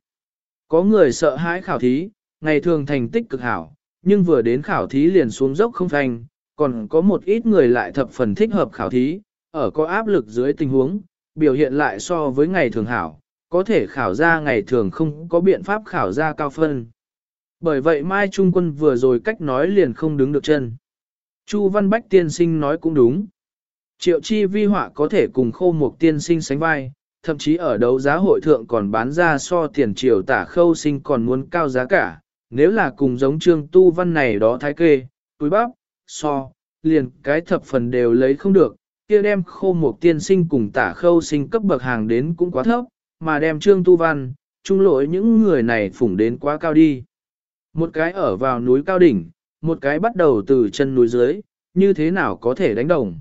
Có người sợ hãi khảo thí, ngày thường thành tích cực hảo, nhưng vừa đến khảo thí liền xuống dốc không thành, còn có một ít người lại thập phần thích hợp khảo thí, ở có áp lực dưới tình huống, biểu hiện lại so với ngày thường hảo, có thể khảo ra ngày thường không có biện pháp khảo ra cao phân. Bởi vậy Mai Trung Quân vừa rồi cách nói liền không đứng được chân. Chu Văn Bách tiên sinh nói cũng đúng. Triệu chi vi họa có thể cùng khô một tiên sinh sánh vai, thậm chí ở đấu giá hội thượng còn bán ra so tiền triều tả khâu sinh còn muốn cao giá cả. Nếu là cùng giống trương tu văn này đó thái kê, túi bắp, so, liền cái thập phần đều lấy không được, kia đem khô một tiên sinh cùng tả khâu sinh cấp bậc hàng đến cũng quá thấp, mà đem trương tu văn, trung lỗi những người này phủng đến quá cao đi. Một cái ở vào núi cao đỉnh, một cái bắt đầu từ chân núi dưới, như thế nào có thể đánh đồng.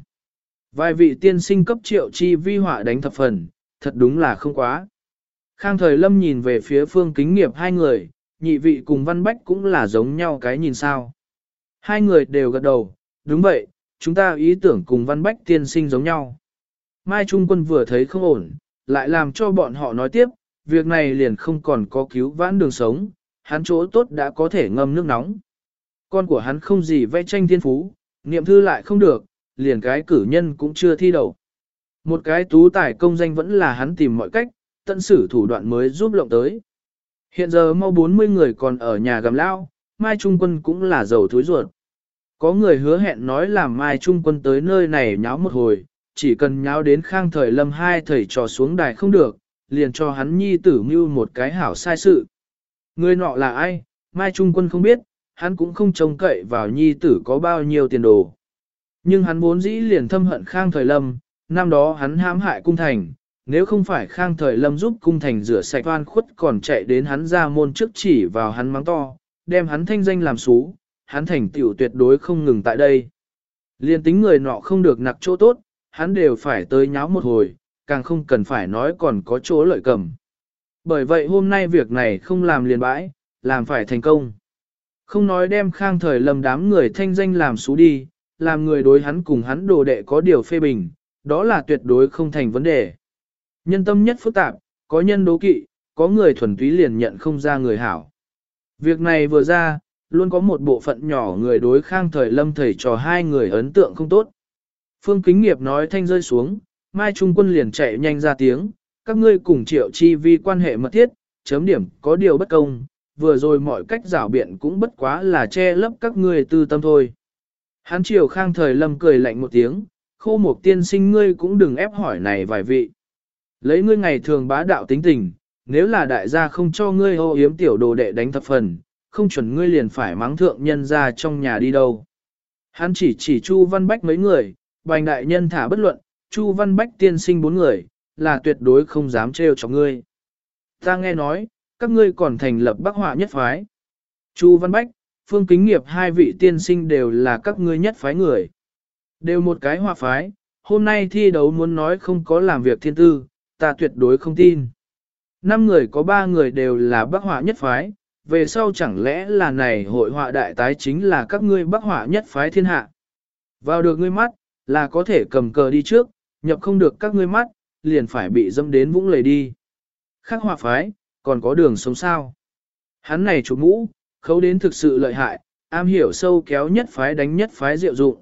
Vài vị tiên sinh cấp triệu chi vi họa đánh thập phần, thật đúng là không quá. Khang thời lâm nhìn về phía phương kính nghiệp hai người, nhị vị cùng văn bách cũng là giống nhau cái nhìn sao. Hai người đều gật đầu, đúng vậy, chúng ta ý tưởng cùng văn bách tiên sinh giống nhau. Mai Trung Quân vừa thấy không ổn, lại làm cho bọn họ nói tiếp, việc này liền không còn có cứu vãn đường sống, hắn chỗ tốt đã có thể ngâm nước nóng. Con của hắn không gì vẽ tranh thiên phú, niệm thư lại không được, liền cái cử nhân cũng chưa thi đậu. Một cái tú tài công danh vẫn là hắn tìm mọi cách, tận sử thủ đoạn mới giúp lộng tới. Hiện giờ mau 40 người còn ở nhà gầm lao, Mai Trung Quân cũng là giàu thối ruột. Có người hứa hẹn nói làm Mai Trung Quân tới nơi này nháo một hồi, chỉ cần nháo đến khang thời lâm hai thầy trò xuống đài không được, liền cho hắn nhi tử mưu một cái hảo sai sự. Người nọ là ai, Mai Trung Quân không biết, hắn cũng không trông cậy vào nhi tử có bao nhiêu tiền đồ. Nhưng hắn vốn dĩ liền thâm hận khang thời lâm, năm đó hắn hãm hại cung thành, nếu không phải khang thời lâm giúp cung thành rửa sạch oan khuất còn chạy đến hắn ra môn trước chỉ vào hắn mắng to, đem hắn thanh danh làm xú, hắn thành tựu tuyệt đối không ngừng tại đây. Liên tính người nọ không được nặc chỗ tốt, hắn đều phải tới nháo một hồi, càng không cần phải nói còn có chỗ lợi cầm. Bởi vậy hôm nay việc này không làm liền bãi, làm phải thành công. Không nói đem khang thời lầm đám người thanh danh làm xú đi, làm người đối hắn cùng hắn đồ đệ có điều phê bình, đó là tuyệt đối không thành vấn đề. Nhân tâm nhất phức tạp, có nhân đố kỵ, có người thuần túy liền nhận không ra người hảo. Việc này vừa ra, luôn có một bộ phận nhỏ người đối khang thời lâm thầy trò hai người ấn tượng không tốt. Phương Kính Nghiệp nói thanh rơi xuống, Mai Trung Quân liền chạy nhanh ra tiếng, các ngươi cùng triệu chi vi quan hệ mật thiết, chấm điểm có điều bất công, vừa rồi mọi cách rảo biện cũng bất quá là che lấp các ngươi tư tâm thôi. Hán triều khang thời lâm cười lạnh một tiếng, khô một tiên sinh ngươi cũng đừng ép hỏi này vài vị. Lấy ngươi ngày thường bá đạo tính tình, nếu là đại gia không cho ngươi hô yếm tiểu đồ đệ đánh thập phần, không chuẩn ngươi liền phải mắng thượng nhân ra trong nhà đi đâu. Hắn chỉ chỉ Chu Văn Bách mấy người, bành đại nhân thả bất luận, Chu Văn Bách tiên sinh bốn người, là tuyệt đối không dám trêu cho ngươi. Ta nghe nói, các ngươi còn thành lập bác họa nhất phái. Chu Văn Bách, Phương Kính Nghiệp hai vị tiên sinh đều là các ngươi nhất phái người. Đều một cái họa phái, hôm nay thi đấu muốn nói không có làm việc thiên tư, ta tuyệt đối không tin. Năm người có ba người đều là bác họa nhất phái, về sau chẳng lẽ là này hội họa đại tái chính là các ngươi bác họa nhất phái thiên hạ. Vào được ngươi mắt, là có thể cầm cờ đi trước, nhập không được các ngươi mắt, liền phải bị dâm đến vũng lầy đi. Khác họa phái, còn có đường sống sao. Hắn này chủ mũ, khấu đến thực sự lợi hại, am hiểu sâu kéo nhất phái đánh nhất phái diệu dụng.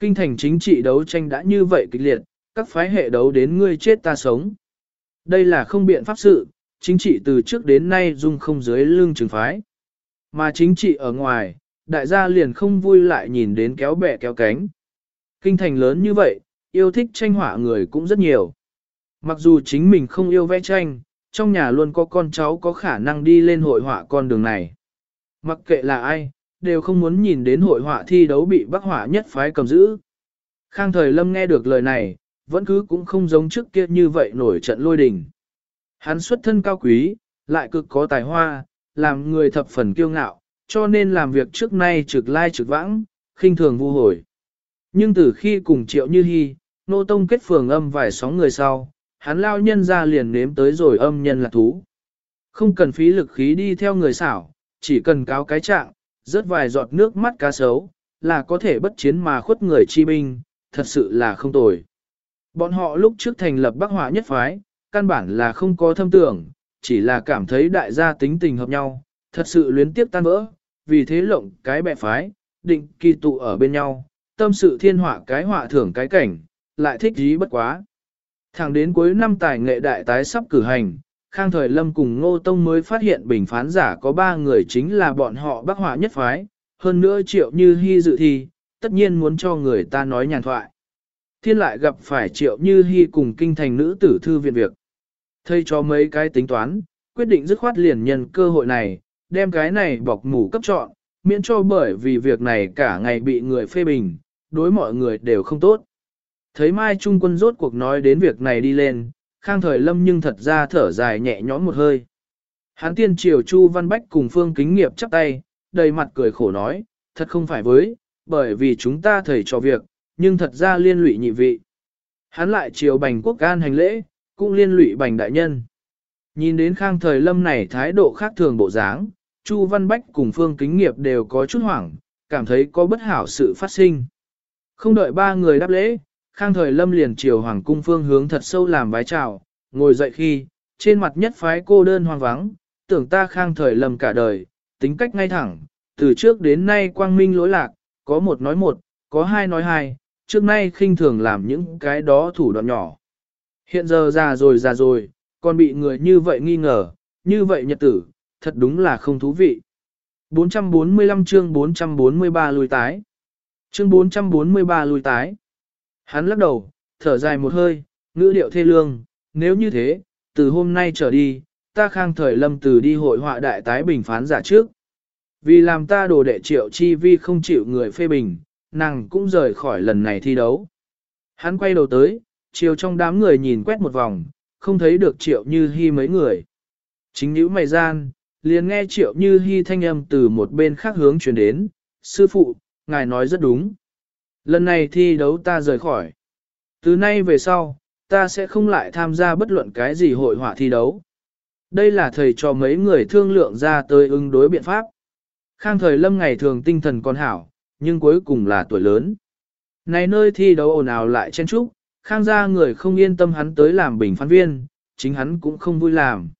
Kinh thành chính trị đấu tranh đã như vậy kịch liệt, các phái hệ đấu đến ngươi chết ta sống. Đây là không biện pháp sự, chính trị từ trước đến nay dung không dưới lương trường phái. Mà chính trị ở ngoài, đại gia liền không vui lại nhìn đến kéo bè kéo cánh. Kinh thành lớn như vậy, yêu thích tranh họa người cũng rất nhiều. Mặc dù chính mình không yêu vẽ tranh, trong nhà luôn có con cháu có khả năng đi lên hội họa con đường này. Mặc kệ là ai, đều không muốn nhìn đến hội họa thi đấu bị bác họa nhất phái cầm giữ. Khang thời lâm nghe được lời này, vẫn cứ cũng không giống trước kia như vậy nổi trận lôi đình. Hắn xuất thân cao quý, lại cực có tài hoa, làm người thập phần kiêu ngạo, cho nên làm việc trước nay trực lai trực vãng, khinh thường vô hồi. Nhưng từ khi cùng triệu như hy, nô tông kết phường âm vài sóng người sau, hắn lao nhân ra liền nếm tới rồi âm nhân là thú. Không cần phí lực khí đi theo người xảo, chỉ cần cáo cái trạng, rớt vài giọt nước mắt cá sấu, là có thể bất chiến mà khuất người chi binh, thật sự là không tồi. Bọn họ lúc trước thành lập Bắc Họa nhất phái, căn bản là không có thâm tưởng, chỉ là cảm thấy đại gia tính tình hợp nhau, thật sự luyến tiếp tan vỡ, vì thế lộng cái bè phái, định kỳ tụ ở bên nhau, tâm sự thiên họa cái họa thưởng cái cảnh, lại thích dí bất quá. Thẳng đến cuối năm tài nghệ đại tái sắp cử hành, Khang Thời Lâm cùng Ngô Tông mới phát hiện bình phán giả có ba người chính là bọn họ bác họa nhất phái, hơn nữa triệu như hy dự thi, tất nhiên muốn cho người ta nói nhàn thoại. Thiên lại gặp phải triệu như hy cùng kinh thành nữ tử thư viện việc. Thầy cho mấy cái tính toán, quyết định dứt khoát liền nhân cơ hội này, đem cái này bọc mủ cấp chọn, miễn cho bởi vì việc này cả ngày bị người phê bình, đối mọi người đều không tốt. Thấy Mai Trung quân rốt cuộc nói đến việc này đi lên, Khang Thời Lâm nhưng thật ra thở dài nhẹ nhõm một hơi. Hán tiên triều Chu Văn Bách cùng Phương Kính Nghiệp chắp tay, đầy mặt cười khổ nói, thật không phải với, bởi vì chúng ta thầy cho việc, nhưng thật ra liên lụy nhị vị. Hắn lại triều bành quốc can hành lễ, cũng liên lụy bành đại nhân. Nhìn đến Khang Thời Lâm này thái độ khác thường bộ dáng, Chu Văn Bách cùng Phương Kính Nghiệp đều có chút hoảng, cảm thấy có bất hảo sự phát sinh. Không đợi ba người đáp lễ, Khang Thời Lâm liền chiều Hoàng Cung phương hướng thật sâu làm vái chào, ngồi dậy khi, trên mặt nhất phái cô đơn hoang vắng, tưởng ta Khang Thời Lâm cả đời, tính cách ngay thẳng, từ trước đến nay quang minh lỗi lạc, có một nói một, có hai nói hai, trước nay khinh thường làm những cái đó thủ đoạn nhỏ. Hiện giờ già rồi già rồi, còn bị người như vậy nghi ngờ, như vậy nhật tử, thật đúng là không thú vị. 445 chương 443 lùi tái. Chương 443 lùi tái. Hắn lắc đầu, thở dài một hơi, ngữ điệu thê lương, nếu như thế, từ hôm nay trở đi, ta khang thời lâm từ đi hội họa đại tái bình phán giả trước. Vì làm ta đồ đệ triệu chi vi không chịu người phê bình, nàng cũng rời khỏi lần này thi đấu. Hắn quay đầu tới, chiều trong đám người nhìn quét một vòng, không thấy được triệu như hy mấy người. Chính nữ mày gian, liền nghe triệu như hy thanh âm từ một bên khác hướng truyền đến, sư phụ, ngài nói rất đúng. Lần này thi đấu ta rời khỏi. Từ nay về sau, ta sẽ không lại tham gia bất luận cái gì hội họa thi đấu. Đây là thầy cho mấy người thương lượng ra tới ứng đối biện pháp. Khang thời lâm ngày thường tinh thần còn hảo, nhưng cuối cùng là tuổi lớn. Này nơi thi đấu ồn ào lại chen trúc, khang gia người không yên tâm hắn tới làm bình phán viên, chính hắn cũng không vui làm.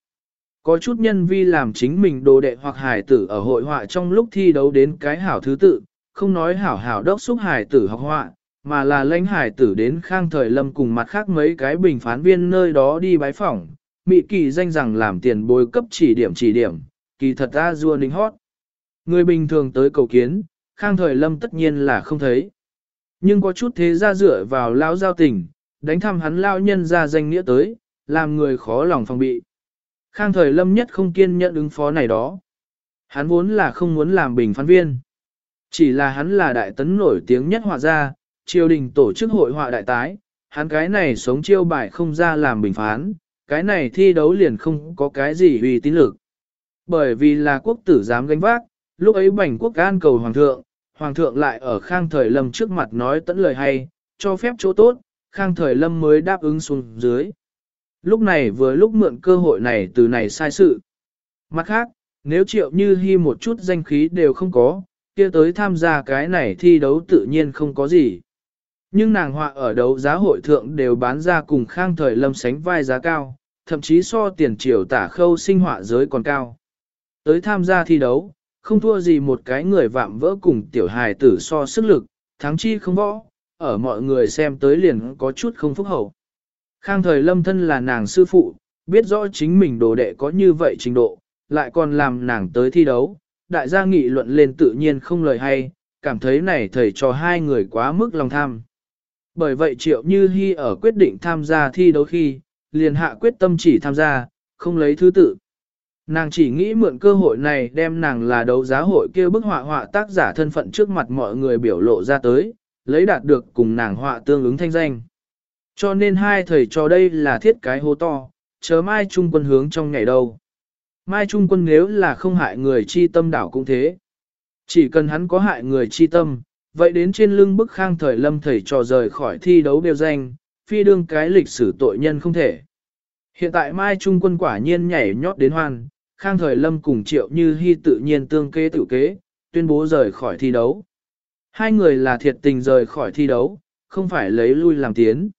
Có chút nhân vi làm chính mình đồ đệ hoặc hải tử ở hội họa trong lúc thi đấu đến cái hảo thứ tự, không nói hảo hảo đốc xúc hải tử học họa, mà là lãnh hải tử đến khang thời lâm cùng mặt khác mấy cái bình phán viên nơi đó đi bái phỏng, mị kỳ danh rằng làm tiền bồi cấp chỉ điểm chỉ điểm, kỳ thật ra rua ninh hót. Người bình thường tới cầu kiến, khang thời lâm tất nhiên là không thấy. Nhưng có chút thế ra dựa vào lao giao tình, đánh thăm hắn lao nhân ra danh nghĩa tới, làm người khó lòng phòng bị. Khang thời lâm nhất không kiên nhận ứng phó này đó. Hắn vốn là không muốn làm bình phán viên. Chỉ là hắn là đại tấn nổi tiếng nhất họa gia, triều đình tổ chức hội họa đại tái, hắn cái này sống chiêu bài không ra làm bình phán, cái này thi đấu liền không có cái gì uy tín lực. Bởi vì là quốc tử dám gánh vác, lúc ấy bành quốc an cầu hoàng thượng, hoàng thượng lại ở khang thời lâm trước mặt nói tẫn lời hay, cho phép chỗ tốt, khang thời lâm mới đáp ứng xuống dưới. Lúc này vừa lúc mượn cơ hội này từ này sai sự. Mặt khác, nếu triệu như hy một chút danh khí đều không có, kia tới tham gia cái này thi đấu tự nhiên không có gì. Nhưng nàng họa ở đấu giá hội thượng đều bán ra cùng khang thời lâm sánh vai giá cao, thậm chí so tiền triều tả khâu sinh họa giới còn cao. Tới tham gia thi đấu, không thua gì một cái người vạm vỡ cùng tiểu hài tử so sức lực, thắng chi không võ, ở mọi người xem tới liền có chút không phúc hậu. Khang thời lâm thân là nàng sư phụ, biết rõ chính mình đồ đệ có như vậy trình độ, lại còn làm nàng tới thi đấu, đại gia nghị luận lên tự nhiên không lời hay, cảm thấy này thầy cho hai người quá mức lòng tham. Bởi vậy Triệu Như Hi ở quyết định tham gia thi đấu khi, liền hạ quyết tâm chỉ tham gia, không lấy thứ tự. Nàng chỉ nghĩ mượn cơ hội này đem nàng là đấu giá hội kia bức họa họa tác giả thân phận trước mặt mọi người biểu lộ ra tới, lấy đạt được cùng nàng họa tương ứng thanh danh. Cho nên hai thầy cho đây là thiết cái hô to, chớ mai trung quân hướng trong ngày đâu. Mai Trung quân nếu là không hại người chi tâm đảo cũng thế. Chỉ cần hắn có hại người chi tâm, vậy đến trên lưng bức khang thời lâm thầy trò rời khỏi thi đấu đều danh, phi đương cái lịch sử tội nhân không thể. Hiện tại Mai Trung quân quả nhiên nhảy nhót đến hoan, Khang Thời Lâm cùng Triệu Như Hi tự nhiên tương kế tự kế, tuyên bố rời khỏi thi đấu. Hai người là thiệt tình rời khỏi thi đấu, không phải lấy lui làm tiến.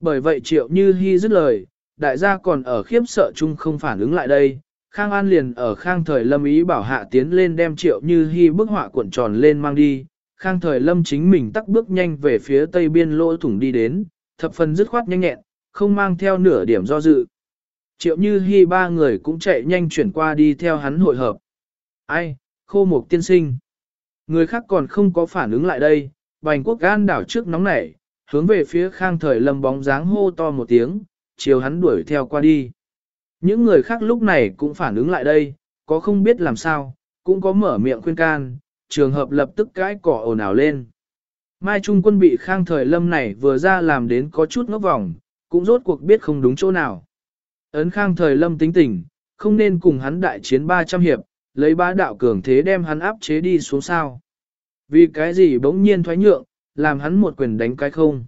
Bởi vậy Triệu Như Hi dứt lời, đại gia còn ở khiếp sợ chung không phản ứng lại đây. Khang An liền ở Khang Thời Lâm ý bảo hạ tiến lên đem Triệu Như Hi bức họa cuộn tròn lên mang đi. Khang Thời Lâm chính mình tắc bước nhanh về phía tây biên lỗ thủng đi đến, thập phần dứt khoát nhanh nhẹn, không mang theo nửa điểm do dự. Triệu Như hy ba người cũng chạy nhanh chuyển qua đi theo hắn hội hợp. Ai, khô mục tiên sinh. Người khác còn không có phản ứng lại đây, bành quốc gan đảo trước nóng nảy, hướng về phía khang thời lâm bóng dáng hô to một tiếng, chiều hắn đuổi theo qua đi. Những người khác lúc này cũng phản ứng lại đây, có không biết làm sao, cũng có mở miệng khuyên can, trường hợp lập tức cãi cỏ ồn ào lên. Mai Trung quân bị khang thời lâm này vừa ra làm đến có chút ngốc vòng, cũng rốt cuộc biết không đúng chỗ nào. Ấn khang thời lâm tính tình, không nên cùng hắn đại chiến 300 hiệp, lấy ba đạo cường thế đem hắn áp chế đi xuống sao. Vì cái gì bỗng nhiên thoái nhượng, làm hắn một quyền đánh cái không.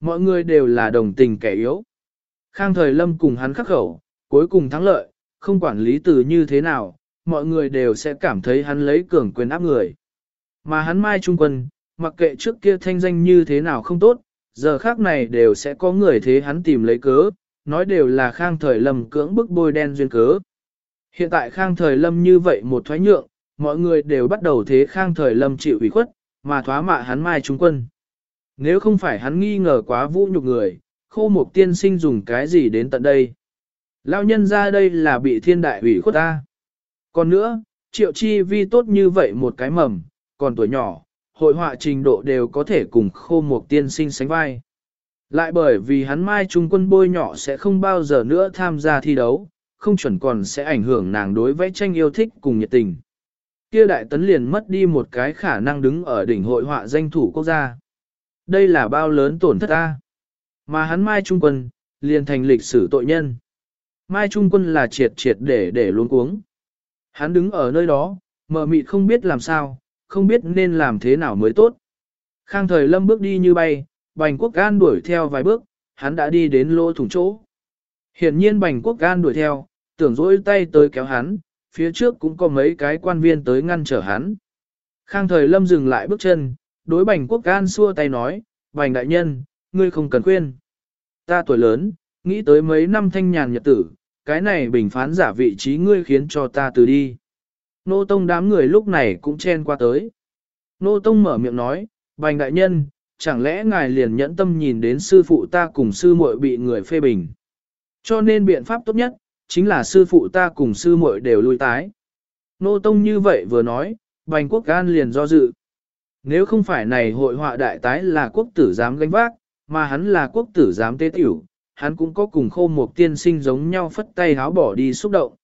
Mọi người đều là đồng tình kẻ yếu. Khang thời lâm cùng hắn khắc khẩu, cuối cùng thắng lợi, không quản lý từ như thế nào, mọi người đều sẽ cảm thấy hắn lấy cường quyền áp người. Mà hắn mai trung quân, mặc kệ trước kia thanh danh như thế nào không tốt, giờ khác này đều sẽ có người thế hắn tìm lấy cớ, nói đều là khang thời lâm cưỡng bức bôi đen duyên cớ. Hiện tại khang thời lâm như vậy một thoái nhượng, mọi người đều bắt đầu thế khang thời lâm chịu ủy khuất, mà thoá mạ hắn mai trung quân. Nếu không phải hắn nghi ngờ quá vũ nhục người, khô mục tiên sinh dùng cái gì đến tận đây. Lao nhân ra đây là bị thiên đại ủy khuất ta. Còn nữa, triệu chi vi tốt như vậy một cái mầm, còn tuổi nhỏ, hội họa trình độ đều có thể cùng khô mục tiên sinh sánh vai. Lại bởi vì hắn mai trung quân bôi nhỏ sẽ không bao giờ nữa tham gia thi đấu, không chuẩn còn sẽ ảnh hưởng nàng đối vẽ tranh yêu thích cùng nhiệt tình. Kia đại tấn liền mất đi một cái khả năng đứng ở đỉnh hội họa danh thủ quốc gia. Đây là bao lớn tổn thất ta. Mà hắn Mai Trung Quân, liền thành lịch sử tội nhân. Mai Trung Quân là triệt triệt để để luôn cuống. Hắn đứng ở nơi đó, mờ mịt không biết làm sao, không biết nên làm thế nào mới tốt. Khang thời lâm bước đi như bay, bành quốc gan đuổi theo vài bước, hắn đã đi đến lỗ thủng chỗ. Hiển nhiên bành quốc gan đuổi theo, tưởng dỗi tay tới kéo hắn, phía trước cũng có mấy cái quan viên tới ngăn trở hắn. Khang thời lâm dừng lại bước chân, đối bành quốc gan xua tay nói, bành đại nhân, ngươi không cần khuyên. Ta tuổi lớn, nghĩ tới mấy năm thanh nhàn nhật tử, cái này bình phán giả vị trí ngươi khiến cho ta từ đi. Nô Tông đám người lúc này cũng chen qua tới. Nô Tông mở miệng nói, bành đại nhân, chẳng lẽ ngài liền nhẫn tâm nhìn đến sư phụ ta cùng sư muội bị người phê bình. Cho nên biện pháp tốt nhất, chính là sư phụ ta cùng sư muội đều lui tái. Nô Tông như vậy vừa nói, Bành Quốc Gan liền do dự. Nếu không phải này hội họa đại tái là quốc tử giám gánh vác, mà hắn là quốc tử giám tế tiểu, hắn cũng có cùng khô một tiên sinh giống nhau phất tay háo bỏ đi xúc động.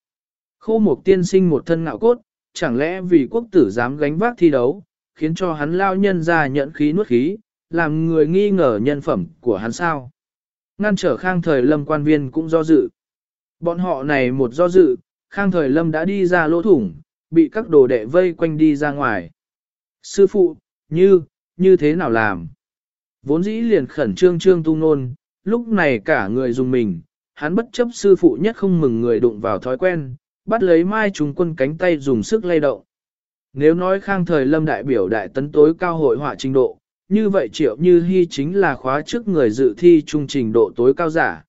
Khô một tiên sinh một thân ngạo cốt, chẳng lẽ vì quốc tử giám gánh vác thi đấu, khiến cho hắn lao nhân ra nhận khí nuốt khí, làm người nghi ngờ nhân phẩm của hắn sao. Ngăn trở khang thời lâm quan viên cũng do dự. Bọn họ này một do dự, khang thời lâm đã đi ra lỗ thủng, bị các đồ đệ vây quanh đi ra ngoài. Sư phụ, như, như thế nào làm? Vốn dĩ liền khẩn trương trương tung nôn, lúc này cả người dùng mình, hắn bất chấp sư phụ nhất không mừng người đụng vào thói quen, bắt lấy mai trùng quân cánh tay dùng sức lay động. Nếu nói khang thời lâm đại biểu đại tấn tối cao hội họa trình độ, như vậy triệu như hy chính là khóa trước người dự thi trung trình độ tối cao giả.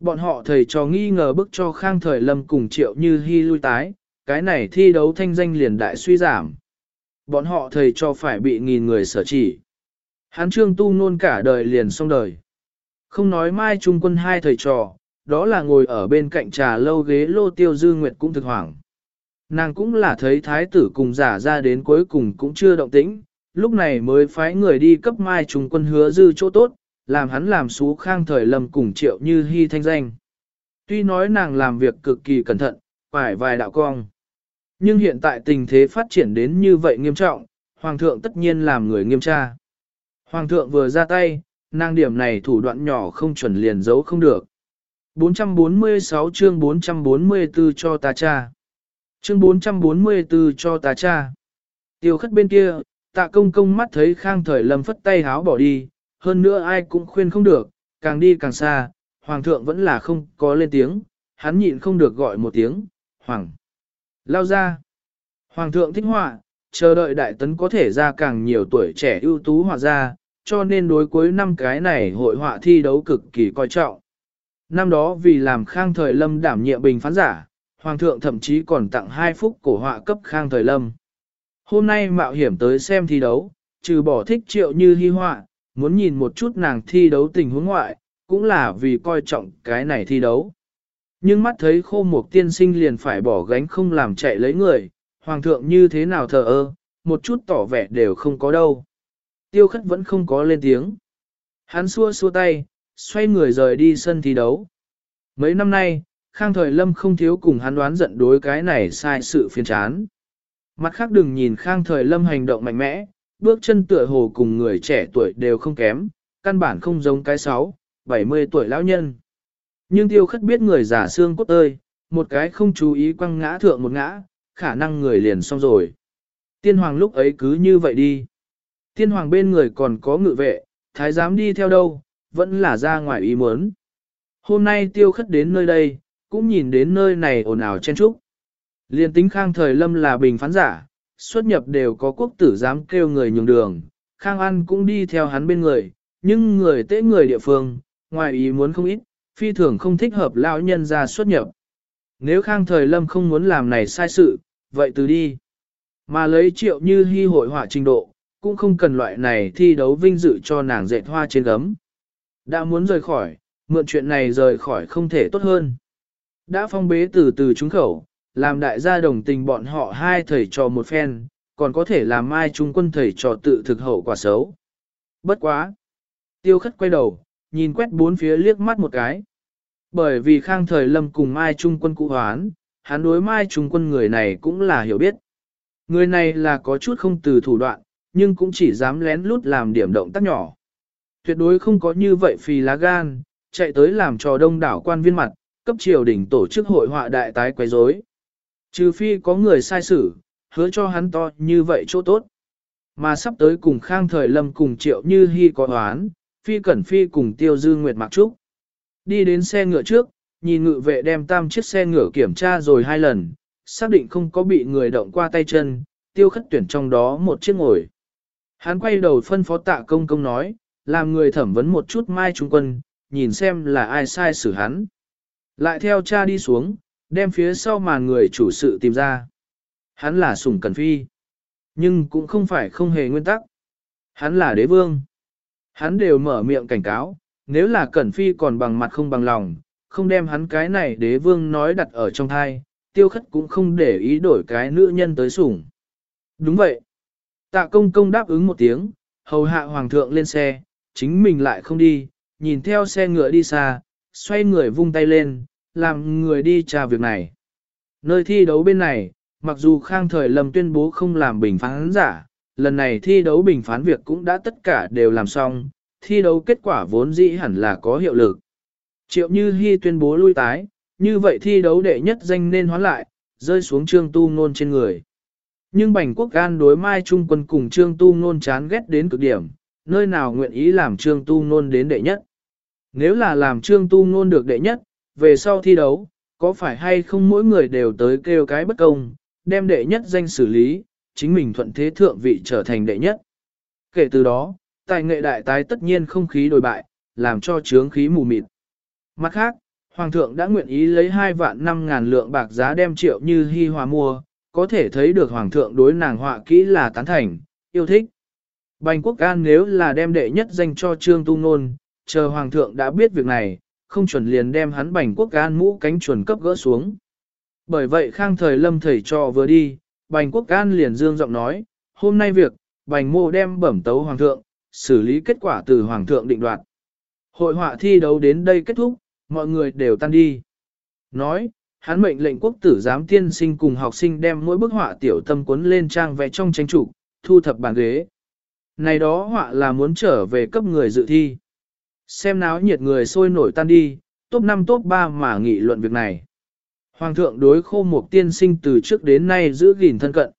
Bọn họ thầy trò nghi ngờ bức cho khang thời lâm cùng triệu như hy lui tái, cái này thi đấu thanh danh liền đại suy giảm. Bọn họ thầy cho phải bị nghìn người sở chỉ. Hán trương tu nôn cả đời liền xong đời. Không nói mai trung quân hai thầy trò, đó là ngồi ở bên cạnh trà lâu ghế lô tiêu dư nguyệt cũng thực hoảng. Nàng cũng là thấy thái tử cùng giả ra đến cuối cùng cũng chưa động tĩnh, lúc này mới phái người đi cấp mai trùng quân hứa dư chỗ tốt, làm hắn làm xú khang thời lầm cùng triệu như hy thanh danh. Tuy nói nàng làm việc cực kỳ cẩn thận, phải vài đạo cong. Nhưng hiện tại tình thế phát triển đến như vậy nghiêm trọng, Hoàng thượng tất nhiên làm người nghiêm tra. Hoàng thượng vừa ra tay, nàng điểm này thủ đoạn nhỏ không chuẩn liền giấu không được. 446 chương 444 cho ta cha. Chương 444 cho ta cha. Tiêu khất bên kia, tạ công công mắt thấy khang thời lâm phất tay háo bỏ đi, hơn nữa ai cũng khuyên không được, càng đi càng xa, hoàng thượng vẫn là không có lên tiếng, hắn nhịn không được gọi một tiếng, hoàng. Lao ra. Hoàng thượng thích họa, chờ đợi đại tấn có thể ra càng nhiều tuổi trẻ ưu tú họa ra, cho nên đối cuối năm cái này hội họa thi đấu cực kỳ coi trọng. Năm đó vì làm khang thời lâm đảm nhiệm bình phán giả, Hoàng thượng thậm chí còn tặng hai phúc cổ họa cấp khang thời lâm. Hôm nay mạo hiểm tới xem thi đấu, trừ bỏ thích triệu như hy họa, muốn nhìn một chút nàng thi đấu tình huống ngoại, cũng là vì coi trọng cái này thi đấu. Nhưng mắt thấy khô mục tiên sinh liền phải bỏ gánh không làm chạy lấy người, hoàng thượng như thế nào thờ ơ, một chút tỏ vẻ đều không có đâu. Tiêu khất vẫn không có lên tiếng. Hắn xua xua tay, xoay người rời đi sân thi đấu. Mấy năm nay, Khang Thời Lâm không thiếu cùng hắn đoán giận đối cái này sai sự phiền chán. Mặt khác đừng nhìn Khang Thời Lâm hành động mạnh mẽ, bước chân tựa hồ cùng người trẻ tuổi đều không kém, căn bản không giống cái sáu, 70 tuổi lão nhân. Nhưng tiêu khất biết người giả xương cốt ơi, một cái không chú ý quăng ngã thượng một ngã, khả năng người liền xong rồi. Tiên hoàng lúc ấy cứ như vậy đi. Tiên hoàng bên người còn có ngự vệ, thái giám đi theo đâu, vẫn là ra ngoài ý muốn. Hôm nay tiêu khất đến nơi đây, cũng nhìn đến nơi này ồn ào chen trúc. Liên tính khang thời lâm là bình phán giả, xuất nhập đều có quốc tử dám kêu người nhường đường, khang ăn cũng đi theo hắn bên người, nhưng người tế người địa phương, ngoài ý muốn không ít, phi thường không thích hợp lão nhân ra xuất nhập. Nếu khang thời lâm không muốn làm này sai sự, vậy từ đi. Mà lấy triệu như hy hội họa trình độ, cũng không cần loại này thi đấu vinh dự cho nàng dệt hoa trên gấm. Đã muốn rời khỏi, mượn chuyện này rời khỏi không thể tốt hơn. Đã phong bế từ từ trúng khẩu, làm đại gia đồng tình bọn họ hai thầy trò một phen, còn có thể làm mai trung quân thầy trò tự thực hậu quả xấu. Bất quá. Tiêu khất quay đầu, nhìn quét bốn phía liếc mắt một cái. Bởi vì khang thời lâm cùng mai trung quân cụ hoán, hắn đối mai trung quân người này cũng là hiểu biết. Người này là có chút không từ thủ đoạn, nhưng cũng chỉ dám lén lút làm điểm động tác nhỏ. Tuyệt đối không có như vậy phì lá gan, chạy tới làm trò đông đảo quan viên mặt, cấp triều đình tổ chức hội họa đại tái quấy rối. Trừ phi có người sai xử, hứa cho hắn to như vậy chỗ tốt. Mà sắp tới cùng khang thời lâm cùng triệu như hy có oán, phi cẩn phi cùng tiêu dư nguyệt mặc trúc. Đi đến xe ngựa trước, nhìn ngự vệ đem tam chiếc xe ngựa kiểm tra rồi hai lần, xác định không có bị người động qua tay chân, tiêu khất tuyển trong đó một chiếc ngồi. Hắn quay đầu phân phó tạ công công nói, làm người thẩm vấn một chút mai trung quân, nhìn xem là ai sai xử hắn. Lại theo cha đi xuống, đem phía sau màn người chủ sự tìm ra. Hắn là sủng cần phi. Nhưng cũng không phải không hề nguyên tắc. Hắn là đế vương. Hắn đều mở miệng cảnh cáo, nếu là cẩn phi còn bằng mặt không bằng lòng, không đem hắn cái này đế vương nói đặt ở trong thai, tiêu khất cũng không để ý đổi cái nữ nhân tới sủng. Đúng vậy. Tạ công công đáp ứng một tiếng, hầu hạ hoàng thượng lên xe, chính mình lại không đi, nhìn theo xe ngựa đi xa, xoay người vung tay lên, làm người đi tra việc này. Nơi thi đấu bên này, mặc dù khang thời lầm tuyên bố không làm bình phán giả, lần này thi đấu bình phán việc cũng đã tất cả đều làm xong, thi đấu kết quả vốn dĩ hẳn là có hiệu lực. Triệu Như Hi tuyên bố lui tái, như vậy thi đấu đệ nhất danh nên hoán lại, rơi xuống trương tu ngôn trên người. Nhưng Bành Quốc Gan đối Mai Trung quân cùng trương tu ngôn chán ghét đến cực điểm, nơi nào nguyện ý làm trương tu ngôn đến đệ nhất. Nếu là làm trương tu ngôn được đệ nhất, về sau thi đấu, có phải hay không mỗi người đều tới kêu cái bất công, đem đệ nhất danh xử lý, chính mình thuận thế thượng vị trở thành đệ nhất. Kể từ đó, tài nghệ đại tái tất nhiên không khí đổi bại, làm cho trướng khí mù mịt. Mặt khác, Hoàng thượng đã nguyện ý lấy 2 vạn 5 ngàn lượng bạc giá đem triệu như hy hòa mua, có thể thấy được Hoàng thượng đối nàng họa kỹ là tán thành, yêu thích. Bành quốc an nếu là đem đệ nhất danh cho trương tu nôn, chờ Hoàng thượng đã biết việc này, không chuẩn liền đem hắn bành quốc an mũ cánh chuẩn cấp gỡ xuống. Bởi vậy khang thời lâm thầy cho vừa đi, bành quốc an liền dương giọng nói, hôm nay việc, bành mô đem bẩm tấu Hoàng thượng, xử lý kết quả từ Hoàng thượng định đoạt. Hội họa thi đấu đến đây kết thúc, mọi người đều tan đi. Nói, hắn mệnh lệnh quốc tử giám tiên sinh cùng học sinh đem mỗi bức họa tiểu tâm cuốn lên trang vẽ trong tranh trụ, thu thập bàn ghế. Này đó họa là muốn trở về cấp người dự thi. Xem náo nhiệt người sôi nổi tan đi, top 5 top 3 mà nghị luận việc này. Hoàng thượng đối khô mục tiên sinh từ trước đến nay giữ gìn thân cận.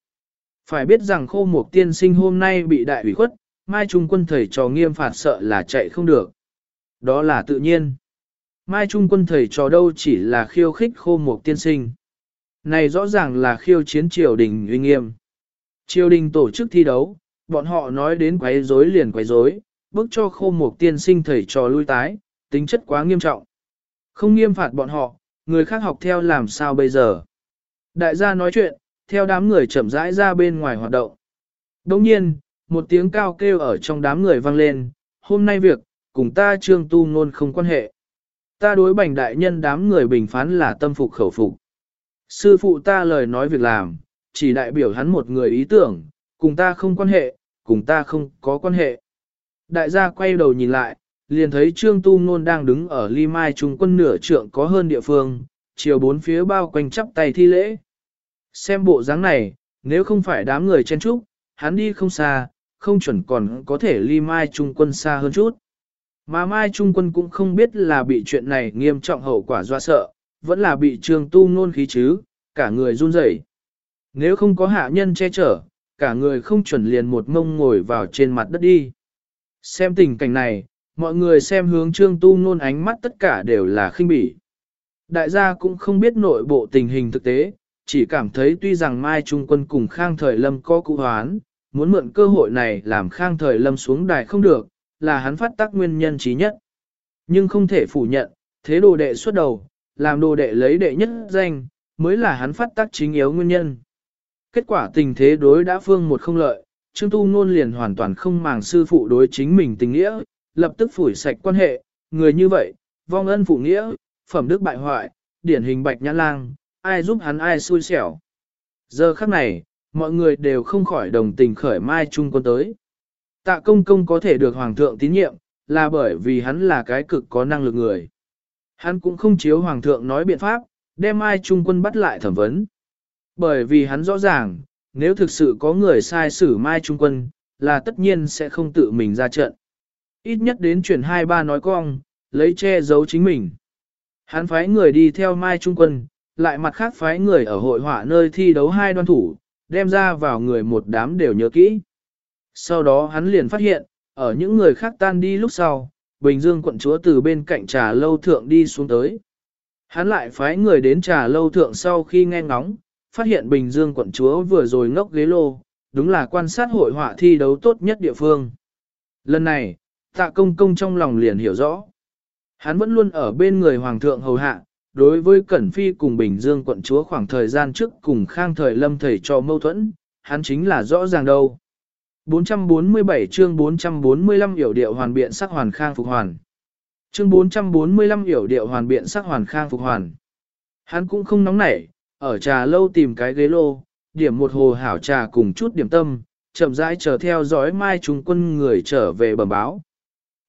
Phải biết rằng khô mục tiên sinh hôm nay bị đại ủy khuất, mai trung quân thầy trò nghiêm phạt sợ là chạy không được. Đó là tự nhiên. Mai Trung quân thầy trò đâu chỉ là khiêu khích khô mục tiên sinh. Này rõ ràng là khiêu chiến triều đình uy nghiêm. Triều đình tổ chức thi đấu, bọn họ nói đến quấy rối liền quấy rối, bước cho khô một tiên sinh thầy trò lui tái, tính chất quá nghiêm trọng. Không nghiêm phạt bọn họ, người khác học theo làm sao bây giờ. Đại gia nói chuyện, theo đám người chậm rãi ra bên ngoài hoạt động. Đồng nhiên, một tiếng cao kêu ở trong đám người vang lên, hôm nay việc, cùng ta trương tu ngôn không quan hệ. Ta đối bành đại nhân đám người bình phán là tâm phục khẩu phục. Sư phụ ta lời nói việc làm, chỉ đại biểu hắn một người ý tưởng, cùng ta không quan hệ, cùng ta không có quan hệ. Đại gia quay đầu nhìn lại, liền thấy Trương Tu Nôn đang đứng ở ly mai trung quân nửa trượng có hơn địa phương, chiều bốn phía bao quanh chắp tay thi lễ. Xem bộ dáng này, nếu không phải đám người chen trúc, hắn đi không xa, không chuẩn còn có thể ly mai trung quân xa hơn chút. Mà mai trung quân cũng không biết là bị chuyện này nghiêm trọng hậu quả do sợ, vẫn là bị Trương Tu Nôn khí chứ, cả người run rẩy. Nếu không có hạ nhân che chở, cả người không chuẩn liền một mông ngồi vào trên mặt đất đi. Xem tình cảnh này, mọi người xem hướng trương tu nôn ánh mắt tất cả đều là khinh bỉ. Đại gia cũng không biết nội bộ tình hình thực tế, chỉ cảm thấy tuy rằng Mai Trung Quân cùng Khang Thời Lâm có cụ hoán, muốn mượn cơ hội này làm Khang Thời Lâm xuống đài không được, là hắn phát tác nguyên nhân trí nhất. Nhưng không thể phủ nhận, thế đồ đệ xuất đầu, làm đồ đệ lấy đệ nhất danh, mới là hắn phát tác chính yếu nguyên nhân. Kết quả tình thế đối đã phương một không lợi, Trương Tu Nôn liền hoàn toàn không màng sư phụ đối chính mình tình nghĩa, lập tức phủi sạch quan hệ, người như vậy, vong ân phụ nghĩa, phẩm đức bại hoại, điển hình bạch nhã lang, ai giúp hắn ai xui xẻo. Giờ khắc này, mọi người đều không khỏi đồng tình khởi mai trung quân tới. Tạ công công có thể được hoàng thượng tín nhiệm, là bởi vì hắn là cái cực có năng lực người. Hắn cũng không chiếu hoàng thượng nói biện pháp, đem mai trung quân bắt lại thẩm vấn. Bởi vì hắn rõ ràng, nếu thực sự có người sai xử Mai Trung Quân, là tất nhiên sẽ không tự mình ra trận. Ít nhất đến chuyển hai ba nói cong, lấy che giấu chính mình. Hắn phái người đi theo Mai Trung Quân, lại mặt khác phái người ở hội họa nơi thi đấu hai đoan thủ, đem ra vào người một đám đều nhớ kỹ. Sau đó hắn liền phát hiện, ở những người khác tan đi lúc sau, Bình Dương quận chúa từ bên cạnh trà lâu thượng đi xuống tới. Hắn lại phái người đến trà lâu thượng sau khi nghe ngóng, phát hiện Bình Dương quận chúa vừa rồi ngốc ghế lô, đúng là quan sát hội họa thi đấu tốt nhất địa phương. Lần này, tạ công công trong lòng liền hiểu rõ. Hắn vẫn luôn ở bên người Hoàng thượng hầu hạ, đối với Cẩn Phi cùng Bình Dương quận chúa khoảng thời gian trước cùng khang thời lâm thầy cho mâu thuẫn, hắn chính là rõ ràng đâu. 447 chương 445 hiểu điệu hoàn biện sắc hoàn khang phục hoàn. Chương 445 hiểu điệu hoàn biện sắc hoàn khang phục hoàn. Hắn cũng không nóng nảy, ở trà lâu tìm cái ghế lô, điểm một hồ hảo trà cùng chút điểm tâm, chậm rãi chờ theo dõi mai trung quân người trở về bẩm báo.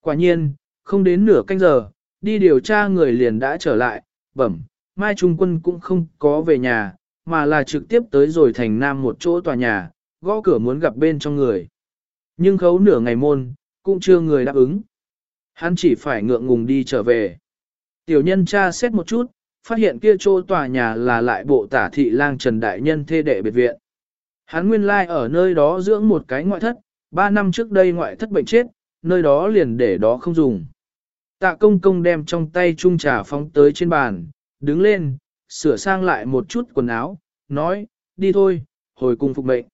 Quả nhiên, không đến nửa canh giờ, đi điều tra người liền đã trở lại, bẩm, mai trung quân cũng không có về nhà, mà là trực tiếp tới rồi thành nam một chỗ tòa nhà, gõ cửa muốn gặp bên trong người. Nhưng khấu nửa ngày môn, cũng chưa người đáp ứng. Hắn chỉ phải ngượng ngùng đi trở về. Tiểu nhân tra xét một chút, phát hiện kia chỗ tòa nhà là lại bộ tả thị lang Trần Đại Nhân thê đệ biệt viện. Hắn nguyên lai ở nơi đó dưỡng một cái ngoại thất, ba năm trước đây ngoại thất bệnh chết, nơi đó liền để đó không dùng. Tạ công công đem trong tay chung trà phóng tới trên bàn, đứng lên, sửa sang lại một chút quần áo, nói, đi thôi, hồi cung phục mệnh.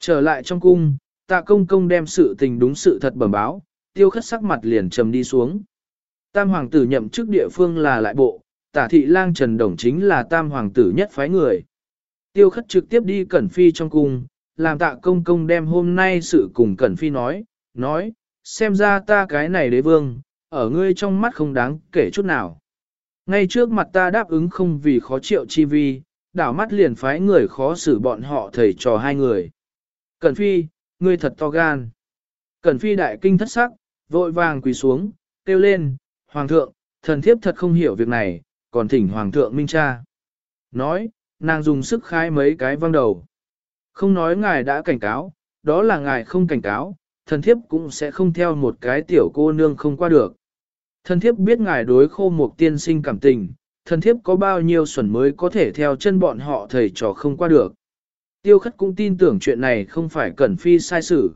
Trở lại trong cung, tạ công công đem sự tình đúng sự thật bẩm báo, tiêu khất sắc mặt liền trầm đi xuống. Tam hoàng tử nhậm chức địa phương là lại bộ, tả thị lang Trần Đồng chính là tam hoàng tử nhất phái người. Tiêu khất trực tiếp đi Cẩn Phi trong cung, làm tạ công công đem hôm nay sự cùng Cẩn Phi nói, nói, xem ra ta cái này đế vương, ở ngươi trong mắt không đáng kể chút nào. Ngay trước mặt ta đáp ứng không vì khó chịu chi vi, đảo mắt liền phái người khó xử bọn họ thầy trò hai người. Cẩn Phi, ngươi thật to gan. Cẩn Phi đại kinh thất sắc, vội vàng quỳ xuống, kêu lên, Hoàng thượng, thần thiếp thật không hiểu việc này, còn thỉnh Hoàng thượng minh cha. Nói, nàng dùng sức khai mấy cái văng đầu. Không nói ngài đã cảnh cáo, đó là ngài không cảnh cáo, thần thiếp cũng sẽ không theo một cái tiểu cô nương không qua được. Thần thiếp biết ngài đối khô một tiên sinh cảm tình, thần thiếp có bao nhiêu xuẩn mới có thể theo chân bọn họ thầy trò không qua được. Tiêu khất cũng tin tưởng chuyện này không phải Cẩn Phi sai xử.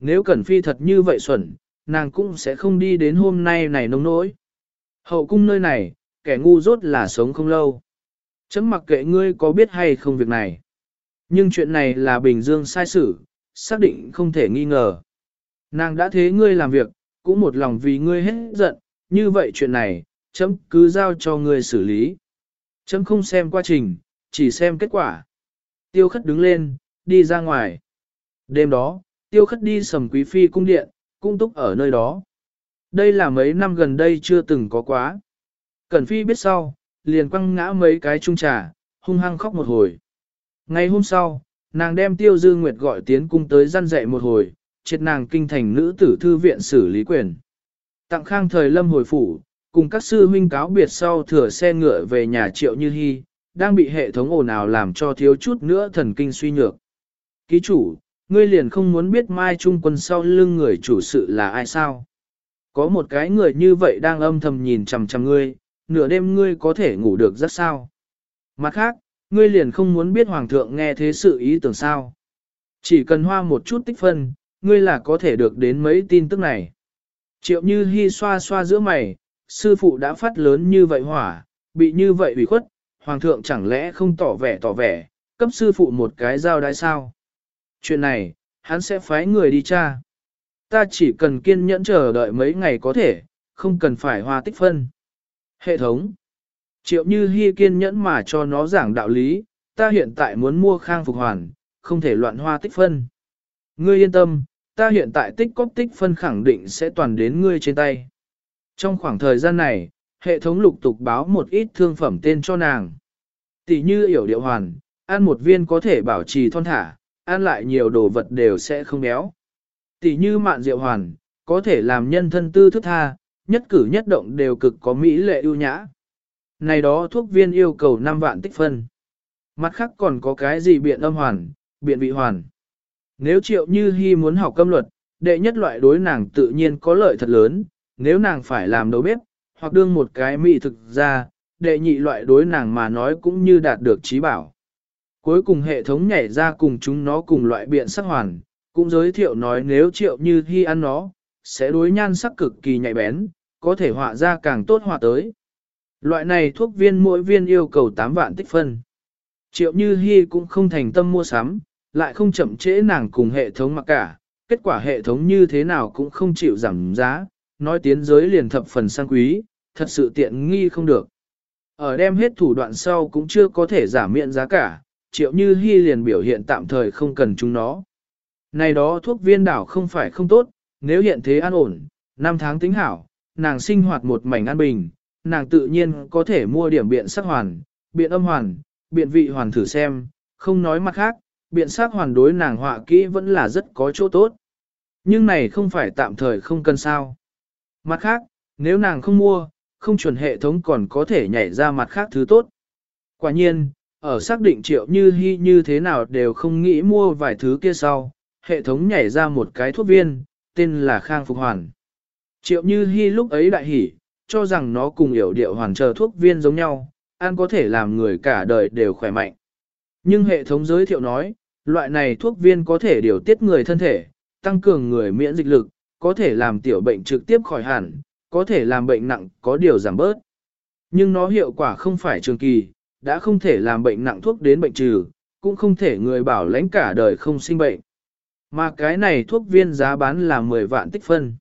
Nếu Cẩn Phi thật như vậy xuẩn, nàng cũng sẽ không đi đến hôm nay này nông nỗi. Hậu cung nơi này, kẻ ngu dốt là sống không lâu. Chấm mặc kệ ngươi có biết hay không việc này. Nhưng chuyện này là Bình Dương sai xử, xác định không thể nghi ngờ. Nàng đã thế ngươi làm việc, cũng một lòng vì ngươi hết giận, như vậy chuyện này, chấm cứ giao cho ngươi xử lý. Chấm không xem quá trình, chỉ xem kết quả. Tiêu khất đứng lên, đi ra ngoài. Đêm đó, tiêu khất đi sầm quý phi cung điện, cung túc ở nơi đó. Đây là mấy năm gần đây chưa từng có quá. Cẩn phi biết sau, liền quăng ngã mấy cái chung trà, hung hăng khóc một hồi. Ngày hôm sau, nàng đem tiêu dư nguyệt gọi tiến cung tới gian dạy một hồi, triệt nàng kinh thành nữ tử thư viện xử lý quyền. Tặng khang thời lâm hồi phủ, cùng các sư huynh cáo biệt sau thừa xe ngựa về nhà triệu như hy, đang bị hệ thống ồn ào làm cho thiếu chút nữa thần kinh suy nhược. Ký chủ, ngươi liền không muốn biết mai trung quân sau lưng người chủ sự là ai sao? Có một cái người như vậy đang âm thầm nhìn chằm chằm ngươi, nửa đêm ngươi có thể ngủ được rất sao? Mặt khác, ngươi liền không muốn biết hoàng thượng nghe thế sự ý tưởng sao? Chỉ cần hoa một chút tích phân, ngươi là có thể được đến mấy tin tức này. Triệu như hy xoa xoa giữa mày, sư phụ đã phát lớn như vậy hỏa, bị như vậy ủy khuất, hoàng thượng chẳng lẽ không tỏ vẻ tỏ vẻ, cấp sư phụ một cái giao đái sao? Chuyện này, hắn sẽ phái người đi tra. Ta chỉ cần kiên nhẫn chờ đợi mấy ngày có thể, không cần phải hoa tích phân. Hệ thống. Triệu như hi kiên nhẫn mà cho nó giảng đạo lý, ta hiện tại muốn mua khang phục hoàn, không thể loạn hoa tích phân. Ngươi yên tâm, ta hiện tại tích cóp tích phân khẳng định sẽ toàn đến ngươi trên tay. Trong khoảng thời gian này, hệ thống lục tục báo một ít thương phẩm tên cho nàng. Tỷ như yểu điệu hoàn, ăn một viên có thể bảo trì thon thả, ăn lại nhiều đồ vật đều sẽ không béo. Tỷ như mạn diệu hoàn, có thể làm nhân thân tư thức tha, nhất cử nhất động đều cực có mỹ lệ ưu nhã. Này đó thuốc viên yêu cầu 5 vạn tích phân. Mặt khác còn có cái gì biện âm hoàn, biện vị hoàn. Nếu triệu như hy muốn học câm luật, đệ nhất loại đối nàng tự nhiên có lợi thật lớn, nếu nàng phải làm đầu bếp, hoặc đương một cái mỹ thực ra, đệ nhị loại đối nàng mà nói cũng như đạt được trí bảo. Cuối cùng hệ thống nhảy ra cùng chúng nó cùng loại biện sắc hoàn, cũng giới thiệu nói nếu triệu như hy ăn nó, sẽ đối nhan sắc cực kỳ nhạy bén, có thể họa ra càng tốt họa tới. Loại này thuốc viên mỗi viên yêu cầu 8 vạn tích phân. Triệu như Hi cũng không thành tâm mua sắm, lại không chậm trễ nàng cùng hệ thống mặc cả, kết quả hệ thống như thế nào cũng không chịu giảm giá, nói tiến giới liền thập phần sang quý, thật sự tiện nghi không được. Ở đem hết thủ đoạn sau cũng chưa có thể giảm miễn giá cả, triệu như hy liền biểu hiện tạm thời không cần chúng nó. Này đó thuốc viên đảo không phải không tốt, nếu hiện thế an ổn, năm tháng tính hảo, nàng sinh hoạt một mảnh an bình, nàng tự nhiên có thể mua điểm biện sắc hoàn, biện âm hoàn, biện vị hoàn thử xem, không nói mặt khác, biện sắc hoàn đối nàng họa kỹ vẫn là rất có chỗ tốt. Nhưng này không phải tạm thời không cần sao. Mặt khác, nếu nàng không mua, không chuẩn hệ thống còn có thể nhảy ra mặt khác thứ tốt. Quả nhiên, ở xác định triệu như hy như thế nào đều không nghĩ mua vài thứ kia sau, hệ thống nhảy ra một cái thuốc viên, tên là Khang Phục Hoàn. Triệu như Hi lúc ấy đại hỉ, cho rằng nó cùng hiểu điệu hoàn chờ thuốc viên giống nhau, ăn có thể làm người cả đời đều khỏe mạnh. Nhưng hệ thống giới thiệu nói, loại này thuốc viên có thể điều tiết người thân thể, tăng cường người miễn dịch lực, có thể làm tiểu bệnh trực tiếp khỏi hẳn, có thể làm bệnh nặng có điều giảm bớt. Nhưng nó hiệu quả không phải trường kỳ, đã không thể làm bệnh nặng thuốc đến bệnh trừ, cũng không thể người bảo lãnh cả đời không sinh bệnh. Mà cái này thuốc viên giá bán là 10 vạn tích phân.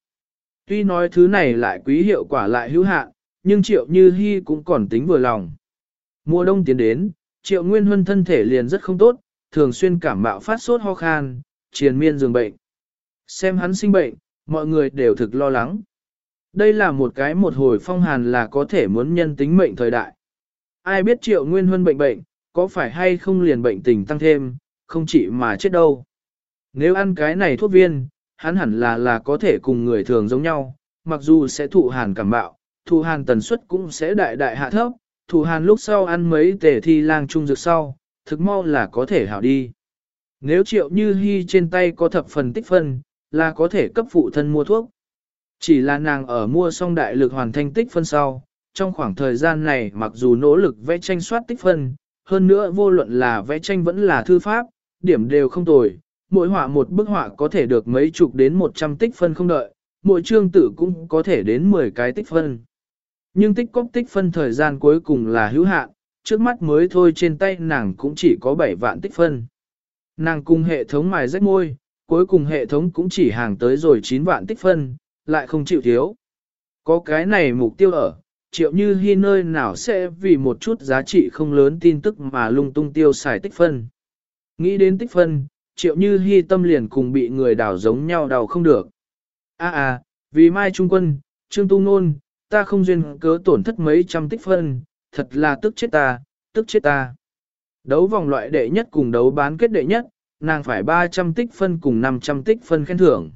Tuy nói thứ này lại quý hiệu quả lại hữu hạn, nhưng triệu như hy cũng còn tính vừa lòng. Mùa đông tiến đến, triệu nguyên huân thân thể liền rất không tốt, thường xuyên cảm mạo phát sốt ho khan, triền miên giường bệnh. Xem hắn sinh bệnh, mọi người đều thực lo lắng. Đây là một cái một hồi phong hàn là có thể muốn nhân tính mệnh thời đại. Ai biết triệu nguyên huân bệnh bệnh, có phải hay không liền bệnh tình tăng thêm, không chỉ mà chết đâu. Nếu ăn cái này thuốc viên, hắn hẳn là là có thể cùng người thường giống nhau, mặc dù sẽ thụ hàn cảm bạo, thụ hàn tần suất cũng sẽ đại đại hạ thấp, thụ hàn lúc sau ăn mấy tể thi lang trung dược sau, thực mau là có thể hảo đi. Nếu triệu như hy trên tay có thập phần tích phân, là có thể cấp phụ thân mua thuốc. Chỉ là nàng ở mua xong đại lực hoàn thành tích phân sau, trong khoảng thời gian này mặc dù nỗ lực vẽ tranh soát tích phân, hơn nữa vô luận là vẽ tranh vẫn là thư pháp, điểm đều không tồi, mỗi họa một bức họa có thể được mấy chục đến một trăm tích phân không đợi, mỗi chương tử cũng có thể đến 10 cái tích phân. nhưng tích cóp tích phân thời gian cuối cùng là hữu hạn, trước mắt mới thôi trên tay nàng cũng chỉ có 7 vạn tích phân. Nàng cùng hệ thống mài rách môi, cuối cùng hệ thống cũng chỉ hàng tới rồi 9 vạn tích phân, lại không chịu thiếu. Có cái này mục tiêu ở, triệu như hy nơi nào sẽ vì một chút giá trị không lớn tin tức mà lung tung tiêu xài tích phân. Nghĩ đến tích phân, triệu như hy tâm liền cùng bị người đảo giống nhau đào không được. a à, à vì Mai Trung Quân, Trương Tu Nôn, ta không duyên cớ tổn thất mấy trăm tích phân, thật là tức chết ta, tức chết ta. Đấu vòng loại đệ nhất cùng đấu bán kết đệ nhất, nàng phải 300 tích phân cùng 500 tích phân khen thưởng.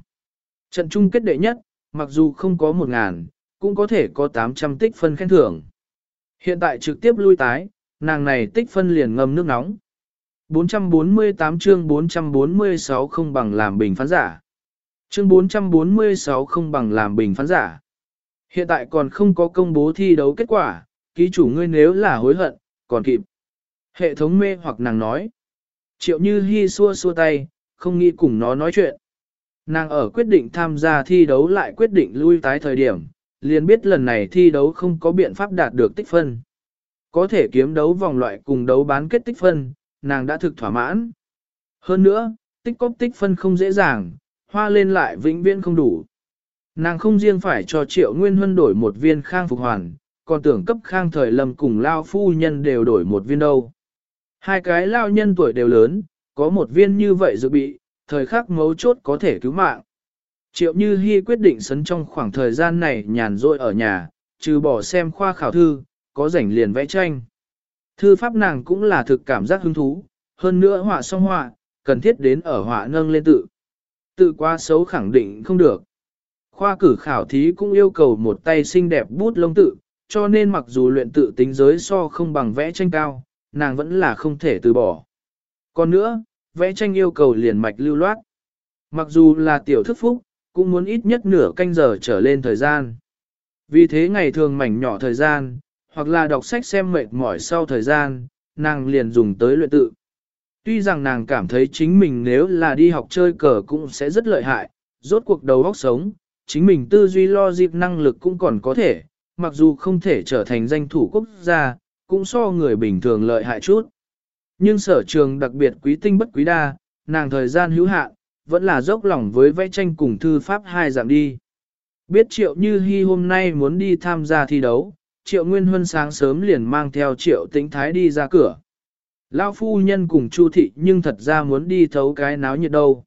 Trận chung kết đệ nhất, mặc dù không có 1.000, cũng có thể có 800 tích phân khen thưởng. Hiện tại trực tiếp lui tái, nàng này tích phân liền ngâm nước nóng. 448 chương 446 không bằng làm bình phán giả. Chương 446 không bằng làm bình phán giả. Hiện tại còn không có công bố thi đấu kết quả, ký chủ ngươi nếu là hối hận, còn kịp. Hệ thống mê hoặc nàng nói. Triệu như hy xua xua tay, không nghĩ cùng nó nói chuyện. Nàng ở quyết định tham gia thi đấu lại quyết định lui tái thời điểm, liền biết lần này thi đấu không có biện pháp đạt được tích phân. Có thể kiếm đấu vòng loại cùng đấu bán kết tích phân, nàng đã thực thỏa mãn. Hơn nữa, tích cóp tích phân không dễ dàng, hoa lên lại vĩnh viễn không đủ. Nàng không riêng phải cho triệu nguyên huân đổi một viên khang phục hoàn, còn tưởng cấp khang thời lâm cùng lao phu nhân đều đổi một viên đâu. Hai cái lao nhân tuổi đều lớn, có một viên như vậy dự bị, thời khắc mấu chốt có thể cứu mạng. Triệu Như Hi quyết định sấn trong khoảng thời gian này nhàn rỗi ở nhà, trừ bỏ xem khoa khảo thư, có rảnh liền vẽ tranh. Thư pháp nàng cũng là thực cảm giác hứng thú, hơn nữa họa song họa, cần thiết đến ở họa nâng lên tự. Tự quá xấu khẳng định không được. Khoa cử khảo thí cũng yêu cầu một tay xinh đẹp bút lông tự, cho nên mặc dù luyện tự tính giới so không bằng vẽ tranh cao, nàng vẫn là không thể từ bỏ. Còn nữa, vẽ tranh yêu cầu liền mạch lưu loát. Mặc dù là tiểu thức phúc, cũng muốn ít nhất nửa canh giờ trở lên thời gian. Vì thế ngày thường mảnh nhỏ thời gian, hoặc là đọc sách xem mệt mỏi sau thời gian, nàng liền dùng tới luyện tự. Tuy rằng nàng cảm thấy chính mình nếu là đi học chơi cờ cũng sẽ rất lợi hại, rốt cuộc đầu óc sống, chính mình tư duy lo dịp năng lực cũng còn có thể, mặc dù không thể trở thành danh thủ quốc gia, cũng so người bình thường lợi hại chút. Nhưng sở trường đặc biệt quý tinh bất quý đa, nàng thời gian hữu hạn, vẫn là dốc lòng với vẽ tranh cùng thư pháp hai dạng đi. Biết triệu như hy hôm nay muốn đi tham gia thi đấu, triệu nguyên huân sáng sớm liền mang theo triệu tĩnh thái đi ra cửa. Lão phu nhân cùng chu thị nhưng thật ra muốn đi thấu cái náo nhiệt đâu.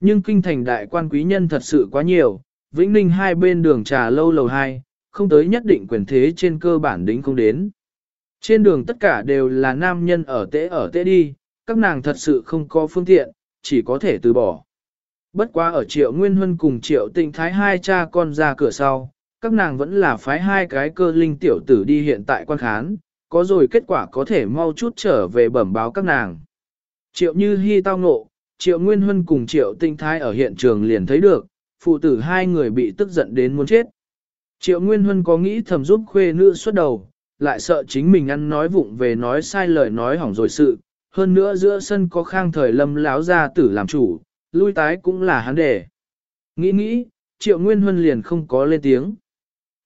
Nhưng kinh thành đại quan quý nhân thật sự quá nhiều, Vĩnh Ninh hai bên đường trà lâu lầu hai, không tới nhất định quyền thế trên cơ bản đính không đến. Trên đường tất cả đều là nam nhân ở tễ ở tễ đi, các nàng thật sự không có phương tiện, chỉ có thể từ bỏ. Bất quá ở triệu nguyên huân cùng triệu tịnh thái hai cha con ra cửa sau, các nàng vẫn là phái hai cái cơ linh tiểu tử đi hiện tại quan khán, có rồi kết quả có thể mau chút trở về bẩm báo các nàng. Triệu như hi tao ngộ, triệu nguyên huân cùng triệu tinh thái ở hiện trường liền thấy được, phụ tử hai người bị tức giận đến muốn chết. Triệu nguyên huân có nghĩ thầm giúp khuê nữ xuất đầu, lại sợ chính mình ăn nói vụng về nói sai lời nói hỏng rồi sự, hơn nữa giữa sân có khang thời lâm láo ra tử làm chủ, lui tái cũng là hắn đề. Nghĩ nghĩ, triệu nguyên huân liền không có lên tiếng.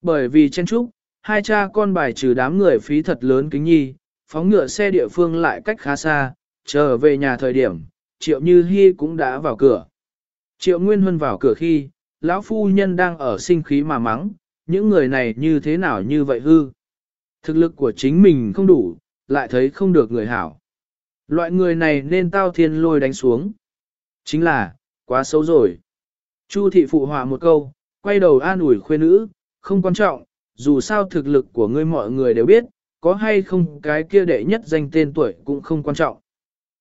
Bởi vì chen trúc, hai cha con bài trừ đám người phí thật lớn kính nhi, phóng ngựa xe địa phương lại cách khá xa, trở về nhà thời điểm, triệu như hy cũng đã vào cửa. Triệu nguyên huân vào cửa khi, lão phu nhân đang ở sinh khí mà mắng, những người này như thế nào như vậy hư. Thực lực của chính mình không đủ, lại thấy không được người hảo. Loại người này nên tao thiên lôi đánh xuống. Chính là, quá xấu rồi. Chu thị phụ họa một câu, quay đầu an ủi khuê nữ, không quan trọng, dù sao thực lực của ngươi mọi người đều biết, có hay không cái kia đệ nhất danh tên tuổi cũng không quan trọng.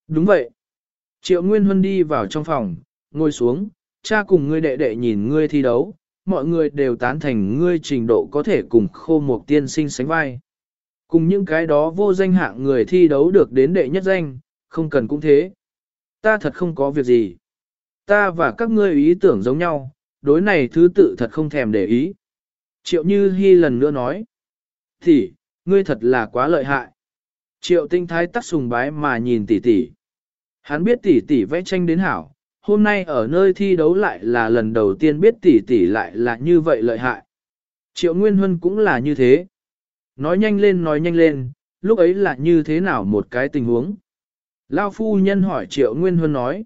Đúng vậy. Triệu Nguyên Huân đi vào trong phòng, ngồi xuống, cha cùng ngươi đệ đệ nhìn ngươi thi đấu, mọi người đều tán thành ngươi trình độ có thể cùng khô một tiên sinh sánh vai. Cùng những cái đó vô danh hạng người thi đấu được đến đệ nhất danh, không cần cũng thế. Ta thật không có việc gì. Ta và các ngươi ý tưởng giống nhau, đối này thứ tự thật không thèm để ý. Triệu Như Hi lần nữa nói. Thì, ngươi thật là quá lợi hại. Triệu tinh thái tắc sùng bái mà nhìn tỷ tỷ. Hắn biết tỷ tỷ vẽ tranh đến hảo, hôm nay ở nơi thi đấu lại là lần đầu tiên biết tỷ tỷ lại là như vậy lợi hại. Triệu Nguyên Huân cũng là như thế. Nói nhanh lên nói nhanh lên, lúc ấy là như thế nào một cái tình huống. Lao phu nhân hỏi Triệu Nguyên Huân nói.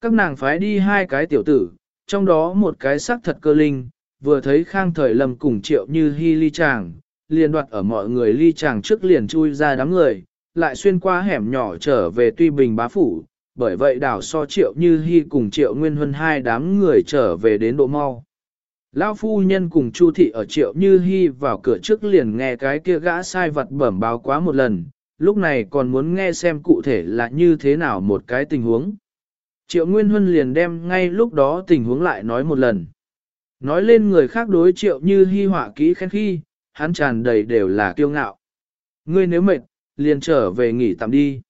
Các nàng phái đi hai cái tiểu tử, trong đó một cái sắc thật cơ linh, vừa thấy khang thời lâm cùng Triệu như hy ly chàng, liền đoạt ở mọi người ly chàng trước liền chui ra đám người, lại xuyên qua hẻm nhỏ trở về tuy bình bá phủ, bởi vậy đảo so triệu như hy cùng triệu nguyên huân hai đám người trở về đến độ mau. Lão phu nhân cùng Chu thị ở triệu như hy vào cửa trước liền nghe cái kia gã sai vật bẩm báo quá một lần, lúc này còn muốn nghe xem cụ thể là như thế nào một cái tình huống. Triệu Nguyên Huân liền đem ngay lúc đó tình huống lại nói một lần. Nói lên người khác đối triệu như hy họa kỹ khen khi, hắn tràn đầy đều là kiêu ngạo. Ngươi nếu mệt, liền trở về nghỉ tạm đi.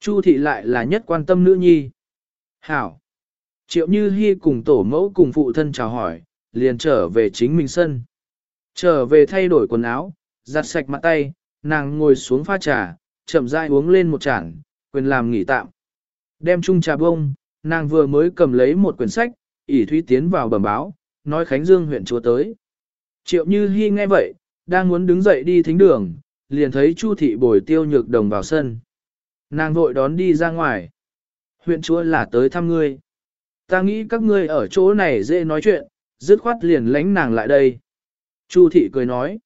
Chu thị lại là nhất quan tâm nữ nhi. Hảo. Triệu Như hy cùng tổ mẫu cùng phụ thân chào hỏi, liền trở về chính mình sân. Trở về thay đổi quần áo, giặt sạch mặt tay, nàng ngồi xuống pha trà, chậm rãi uống lên một chản, quyền làm nghỉ tạm. Đem chung trà bông, nàng vừa mới cầm lấy một quyển sách, ỉ thúy tiến vào bẩm báo, nói Khánh Dương huyện chúa tới. Triệu Như Hi nghe vậy, đang muốn đứng dậy đi thính đường, liền thấy Chu thị bồi tiêu nhược đồng vào sân. Nàng vội đón đi ra ngoài. Huyện chúa là tới thăm ngươi. Ta nghĩ các ngươi ở chỗ này dễ nói chuyện, dứt khoát liền lánh nàng lại đây. Chu thị cười nói.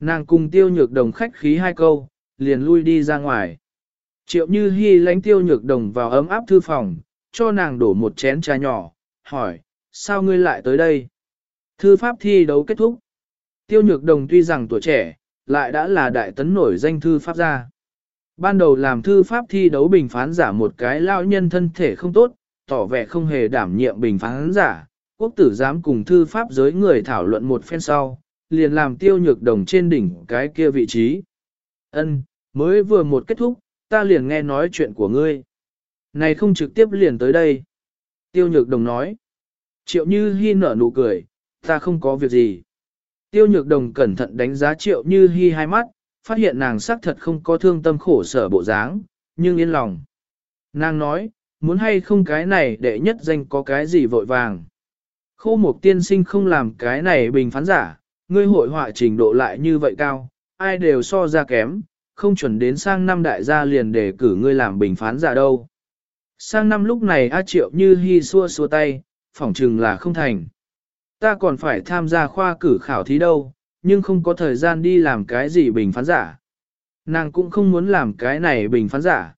Nàng cùng tiêu nhược đồng khách khí hai câu, liền lui đi ra ngoài. Triệu như hy lánh tiêu nhược đồng vào ấm áp thư phòng, cho nàng đổ một chén trà nhỏ, hỏi, sao ngươi lại tới đây? Thư pháp thi đấu kết thúc. Tiêu nhược đồng tuy rằng tuổi trẻ, lại đã là đại tấn nổi danh thư pháp gia. Ban đầu làm thư pháp thi đấu bình phán giả một cái lao nhân thân thể không tốt, tỏ vẻ không hề đảm nhiệm bình phán giả, quốc tử giám cùng thư pháp giới người thảo luận một phen sau, liền làm tiêu nhược đồng trên đỉnh cái kia vị trí. Ân, mới vừa một kết thúc, ta liền nghe nói chuyện của ngươi. Này không trực tiếp liền tới đây. Tiêu nhược đồng nói. Triệu như hy nở nụ cười, ta không có việc gì. Tiêu nhược đồng cẩn thận đánh giá triệu như hy hai mắt, phát hiện nàng xác thật không có thương tâm khổ sở bộ dáng, nhưng yên lòng. Nàng nói, muốn hay không cái này để nhất danh có cái gì vội vàng. Khô mục tiên sinh không làm cái này bình phán giả, ngươi hội họa trình độ lại như vậy cao, ai đều so ra kém, không chuẩn đến sang năm đại gia liền để cử ngươi làm bình phán giả đâu. Sang năm lúc này A Triệu như hy xua xua tay, phỏng chừng là không thành. Ta còn phải tham gia khoa cử khảo thí đâu, nhưng không có thời gian đi làm cái gì bình phán giả. Nàng cũng không muốn làm cái này bình phán giả.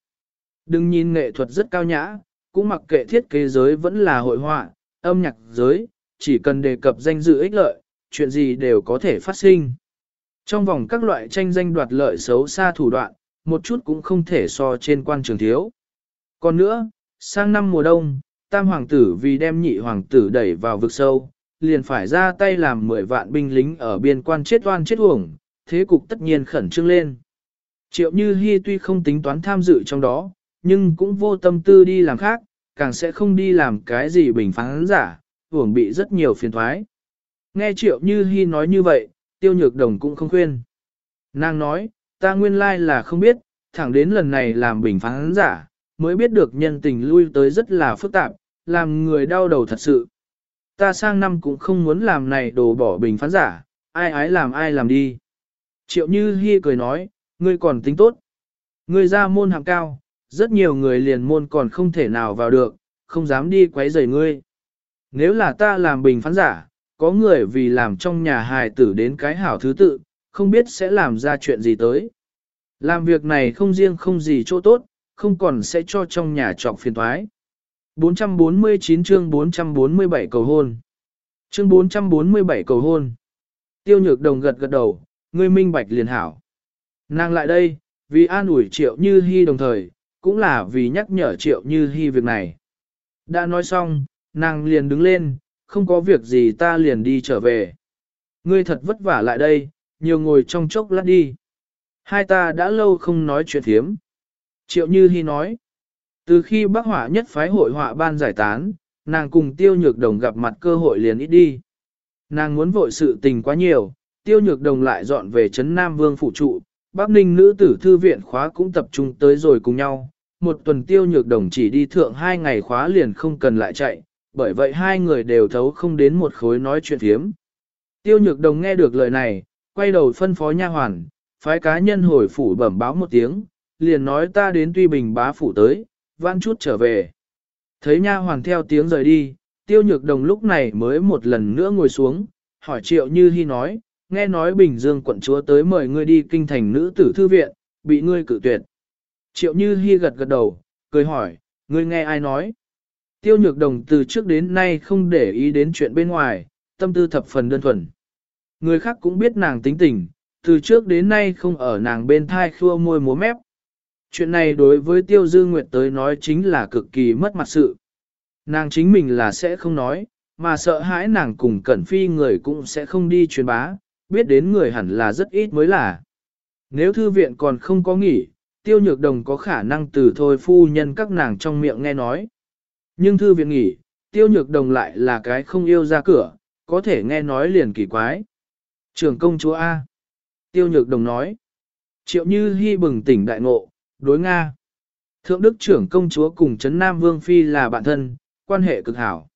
Đừng nhìn nghệ thuật rất cao nhã, cũng mặc kệ thiết kế giới vẫn là hội họa, âm nhạc giới, chỉ cần đề cập danh dự ích lợi, chuyện gì đều có thể phát sinh. Trong vòng các loại tranh danh đoạt lợi xấu xa thủ đoạn, một chút cũng không thể so trên quan trường thiếu. Còn nữa, sang năm mùa đông, tam hoàng tử vì đem nhị hoàng tử đẩy vào vực sâu, liền phải ra tay làm 10 vạn binh lính ở biên quan chết oan chết uổng, thế cục tất nhiên khẩn trương lên. Triệu Như Hi tuy không tính toán tham dự trong đó, nhưng cũng vô tâm tư đi làm khác, càng sẽ không đi làm cái gì bình phán giả, uổng bị rất nhiều phiền thoái. Nghe Triệu Như Hi nói như vậy, Tiêu Nhược Đồng cũng không khuyên. Nàng nói, ta nguyên lai là không biết, thẳng đến lần này làm bình phán giả, mới biết được nhân tình lui tới rất là phức tạp, làm người đau đầu thật sự ta sang năm cũng không muốn làm này đồ bỏ bình phán giả, ai ái làm ai làm đi. Triệu Như Hi cười nói, ngươi còn tính tốt. Ngươi ra môn hạng cao, rất nhiều người liền môn còn không thể nào vào được, không dám đi quấy rầy ngươi. Nếu là ta làm bình phán giả, có người vì làm trong nhà hài tử đến cái hảo thứ tự, không biết sẽ làm ra chuyện gì tới. Làm việc này không riêng không gì chỗ tốt, không còn sẽ cho trong nhà trọc phiền thoái. 449 chương 447 cầu hôn. Chương 447 cầu hôn. Tiêu nhược đồng gật gật đầu, ngươi minh bạch liền hảo. Nàng lại đây, vì an ủi triệu như hy đồng thời, cũng là vì nhắc nhở triệu như hy việc này. Đã nói xong, nàng liền đứng lên, không có việc gì ta liền đi trở về. Ngươi thật vất vả lại đây, nhiều ngồi trong chốc lát đi. Hai ta đã lâu không nói chuyện thiếm. Triệu Như Hi nói. Từ khi bác họa nhất phái hội họa ban giải tán, nàng cùng tiêu nhược đồng gặp mặt cơ hội liền ít đi. Nàng muốn vội sự tình quá nhiều, tiêu nhược đồng lại dọn về Trấn Nam Vương phụ trụ, Bắc Ninh nữ tử thư viện khóa cũng tập trung tới rồi cùng nhau. Một tuần tiêu nhược đồng chỉ đi thượng hai ngày khóa liền không cần lại chạy, bởi vậy hai người đều thấu không đến một khối nói chuyện thiếm. Tiêu nhược đồng nghe được lời này, quay đầu phân phó nha hoàn, phái cá nhân hồi phủ bẩm báo một tiếng, liền nói ta đến tuy bình bá phủ tới, vãn chút trở về. Thấy nha hoàn theo tiếng rời đi, tiêu nhược đồng lúc này mới một lần nữa ngồi xuống, hỏi triệu như hy nói, nghe nói Bình Dương quận chúa tới mời ngươi đi kinh thành nữ tử thư viện, bị ngươi cử tuyệt. Triệu như hy gật gật đầu, cười hỏi, ngươi nghe ai nói? Tiêu nhược đồng từ trước đến nay không để ý đến chuyện bên ngoài, tâm tư thập phần đơn thuần. Người khác cũng biết nàng tính tình, từ trước đến nay không ở nàng bên thai khua môi múa mép. Chuyện này đối với Tiêu Dư Nguyệt tới nói chính là cực kỳ mất mặt sự. Nàng chính mình là sẽ không nói, mà sợ hãi nàng cùng Cẩn Phi người cũng sẽ không đi truyền bá, biết đến người hẳn là rất ít mới là. Nếu thư viện còn không có nghỉ, Tiêu Nhược Đồng có khả năng từ thôi phu nhân các nàng trong miệng nghe nói. Nhưng thư viện nghỉ, Tiêu Nhược Đồng lại là cái không yêu ra cửa, có thể nghe nói liền kỳ quái. Trường công chúa A. Tiêu Nhược Đồng nói. Triệu Như Hi bừng tỉnh đại ngộ, đối Nga. Thượng Đức trưởng công chúa cùng Trấn Nam Vương Phi là bạn thân, quan hệ cực hảo.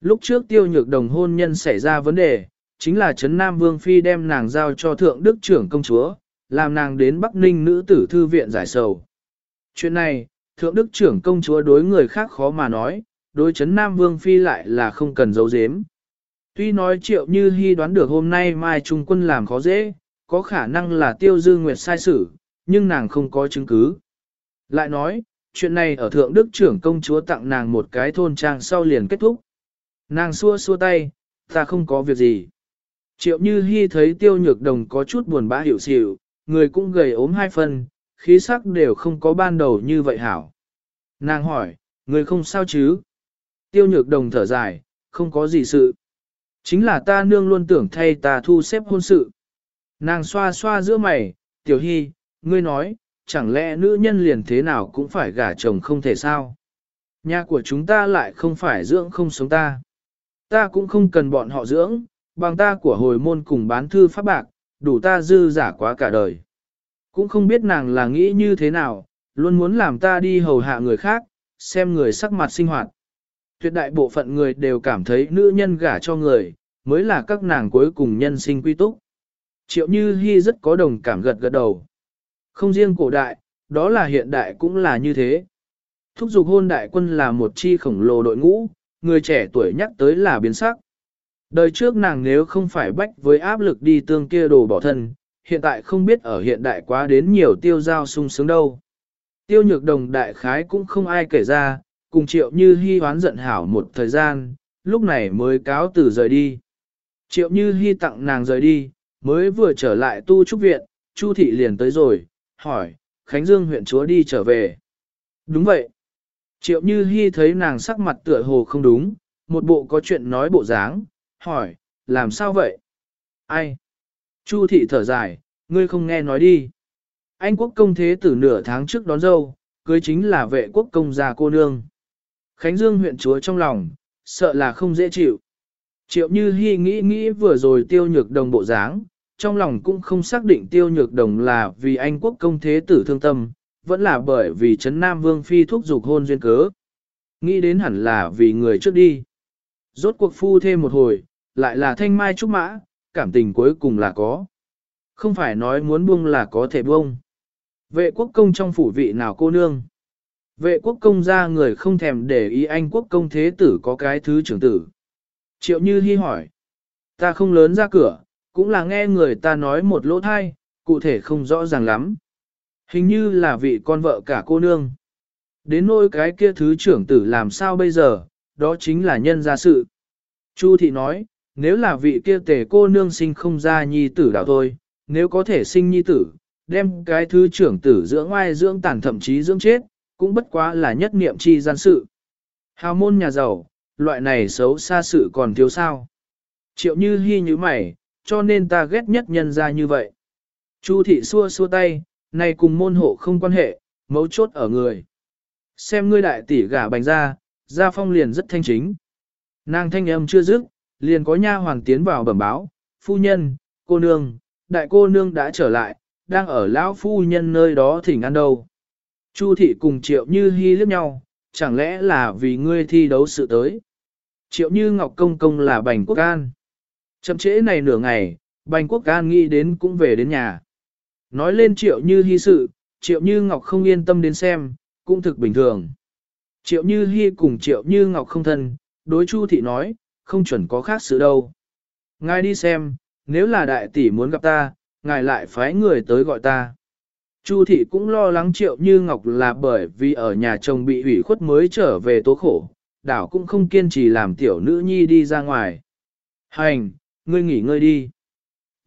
Lúc trước Tiêu Nhược Đồng hôn nhân xảy ra vấn đề, chính là Trấn Nam Vương Phi đem nàng giao cho Thượng Đức trưởng công chúa, làm nàng đến Bắc Ninh nữ tử thư viện giải sầu. Chuyện này, Thượng Đức trưởng công chúa đối người khác khó mà nói, đối Trấn Nam Vương Phi lại là không cần giấu giếm. Tuy nói triệu như hy đoán được hôm nay Mai Trung quân làm khó dễ, có khả năng là tiêu dư nguyệt sai sử, nhưng nàng không có chứng cứ. Lại nói, chuyện này ở Thượng Đức trưởng công chúa tặng nàng một cái thôn trang sau liền kết thúc. Nàng xua xua tay, ta không có việc gì. Triệu Như Hi thấy tiêu nhược đồng có chút buồn bã hiểu xỉu, người cũng gầy ốm hai phần, khí sắc đều không có ban đầu như vậy hảo. Nàng hỏi, người không sao chứ? Tiêu nhược đồng thở dài, không có gì sự. Chính là ta nương luôn tưởng thay ta thu xếp hôn sự. Nàng xoa xoa giữa mày, tiểu hy, ngươi nói, chẳng lẽ nữ nhân liền thế nào cũng phải gả chồng không thể sao? Nhà của chúng ta lại không phải dưỡng không sống ta. Ta cũng không cần bọn họ dưỡng, bằng ta của hồi môn cùng bán thư pháp bạc, đủ ta dư giả quá cả đời. Cũng không biết nàng là nghĩ như thế nào, luôn muốn làm ta đi hầu hạ người khác, xem người sắc mặt sinh hoạt. Tuyệt đại bộ phận người đều cảm thấy nữ nhân gả cho người, mới là các nàng cuối cùng nhân sinh quy túc. Triệu Như Hi rất có đồng cảm gật gật đầu. Không riêng cổ đại, đó là hiện đại cũng là như thế. Thúc dục hôn đại quân là một chi khổng lồ đội ngũ, người trẻ tuổi nhắc tới là biến sắc. Đời trước nàng nếu không phải bách với áp lực đi tương kia đồ bỏ thân, hiện tại không biết ở hiện đại quá đến nhiều tiêu giao sung sướng đâu. Tiêu nhược đồng đại khái cũng không ai kể ra, cùng triệu như hy hoán giận hảo một thời gian, lúc này mới cáo từ rời đi. Triệu như hy tặng nàng rời đi, mới vừa trở lại tu trúc viện, Chu thị liền tới rồi, hỏi, Khánh Dương huyện chúa đi trở về. Đúng vậy. Triệu như hy thấy nàng sắc mặt tựa hồ không đúng, một bộ có chuyện nói bộ dáng, hỏi, làm sao vậy? Ai? Chu thị thở dài, ngươi không nghe nói đi. Anh quốc công thế tử nửa tháng trước đón dâu, cưới chính là vệ quốc công già cô nương. Khánh Dương huyện chúa trong lòng, sợ là không dễ chịu. Triệu Như Hi nghĩ nghĩ vừa rồi tiêu nhược đồng bộ dáng, trong lòng cũng không xác định tiêu nhược đồng là vì anh quốc công thế tử thương tâm, vẫn là bởi vì Trấn Nam Vương Phi thúc dục hôn duyên cớ. Nghĩ đến hẳn là vì người trước đi. Rốt cuộc phu thêm một hồi, lại là thanh mai trúc mã, cảm tình cuối cùng là có. Không phải nói muốn buông là có thể buông. Vệ quốc công trong phủ vị nào cô nương. Vệ quốc công ra người không thèm để ý anh quốc công thế tử có cái thứ trưởng tử. Triệu Như Hi hỏi. Ta không lớn ra cửa, cũng là nghe người ta nói một lỗ thai, cụ thể không rõ ràng lắm. Hình như là vị con vợ cả cô nương. Đến nỗi cái kia thứ trưởng tử làm sao bây giờ, đó chính là nhân gia sự. Chu thị nói, nếu là vị kia tề cô nương sinh không ra nhi tử đạo thôi, nếu có thể sinh nhi tử, đem cái thứ trưởng tử dưỡng oai dưỡng tàn thậm chí dưỡng chết, cũng bất quá là nhất niệm chi gian sự. Hào môn nhà giàu, loại này xấu xa sự còn thiếu sao. Triệu như hy như mày, cho nên ta ghét nhất nhân ra như vậy. Chu thị xua xua tay, này cùng môn hộ không quan hệ, mấu chốt ở người. Xem ngươi đại tỷ gả bành ra, gia phong liền rất thanh chính. Nàng thanh âm chưa dứt, liền có nha hoàng tiến vào bẩm báo, phu nhân, cô nương, đại cô nương đã trở lại, đang ở lão phu nhân nơi đó thỉnh ăn đâu. Chu thị cùng triệu như hy liếc nhau, chẳng lẽ là vì ngươi thi đấu sự tới. Triệu như ngọc công công là bành quốc an. Chậm trễ này nửa ngày, Bành Quốc Can nghĩ đến cũng về đến nhà. Nói lên triệu như hi sự, triệu như Ngọc không yên tâm đến xem, cũng thực bình thường. Triệu như hi cùng triệu như Ngọc không thân, đối Chu thị nói, không chuẩn có khác sự đâu. Ngài đi xem, nếu là đại tỷ muốn gặp ta, ngài lại phái người tới gọi ta. Chu thị cũng lo lắng triệu như ngọc là bởi vì ở nhà chồng bị ủy khuất mới trở về tố khổ, đảo cũng không kiên trì làm tiểu nữ nhi đi ra ngoài. Hành, ngươi nghỉ ngơi đi.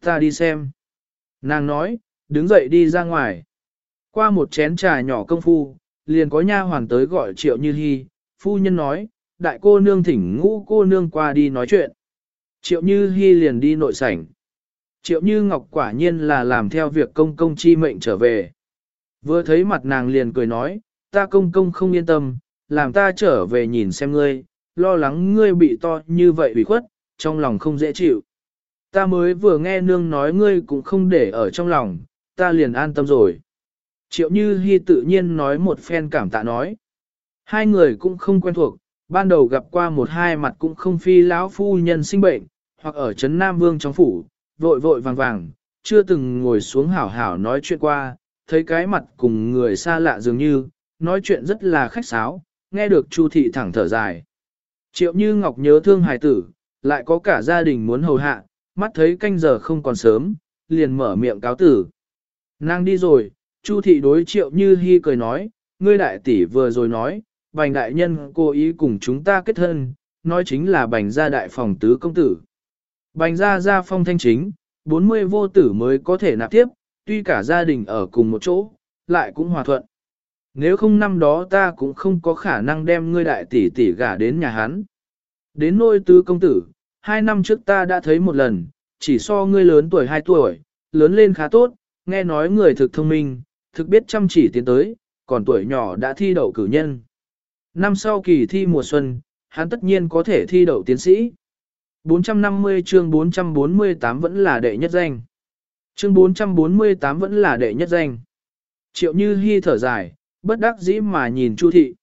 Ta đi xem. Nàng nói, đứng dậy đi ra ngoài. Qua một chén trà nhỏ công phu, liền có nha hoàn tới gọi triệu như hy, phu nhân nói, đại cô nương thỉnh ngũ cô nương qua đi nói chuyện. Triệu như hy liền đi nội sảnh. Triệu Như Ngọc quả nhiên là làm theo việc công công chi mệnh trở về. Vừa thấy mặt nàng liền cười nói, ta công công không yên tâm, làm ta trở về nhìn xem ngươi, lo lắng ngươi bị to như vậy bị khuất, trong lòng không dễ chịu. Ta mới vừa nghe nương nói ngươi cũng không để ở trong lòng, ta liền an tâm rồi. Triệu Như Hi tự nhiên nói một phen cảm tạ nói. Hai người cũng không quen thuộc, ban đầu gặp qua một hai mặt cũng không phi lão phu nhân sinh bệnh, hoặc ở Trấn Nam Vương trong phủ, vội vội vàng vàng, chưa từng ngồi xuống hảo hảo nói chuyện qua, thấy cái mặt cùng người xa lạ dường như, nói chuyện rất là khách sáo, nghe được Chu thị thẳng thở dài. Triệu Như Ngọc nhớ thương hài tử, lại có cả gia đình muốn hầu hạ, mắt thấy canh giờ không còn sớm, liền mở miệng cáo tử. Nàng đi rồi, Chu thị đối Triệu Như Hi cười nói, ngươi đại tỷ vừa rồi nói, bành đại nhân cố ý cùng chúng ta kết thân, nói chính là bành gia đại phòng tứ công tử. Bành gia gia phong thanh chính, 40 vô tử mới có thể nạp tiếp, tuy cả gia đình ở cùng một chỗ, lại cũng hòa thuận. Nếu không năm đó ta cũng không có khả năng đem ngươi đại tỷ tỷ gả đến nhà hắn. Đến nôi tứ công tử, hai năm trước ta đã thấy một lần, chỉ so ngươi lớn tuổi 2 tuổi, lớn lên khá tốt, nghe nói người thực thông minh, thực biết chăm chỉ tiến tới, còn tuổi nhỏ đã thi đậu cử nhân. Năm sau kỳ thi mùa xuân, hắn tất nhiên có thể thi đậu tiến sĩ. 450 chương 448 vẫn là đệ nhất danh. Chương 448 vẫn là đệ nhất danh. Triệu Như Hi thở dài, bất đắc dĩ mà nhìn Chu thị.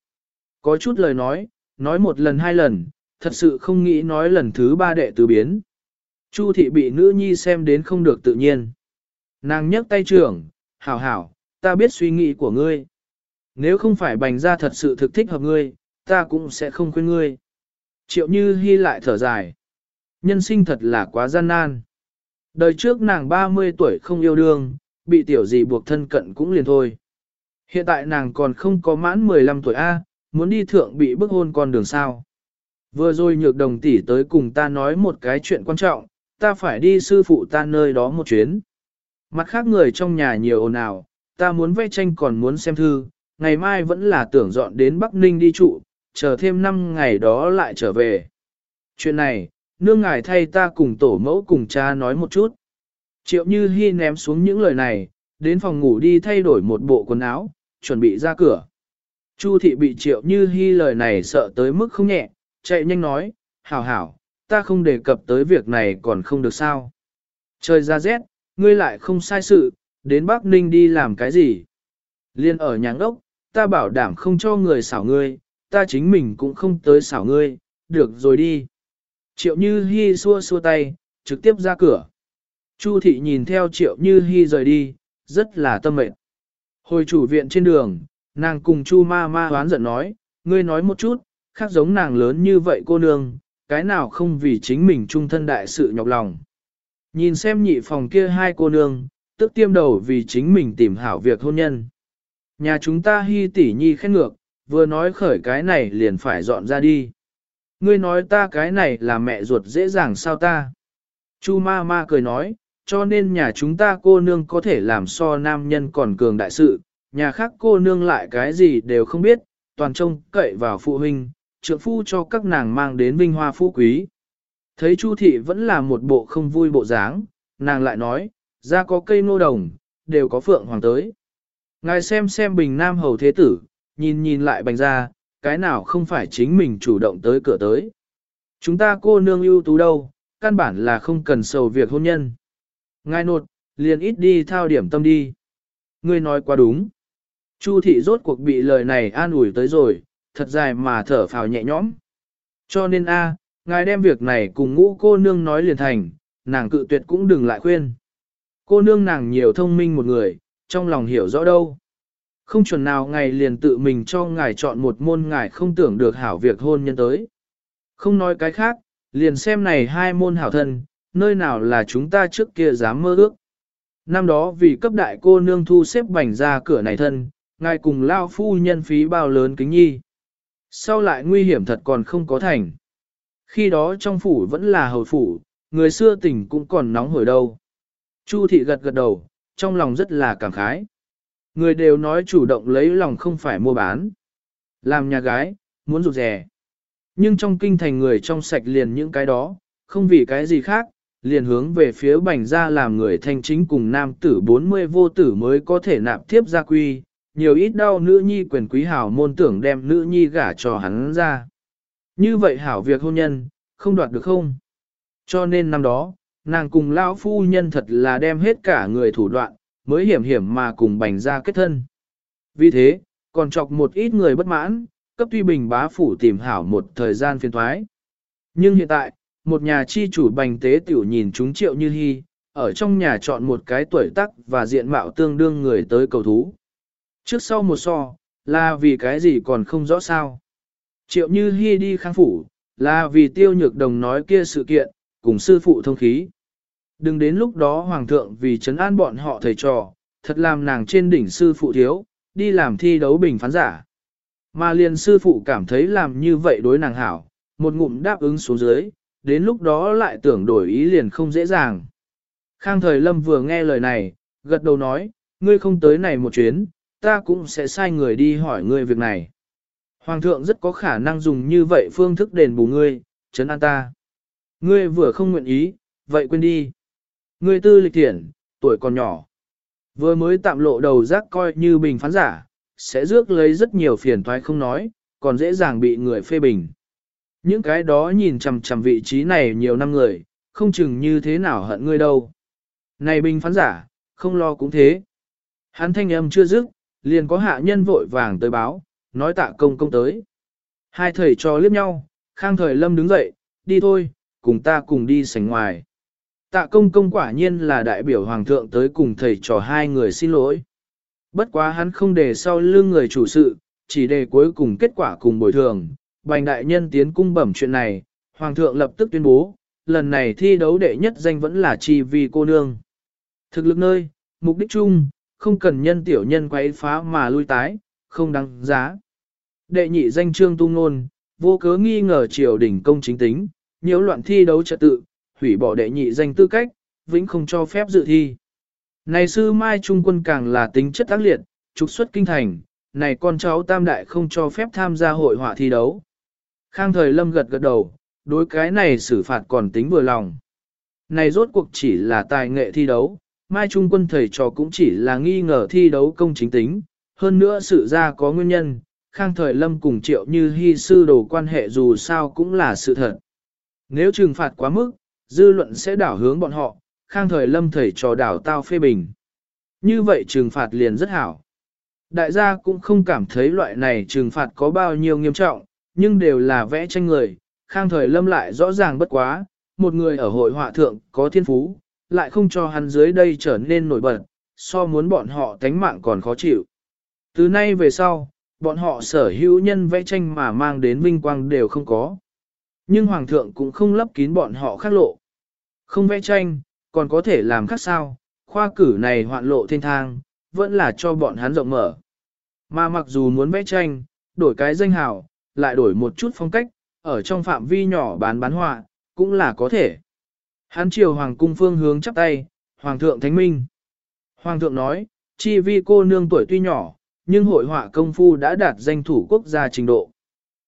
Có chút lời nói, nói một lần hai lần, thật sự không nghĩ nói lần thứ ba đệ tứ biến. Chu thị bị nữ nhi xem đến không được tự nhiên. Nàng nhấc tay trưởng, hảo hảo, ta biết suy nghĩ của ngươi. Nếu không phải bành ra thật sự thực thích hợp ngươi, ta cũng sẽ không quên ngươi. Triệu Như hy lại thở dài nhân sinh thật là quá gian nan. Đời trước nàng 30 tuổi không yêu đương, bị tiểu gì buộc thân cận cũng liền thôi. Hiện tại nàng còn không có mãn 15 tuổi A, muốn đi thượng bị bức hôn con đường sao. Vừa rồi nhược đồng tỷ tới cùng ta nói một cái chuyện quan trọng, ta phải đi sư phụ ta nơi đó một chuyến. Mặt khác người trong nhà nhiều ồn ào, ta muốn vẽ tranh còn muốn xem thư, ngày mai vẫn là tưởng dọn đến Bắc Ninh đi trụ, chờ thêm 5 ngày đó lại trở về. Chuyện này, nương ngài thay ta cùng tổ mẫu cùng cha nói một chút. Triệu Như Hi ném xuống những lời này, đến phòng ngủ đi thay đổi một bộ quần áo, chuẩn bị ra cửa. Chu thị bị Triệu Như Hi lời này sợ tới mức không nhẹ, chạy nhanh nói, hảo hảo, ta không đề cập tới việc này còn không được sao. Trời ra rét, ngươi lại không sai sự, đến Bắc Ninh đi làm cái gì. Liên ở nhà ngốc, ta bảo đảm không cho người xảo ngươi, ta chính mình cũng không tới xảo ngươi, được rồi đi. Triệu Như Hi xua xua tay, trực tiếp ra cửa. Chu thị nhìn theo Triệu Như Hi rời đi, rất là tâm mệnh. Hồi chủ viện trên đường, nàng cùng Chu ma ma hoán giận nói, ngươi nói một chút, khác giống nàng lớn như vậy cô nương, cái nào không vì chính mình trung thân đại sự nhọc lòng. Nhìn xem nhị phòng kia hai cô nương, tức tiêm đầu vì chính mình tìm hảo việc hôn nhân. Nhà chúng ta hy tỷ nhi khen ngược, vừa nói khởi cái này liền phải dọn ra đi. Ngươi nói ta cái này là mẹ ruột dễ dàng sao ta? Chu ma ma cười nói, cho nên nhà chúng ta cô nương có thể làm so nam nhân còn cường đại sự, nhà khác cô nương lại cái gì đều không biết, toàn trông cậy vào phụ huynh, trượng phu cho các nàng mang đến vinh hoa phú quý. Thấy Chu thị vẫn là một bộ không vui bộ dáng, nàng lại nói, ra có cây nô đồng, đều có phượng hoàng tới. Ngài xem xem bình nam hầu thế tử, nhìn nhìn lại bành ra, cái nào không phải chính mình chủ động tới cửa tới. Chúng ta cô nương ưu tú đâu, căn bản là không cần sầu việc hôn nhân. Ngài nột, liền ít đi thao điểm tâm đi. Ngươi nói quá đúng. Chu thị rốt cuộc bị lời này an ủi tới rồi, thật dài mà thở phào nhẹ nhõm. Cho nên a, ngài đem việc này cùng ngũ cô nương nói liền thành, nàng cự tuyệt cũng đừng lại khuyên. Cô nương nàng nhiều thông minh một người, trong lòng hiểu rõ đâu. Không chuẩn nào ngày liền tự mình cho ngài chọn một môn ngài không tưởng được hảo việc hôn nhân tới. Không nói cái khác, liền xem này hai môn hảo thân, nơi nào là chúng ta trước kia dám mơ ước. Năm đó vì cấp đại cô nương thu xếp bảnh ra cửa này thân, ngài cùng lao phu nhân phí bao lớn kính nhi. Sau lại nguy hiểm thật còn không có thành. Khi đó trong phủ vẫn là hầu phủ, người xưa tỉnh cũng còn nóng hổi đâu. Chu thị gật gật đầu, trong lòng rất là cảm khái. Người đều nói chủ động lấy lòng không phải mua bán. Làm nhà gái, muốn rụt rè. Nhưng trong kinh thành người trong sạch liền những cái đó, không vì cái gì khác, liền hướng về phía bành ra làm người thanh chính cùng nam tử 40 vô tử mới có thể nạp tiếp gia quy, nhiều ít đau nữ nhi quyền quý hảo môn tưởng đem nữ nhi gả cho hắn ra. Như vậy hảo việc hôn nhân, không đoạt được không? Cho nên năm đó, nàng cùng lão phu nhân thật là đem hết cả người thủ đoạn, mới hiểm hiểm mà cùng bành ra kết thân. Vì thế, còn chọc một ít người bất mãn, cấp tuy bình bá phủ tìm hảo một thời gian phiền thoái. Nhưng hiện tại, một nhà chi chủ bành tế tiểu nhìn chúng triệu như hy, ở trong nhà chọn một cái tuổi tác và diện mạo tương đương người tới cầu thú. Trước sau một so, là vì cái gì còn không rõ sao. Triệu như hy đi kháng phủ, là vì tiêu nhược đồng nói kia sự kiện, cùng sư phụ thông khí. Đừng đến lúc đó hoàng thượng vì chấn an bọn họ thầy trò, thật làm nàng trên đỉnh sư phụ thiếu, đi làm thi đấu bình phán giả. Mà liền sư phụ cảm thấy làm như vậy đối nàng hảo, một ngụm đáp ứng xuống dưới, đến lúc đó lại tưởng đổi ý liền không dễ dàng. Khang thời lâm vừa nghe lời này, gật đầu nói, ngươi không tới này một chuyến, ta cũng sẽ sai người đi hỏi ngươi việc này. Hoàng thượng rất có khả năng dùng như vậy phương thức đền bù ngươi, chấn an ta. Ngươi vừa không nguyện ý, vậy quên đi. Ngươi tư lịch thiện, tuổi còn nhỏ. Vừa mới tạm lộ đầu giác coi như bình phán giả, sẽ rước lấy rất nhiều phiền toái không nói, còn dễ dàng bị người phê bình. Những cái đó nhìn chằm chằm vị trí này nhiều năm người, không chừng như thế nào hận ngươi đâu. Này bình phán giả, không lo cũng thế. Hắn thanh âm chưa dứt, liền có hạ nhân vội vàng tới báo, nói tạ công công tới. Hai thầy cho liếc nhau, khang thời lâm đứng dậy, đi thôi, cùng ta cùng đi sảnh ngoài. Tạ công công quả nhiên là đại biểu hoàng thượng tới cùng thầy trò hai người xin lỗi. Bất quá hắn không để sau lưng người chủ sự, chỉ để cuối cùng kết quả cùng bồi thường. Bành đại nhân tiến cung bẩm chuyện này, hoàng thượng lập tức tuyên bố, lần này thi đấu đệ nhất danh vẫn là chi vì cô nương. Thực lực nơi, mục đích chung, không cần nhân tiểu nhân quấy phá mà lui tái, không đáng giá. Đệ nhị danh trương tung nôn, vô cớ nghi ngờ triều đình công chính tính, nhiễu loạn thi đấu trật tự, hủy bỏ đệ nhị danh tư cách, vĩnh không cho phép dự thi. Này sư Mai Trung quân càng là tính chất tác liệt, trục xuất kinh thành, này con cháu tam đại không cho phép tham gia hội họa thi đấu. Khang thời lâm gật gật đầu, đối cái này xử phạt còn tính vừa lòng. Này rốt cuộc chỉ là tài nghệ thi đấu, Mai Trung quân thầy trò cũng chỉ là nghi ngờ thi đấu công chính tính, hơn nữa sự ra có nguyên nhân, Khang Thời Lâm cùng Triệu Như Hi sư đồ quan hệ dù sao cũng là sự thật. Nếu trừng phạt quá mức, dư luận sẽ đảo hướng bọn họ, Khang Thời Lâm thầy trò đảo tao phê bình. Như vậy trừng phạt liền rất hảo. Đại gia cũng không cảm thấy loại này trừng phạt có bao nhiêu nghiêm trọng, nhưng đều là vẽ tranh người. Khang Thời Lâm lại rõ ràng bất quá, một người ở hội họa thượng có thiên phú, lại không cho hắn dưới đây trở nên nổi bật, so muốn bọn họ tánh mạng còn khó chịu. Từ nay về sau, bọn họ sở hữu nhân vẽ tranh mà mang đến vinh quang đều không có. Nhưng Hoàng thượng cũng không lấp kín bọn họ khác lộ. Không vẽ tranh, còn có thể làm khác sao, khoa cử này hoạn lộ thiên thang, vẫn là cho bọn hắn rộng mở. Mà mặc dù muốn vẽ tranh, đổi cái danh hào, lại đổi một chút phong cách, ở trong phạm vi nhỏ bán bán họa, cũng là có thể. Hắn triều hoàng cung phương hướng chắp tay, hoàng thượng thánh minh. Hoàng thượng nói, chi vi cô nương tuổi tuy nhỏ, nhưng hội họa công phu đã đạt danh thủ quốc gia trình độ.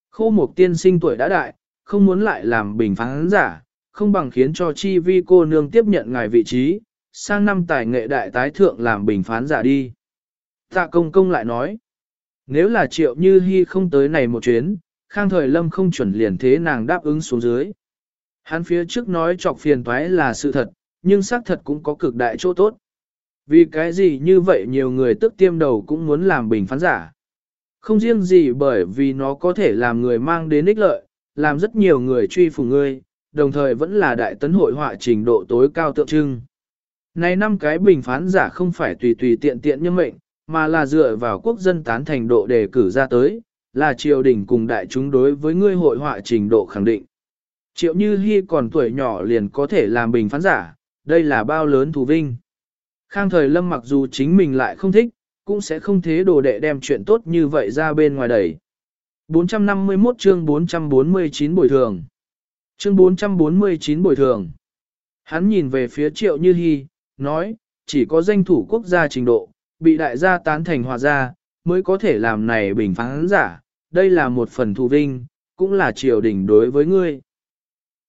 Khô một tiên sinh tuổi đã đại, không muốn lại làm bình phán giả, không bằng khiến cho chi vi cô nương tiếp nhận ngài vị trí, sang năm tài nghệ đại tái thượng làm bình phán giả đi. Tạ công công lại nói, nếu là triệu như hy không tới này một chuyến, khang thời lâm không chuẩn liền thế nàng đáp ứng xuống dưới. Hắn phía trước nói chọc phiền toái là sự thật, nhưng xác thật cũng có cực đại chỗ tốt. Vì cái gì như vậy nhiều người tức tiêm đầu cũng muốn làm bình phán giả. Không riêng gì bởi vì nó có thể làm người mang đến ích lợi, làm rất nhiều người truy phùng ngươi, đồng thời vẫn là đại tấn hội họa trình độ tối cao tượng trưng. Này năm cái bình phán giả không phải tùy tùy tiện tiện như mệnh, mà là dựa vào quốc dân tán thành độ đề cử ra tới, là triều đình cùng đại chúng đối với ngươi hội họa trình độ khẳng định. Triệu Như Hi còn tuổi nhỏ liền có thể làm bình phán giả, đây là bao lớn thù vinh. Khang thời lâm mặc dù chính mình lại không thích, cũng sẽ không thế đồ đệ đem chuyện tốt như vậy ra bên ngoài đẩy. 451 chương 449 bồi thường. Chương 449 bồi thường. Hắn nhìn về phía triệu như hy, nói, chỉ có danh thủ quốc gia trình độ, bị đại gia tán thành hòa gia, mới có thể làm này bình phán giả, đây là một phần thù vinh, cũng là triều đình đối với ngươi.